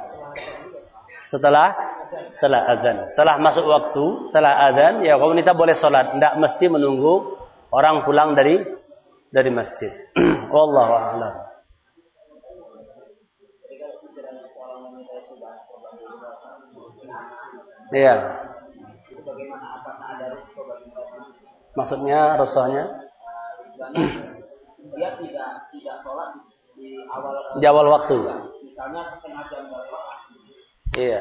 Setelah setelah azan. Setelah masuk waktu, setelah azan, ya kaum wanita boleh solat. Tidak mesti menunggu orang pulang dari dari masjid. Wallahu a'lam. Iya. Maksudnya Rasulnya? Dia tidak tidak sholat di awal di awal waktu. Misalnya setengah jam Iya.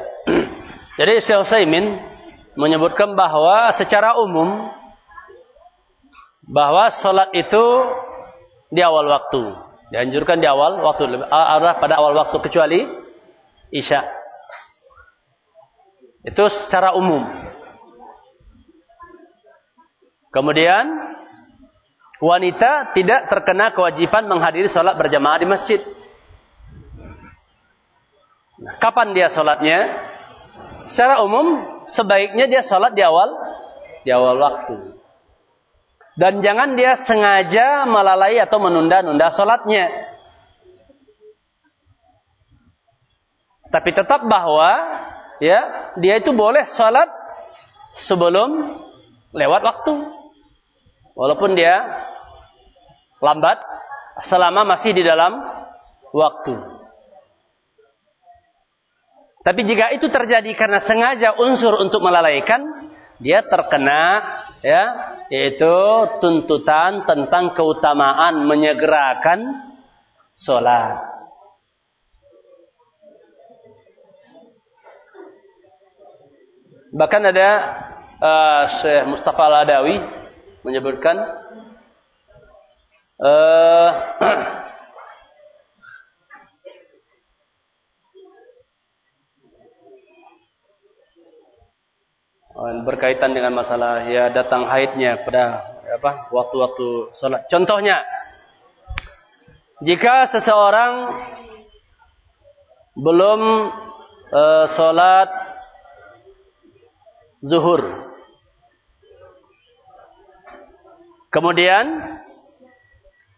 Jadi Syekh Utsaimin menyebutkan bahwa secara umum bahwa sholat itu di awal waktu. Dianjurkan di awal waktu, adalah pada awal waktu kecuali Isya. Itu secara umum. Kemudian wanita tidak terkena kewajiban menghadiri sholat berjamaah di masjid. Nah, kapan dia sholatnya? Secara umum sebaiknya dia sholat di awal di awal waktu. Dan jangan dia sengaja melalai atau menunda-nunda sholatnya. Tapi tetap bahwa ya dia itu boleh sholat sebelum lewat waktu. Walaupun dia lambat selama masih di dalam waktu. Tapi jika itu terjadi karena sengaja unsur untuk melalaikan, dia terkena ya, yaitu tuntutan tentang keutamaan menyegerakan sholat. Bahkan ada uh, Syekh Mustafa Al-Adawi menyebutkan uh, berkaitan dengan masalah ya datang haidnya pada apa waktu-waktu sholat. Contohnya, jika seseorang belum uh, sholat zuhur, kemudian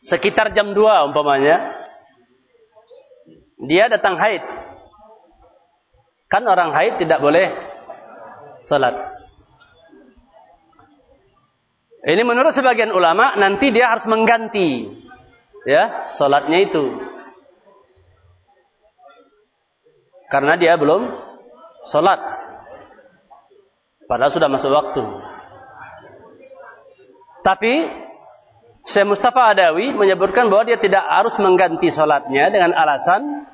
sekitar jam 2 umpamanya, dia datang haid. Kan orang haid tidak boleh salat. Ini menurut sebagian ulama nanti dia harus mengganti ya salatnya itu. Karena dia belum salat. Padahal sudah masuk waktu. Tapi Syekh Mustafa Adawi menyebutkan bahwa dia tidak harus mengganti salatnya dengan alasan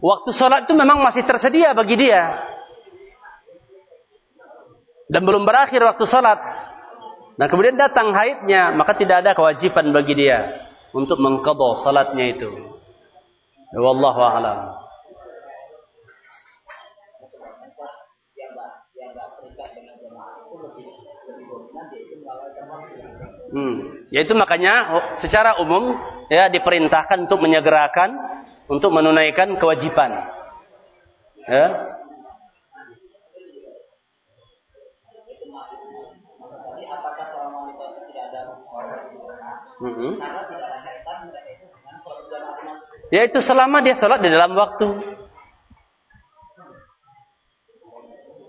waktu salat itu memang masih tersedia bagi dia dan belum berakhir waktu salat. Nah kemudian datang haidnya, maka tidak ada kewajiban bagi dia untuk mengqadha salatnya itu. Wallahu a'lam. Hmm. Yaitu makanya secara umum ya diperintahkan untuk menyegerakan untuk menunaikan kewajiban. Ya, Hmm. Yaitu selama dia sholat di dalam waktu.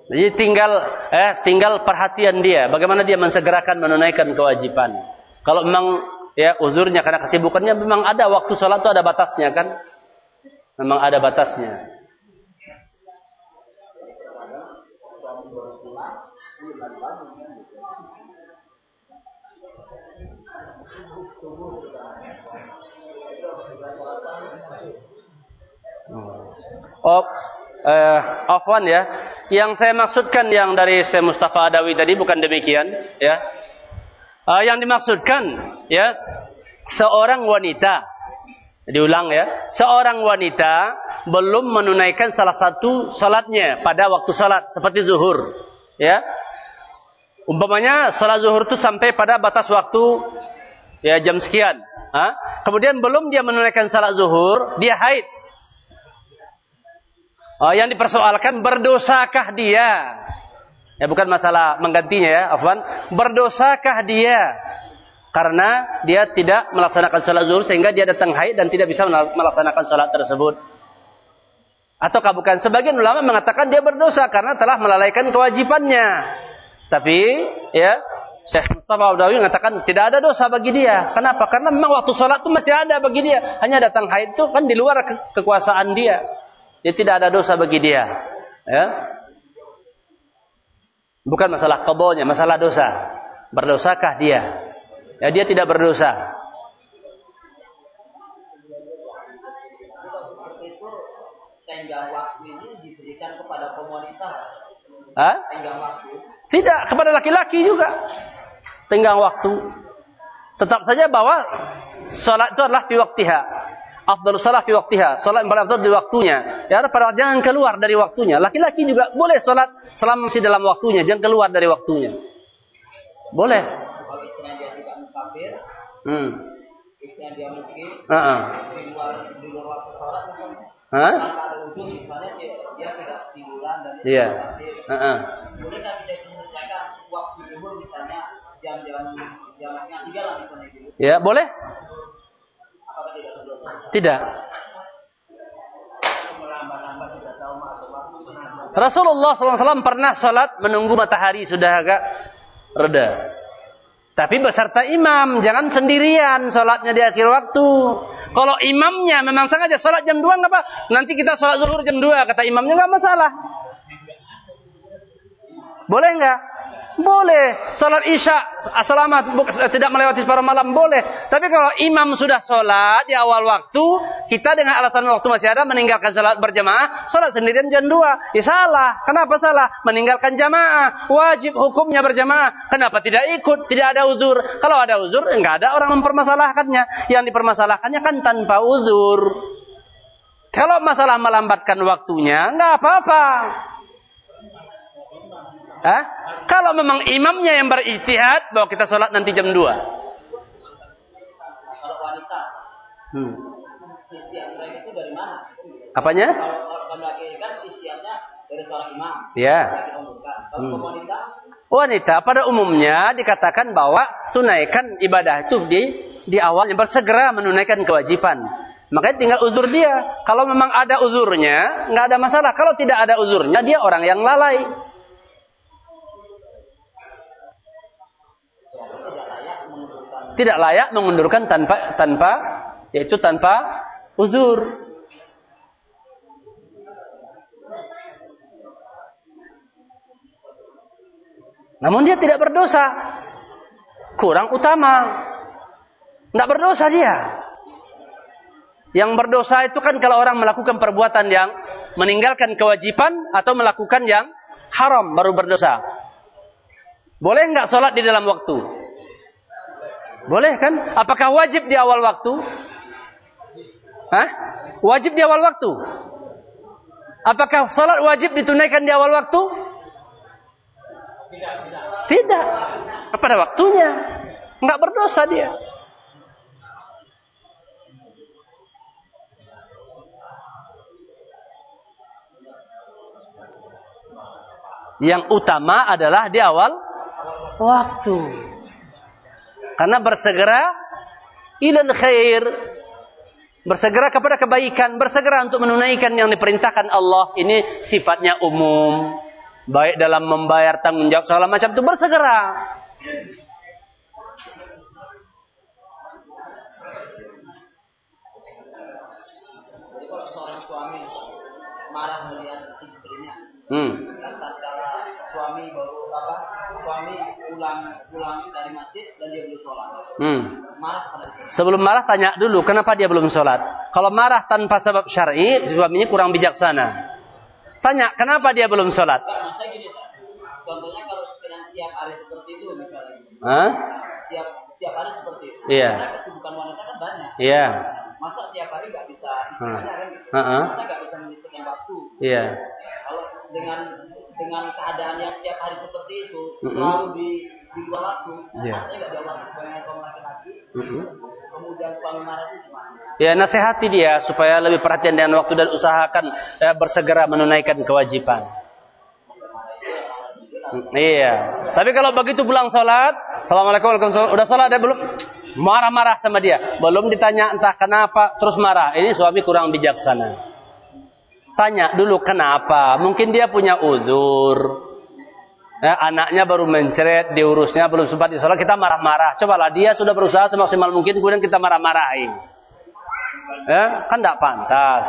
Jadi tinggal eh tinggal perhatian dia, bagaimana dia mensegerakan menunaikan kewajiban. Kalau memang ya uzurnya karena kesibukannya memang ada waktu sholat itu ada batasnya kan? Memang ada batasnya. Oh, eh, afwan ya. Yang saya maksudkan yang dari saya Mustafa Adawi tadi bukan demikian, ya. Uh, yang dimaksudkan, ya, seorang wanita, diulang ya, seorang wanita belum menunaikan salah satu salatnya pada waktu salat seperti zuhur, ya. Umpamanya salat zuhur itu sampai pada batas waktu ya jam sekian. Ha? Kemudian belum dia menunaikan salat zuhur, dia haid. Oh, yang dipersoalkan berdosakah dia? Ya bukan masalah menggantinya ya, Afwan. Berdosakah dia? Karena dia tidak melaksanakan salat zuhur sehingga dia datang haid dan tidak bisa melaksanakan salat tersebut. Ataukah bukan? Sebagian ulama mengatakan dia berdosa karena telah melalaikan kewajibannya. Tapi ya Syekh Mustafa Abdawi mengatakan tidak ada dosa bagi dia. Kenapa? Karena memang waktu sholat itu masih ada bagi dia. Hanya datang haid itu kan di luar ke kekuasaan dia. Dia tidak ada dosa bagi dia. Ya. Bukan masalah kobonya, masalah dosa. Berdosakah dia? Ya dia tidak berdosa. Tenggang waktu ini diberikan kepada komunitas. Hah? Tenggang waktu. Tidak, kepada laki-laki juga tenggang waktu. Tetap saja bahwa salat itu adalah fi waktiha. Afdal salat fi waktiha. Salat yang paling afdal di waktunya. Ya, pada jangan keluar dari waktunya. Laki-laki juga boleh salat selama masih dalam waktunya, jangan keluar dari waktunya. Boleh. Hmm. Tiduran dan dia Iya. misalnya gitu. Ya, boleh? Apakah tidak perlu? Tidak. Melambat-lambat tidak tahu masuk waktu menambah. Rasulullah SAW pernah sholat menunggu matahari sudah agak reda. Tapi beserta imam, jangan sendirian sholatnya di akhir waktu. Kalau imamnya memang sengaja sholat jam 2 nggak apa? Nanti kita sholat zuhur jam 2 kata imamnya nggak masalah. Boleh nggak? Boleh. Sholat isya selamat tidak melewati separuh malam boleh. Tapi kalau imam sudah sholat di awal waktu, kita dengan alasan waktu masih ada meninggalkan sholat berjamaah, sholat sendirian jam 2. Ya salah. Kenapa salah? Meninggalkan jamaah. Wajib hukumnya berjamaah. Kenapa tidak ikut? Tidak ada uzur. Kalau ada uzur, nggak ada orang mempermasalahkannya. Yang dipermasalahkannya kan tanpa uzur. Kalau masalah melambatkan waktunya, nggak apa-apa. Hah? Kalau memang imamnya yang berijtihad bahwa kita sholat nanti jam 2. Kalau wanita Hmm. itu dari mana? Apanya? Kalau kan dari seorang imam. Ya. Yang Hmm. wanita Wanita pada umumnya dikatakan bahwa tunaikan ibadah itu di di awalnya bersegera menunaikan kewajiban. Makanya tinggal uzur dia. Kalau memang ada uzurnya, nggak ada masalah. Kalau tidak ada uzurnya, dia orang yang lalai. Tidak layak mengundurkan tanpa tanpa yaitu tanpa uzur. Namun dia tidak berdosa. Kurang utama. Tidak berdosa dia. Yang berdosa itu kan kalau orang melakukan perbuatan yang meninggalkan kewajiban atau melakukan yang haram baru berdosa. Boleh nggak sholat di dalam waktu? Boleh kan? Apakah wajib di awal waktu? Hah? Wajib di awal waktu? Apakah sholat wajib ditunaikan di awal waktu? Tidak. Pada waktunya. Enggak berdosa dia. Yang utama adalah di awal waktu. Karena bersegera ilal khair. Bersegera kepada kebaikan. Bersegera untuk menunaikan yang diperintahkan Allah. Ini sifatnya umum. Baik dalam membayar tanggung jawab segala macam itu bersegera. Jadi kalau seorang suami marah melihat istrinya, Hmm. kan suami baru apa? Suami pulang pulang dari masjid dan dia belum sholat. Hmm. Marah pada istri. Sebelum marah tanya dulu kenapa dia belum sholat. Kalau marah tanpa sebab syar'i, suaminya kurang bijaksana. Tanya kenapa dia belum sholat. Enggak, gini. Contohnya kalau tiap hari seperti itu misalnya. Hah? Tiap tiap hari seperti itu. Iya. Karena kesibukan wanita kan banyak. Iya. Masa tiap hari nggak bisa istilahnya kan gitu. Heeh. Masa nggak bisa menyisihkan waktu. Iya. Kalau dengan dengan keadaan yang tiap hari seperti itu Mm-mm. selalu di di luar waktu, Iya. artinya nggak jawab dengan kaum laki-laki. Mm-mm. Kemudian suami marah itu gimana? Ya nasihati dia supaya lebih perhatian dengan waktu dan usahakan eh, bersegera menunaikan kewajiban. Hmm, Iya. Tapi kalau begitu pulang sholat, assalamualaikum waalaikumsalam, udah sholat dia belum marah-marah sama dia, belum ditanya entah kenapa terus marah. Ini suami kurang bijaksana. Tanya dulu kenapa? Mungkin dia punya uzur. Ya, anaknya baru mencret, diurusnya belum sempat disolat, kita marah-marah. Cobalah dia sudah berusaha semaksimal mungkin, kemudian kita marah-marahin. Ya, kan tidak pantas.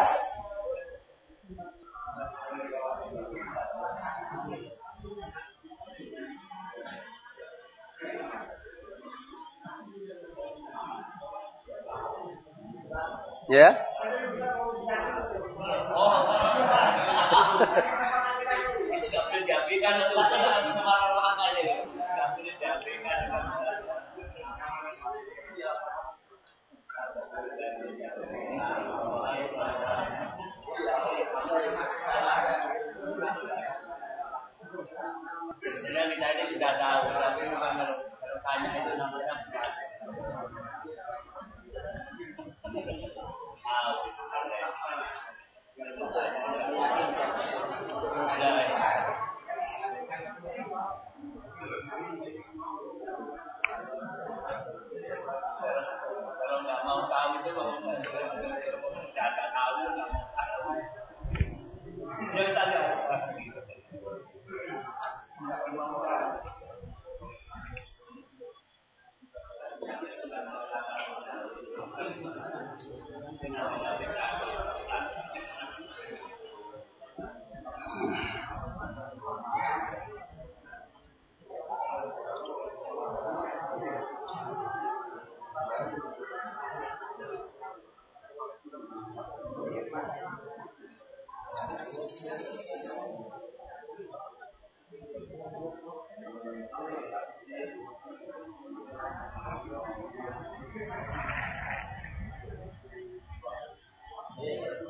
Ya. Itu nggak boleh diabaikan itu. Nggak bisa marah-marah aja ya. Nggak boleh diabaikan. Sebenarnya kita ini tidak tahu, tapi memang kalau kalau tanya itu namanya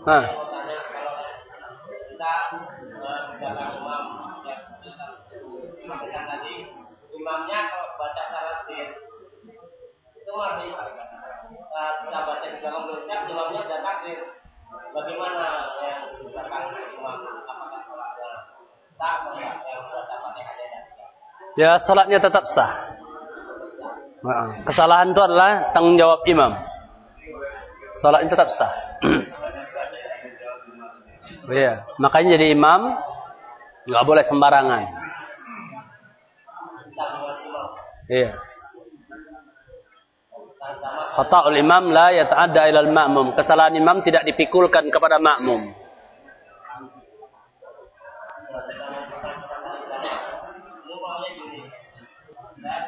Kita menjalankan imam kita tadi imamnya kalau baca tarasin itu masih uh, kita baca di dalam berucap imamnya sudah takdir bagaimana yang di belakang imam apakah sholatnya sah atau tidak yang baca fatihah dan Ya, salatnya tetap sah. Nah, Kesalahan itu adalah tanggung jawab imam. Salatnya tetap sah. Iya, makanya jadi imam nggak boleh sembarangan. Iya. Khata'ul imam la yata'adda ilal ma'mum. Kesalahan imam tidak dipikulkan kepada makmum.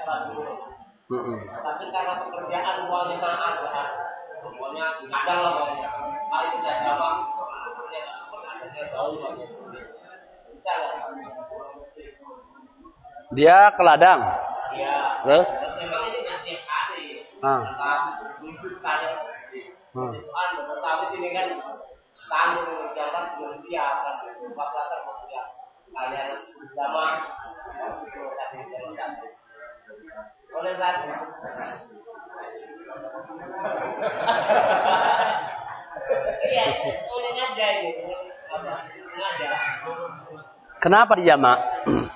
Dulu, Mm-mm. tapi karena pekerjaan uangnya sangat uangnya kadang lah Dia ke ladang. Iya. Terus? Ah. Hmm. Iya, gitu. Kenapa dijamak? Hmm.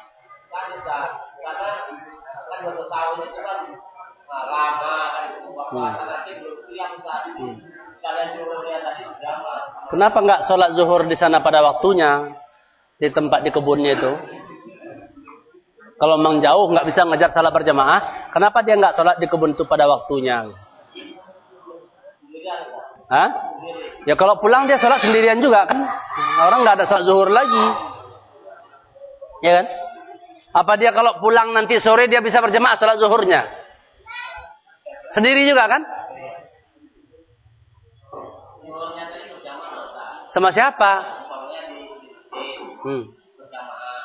Kenapa nggak sholat zuhur di sana pada waktunya? Di tempat di kebunnya itu. Kalau memang jauh nggak bisa ngajak salat berjamaah, kenapa dia nggak sholat di kebun itu pada waktunya? Hah? Ya kalau pulang dia sholat sendirian juga kan? Orang nggak ada sholat zuhur lagi. Ya kan? Apa dia kalau pulang nanti sore dia bisa berjamaah sholat zuhurnya? Sendiri juga kan? Sama siapa? Hmm. berjamaah.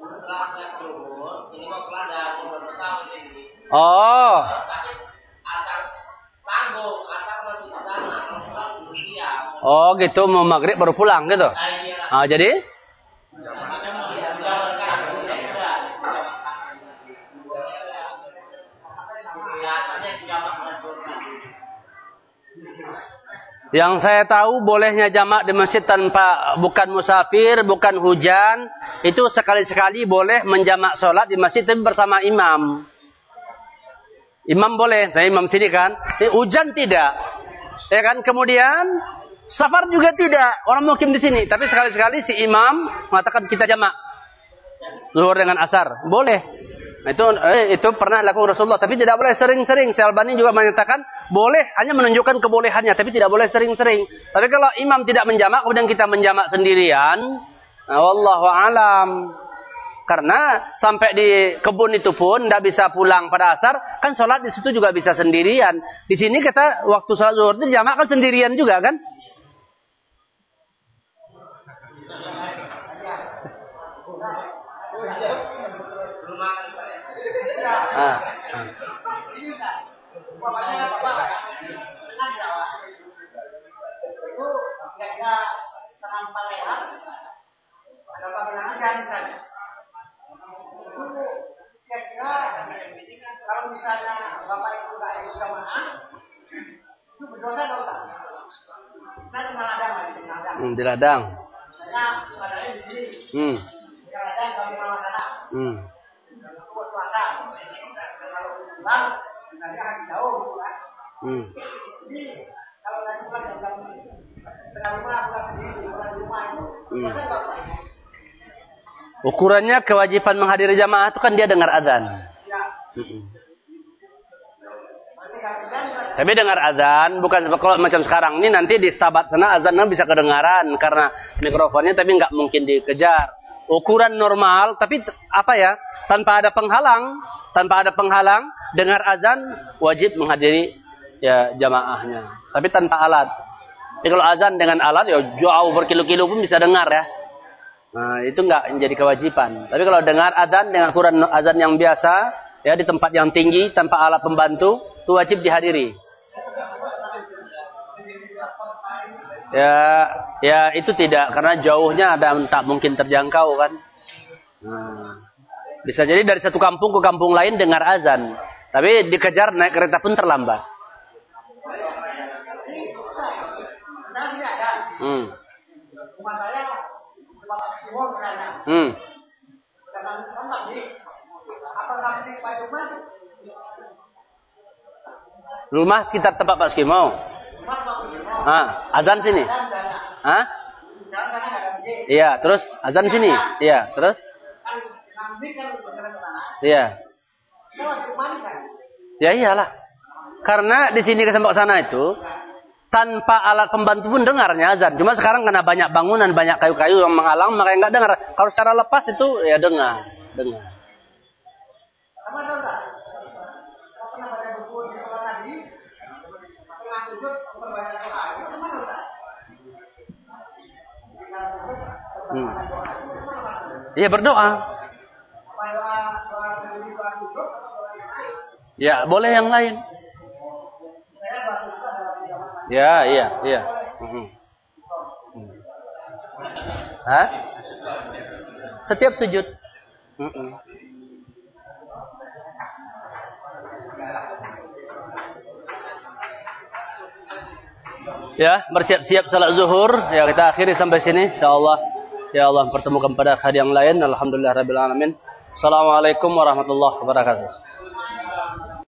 Setelah saya turun, ini mau keladang, mau bertahu ini. Oh, Tapi asal tanggung, asal masih di sana, kalau pulang belum siap. Oh gitu mau maghrib baru pulang gitu. Ah, jadi Yang saya tahu bolehnya jamak di masjid tanpa bukan musafir, bukan hujan, itu sekali-sekali boleh menjamak sholat di masjid tapi bersama imam. Imam boleh, saya imam sini kan. Eh, hujan tidak. Ya kan? Kemudian safar juga tidak. Orang mukim di sini, tapi sekali-sekali si imam mengatakan kita jamak. Zuhur dengan asar, boleh. Itu eh, itu pernah dilakukan Rasulullah, tapi tidak boleh sering-sering. Syalbani juga menyatakan boleh, hanya menunjukkan kebolehannya, tapi tidak boleh sering-sering. Tapi kalau imam tidak menjamak, kemudian kita menjamak sendirian, nah, wallahu alam. Karena sampai di kebun itu pun tidak bisa pulang pada asar, kan sholat di situ juga bisa sendirian. Di sini kita waktu sholat zuhur itu kan sendirian juga kan? Ah. Bapaknya bapak tengah Jawa. Itu kira-kira setengah empat lewat. Ada apa aja misalnya. Itu kira-kira kalau misalnya bapak itu nggak ikut jamaah, itu berdosa atau enggak? Saya di ladang lagi di ladang. Hmm, di ladang. Saya ladangnya di sini. Hmm, Hmm. Hmm. Jadi kalau pulang jam jam setengah lima pulang sendiri di rumah itu Hmm. Ukurannya kewajiban menghadiri jamaah itu kan dia dengar adzan. Ya, nggak pulang nggak Tapi dengar azan bukan kalau macam sekarang ini nanti di stabat sana azannya bisa kedengaran karena mikrofonnya tapi nggak mungkin dikejar. Ukuran normal tapi apa ya tanpa ada penghalang tanpa ada penghalang dengar azan wajib menghadiri ya jamaahnya. Tapi tanpa alat. Jadi kalau azan dengan alat ya jauh berkilo-kilo pun bisa dengar ya. Nah, itu nggak menjadi kewajiban. Tapi kalau dengar azan dengan ukuran azan yang biasa, ya di tempat yang tinggi tanpa alat pembantu, itu wajib dihadiri. Ya, ya itu tidak karena jauhnya ada tak mungkin terjangkau kan. Nah, bisa jadi dari satu kampung ke kampung lain dengar azan, tapi dikejar naik kereta pun terlambat. Hmm. Saya rumah. Hmm. Dengan tempat Pak Jumat? Rumah Ah, azan sini. Hah? Iya, terus azan sini. Iya, terus? Iya. Ya iyalah. Karena di sini ke sana itu tanpa alat pembantu pun dengarnya azan. Cuma sekarang karena banyak bangunan, banyak kayu-kayu yang menghalang, makanya nggak dengar. Kalau secara lepas itu ya dengar, dengar. Hmm. Iya berdoa. Ya boleh yang lain. Ya, iya, iya. Hmm. Hah? Setiap sujud. Hmm. Ya, bersiap-siap salat zuhur. Ya, kita akhiri sampai sini insyaallah. Ya Allah pertemukan pada hari yang lain. Alhamdulillah rabbil alamin. Assalamualaikum warahmatullahi wabarakatuh.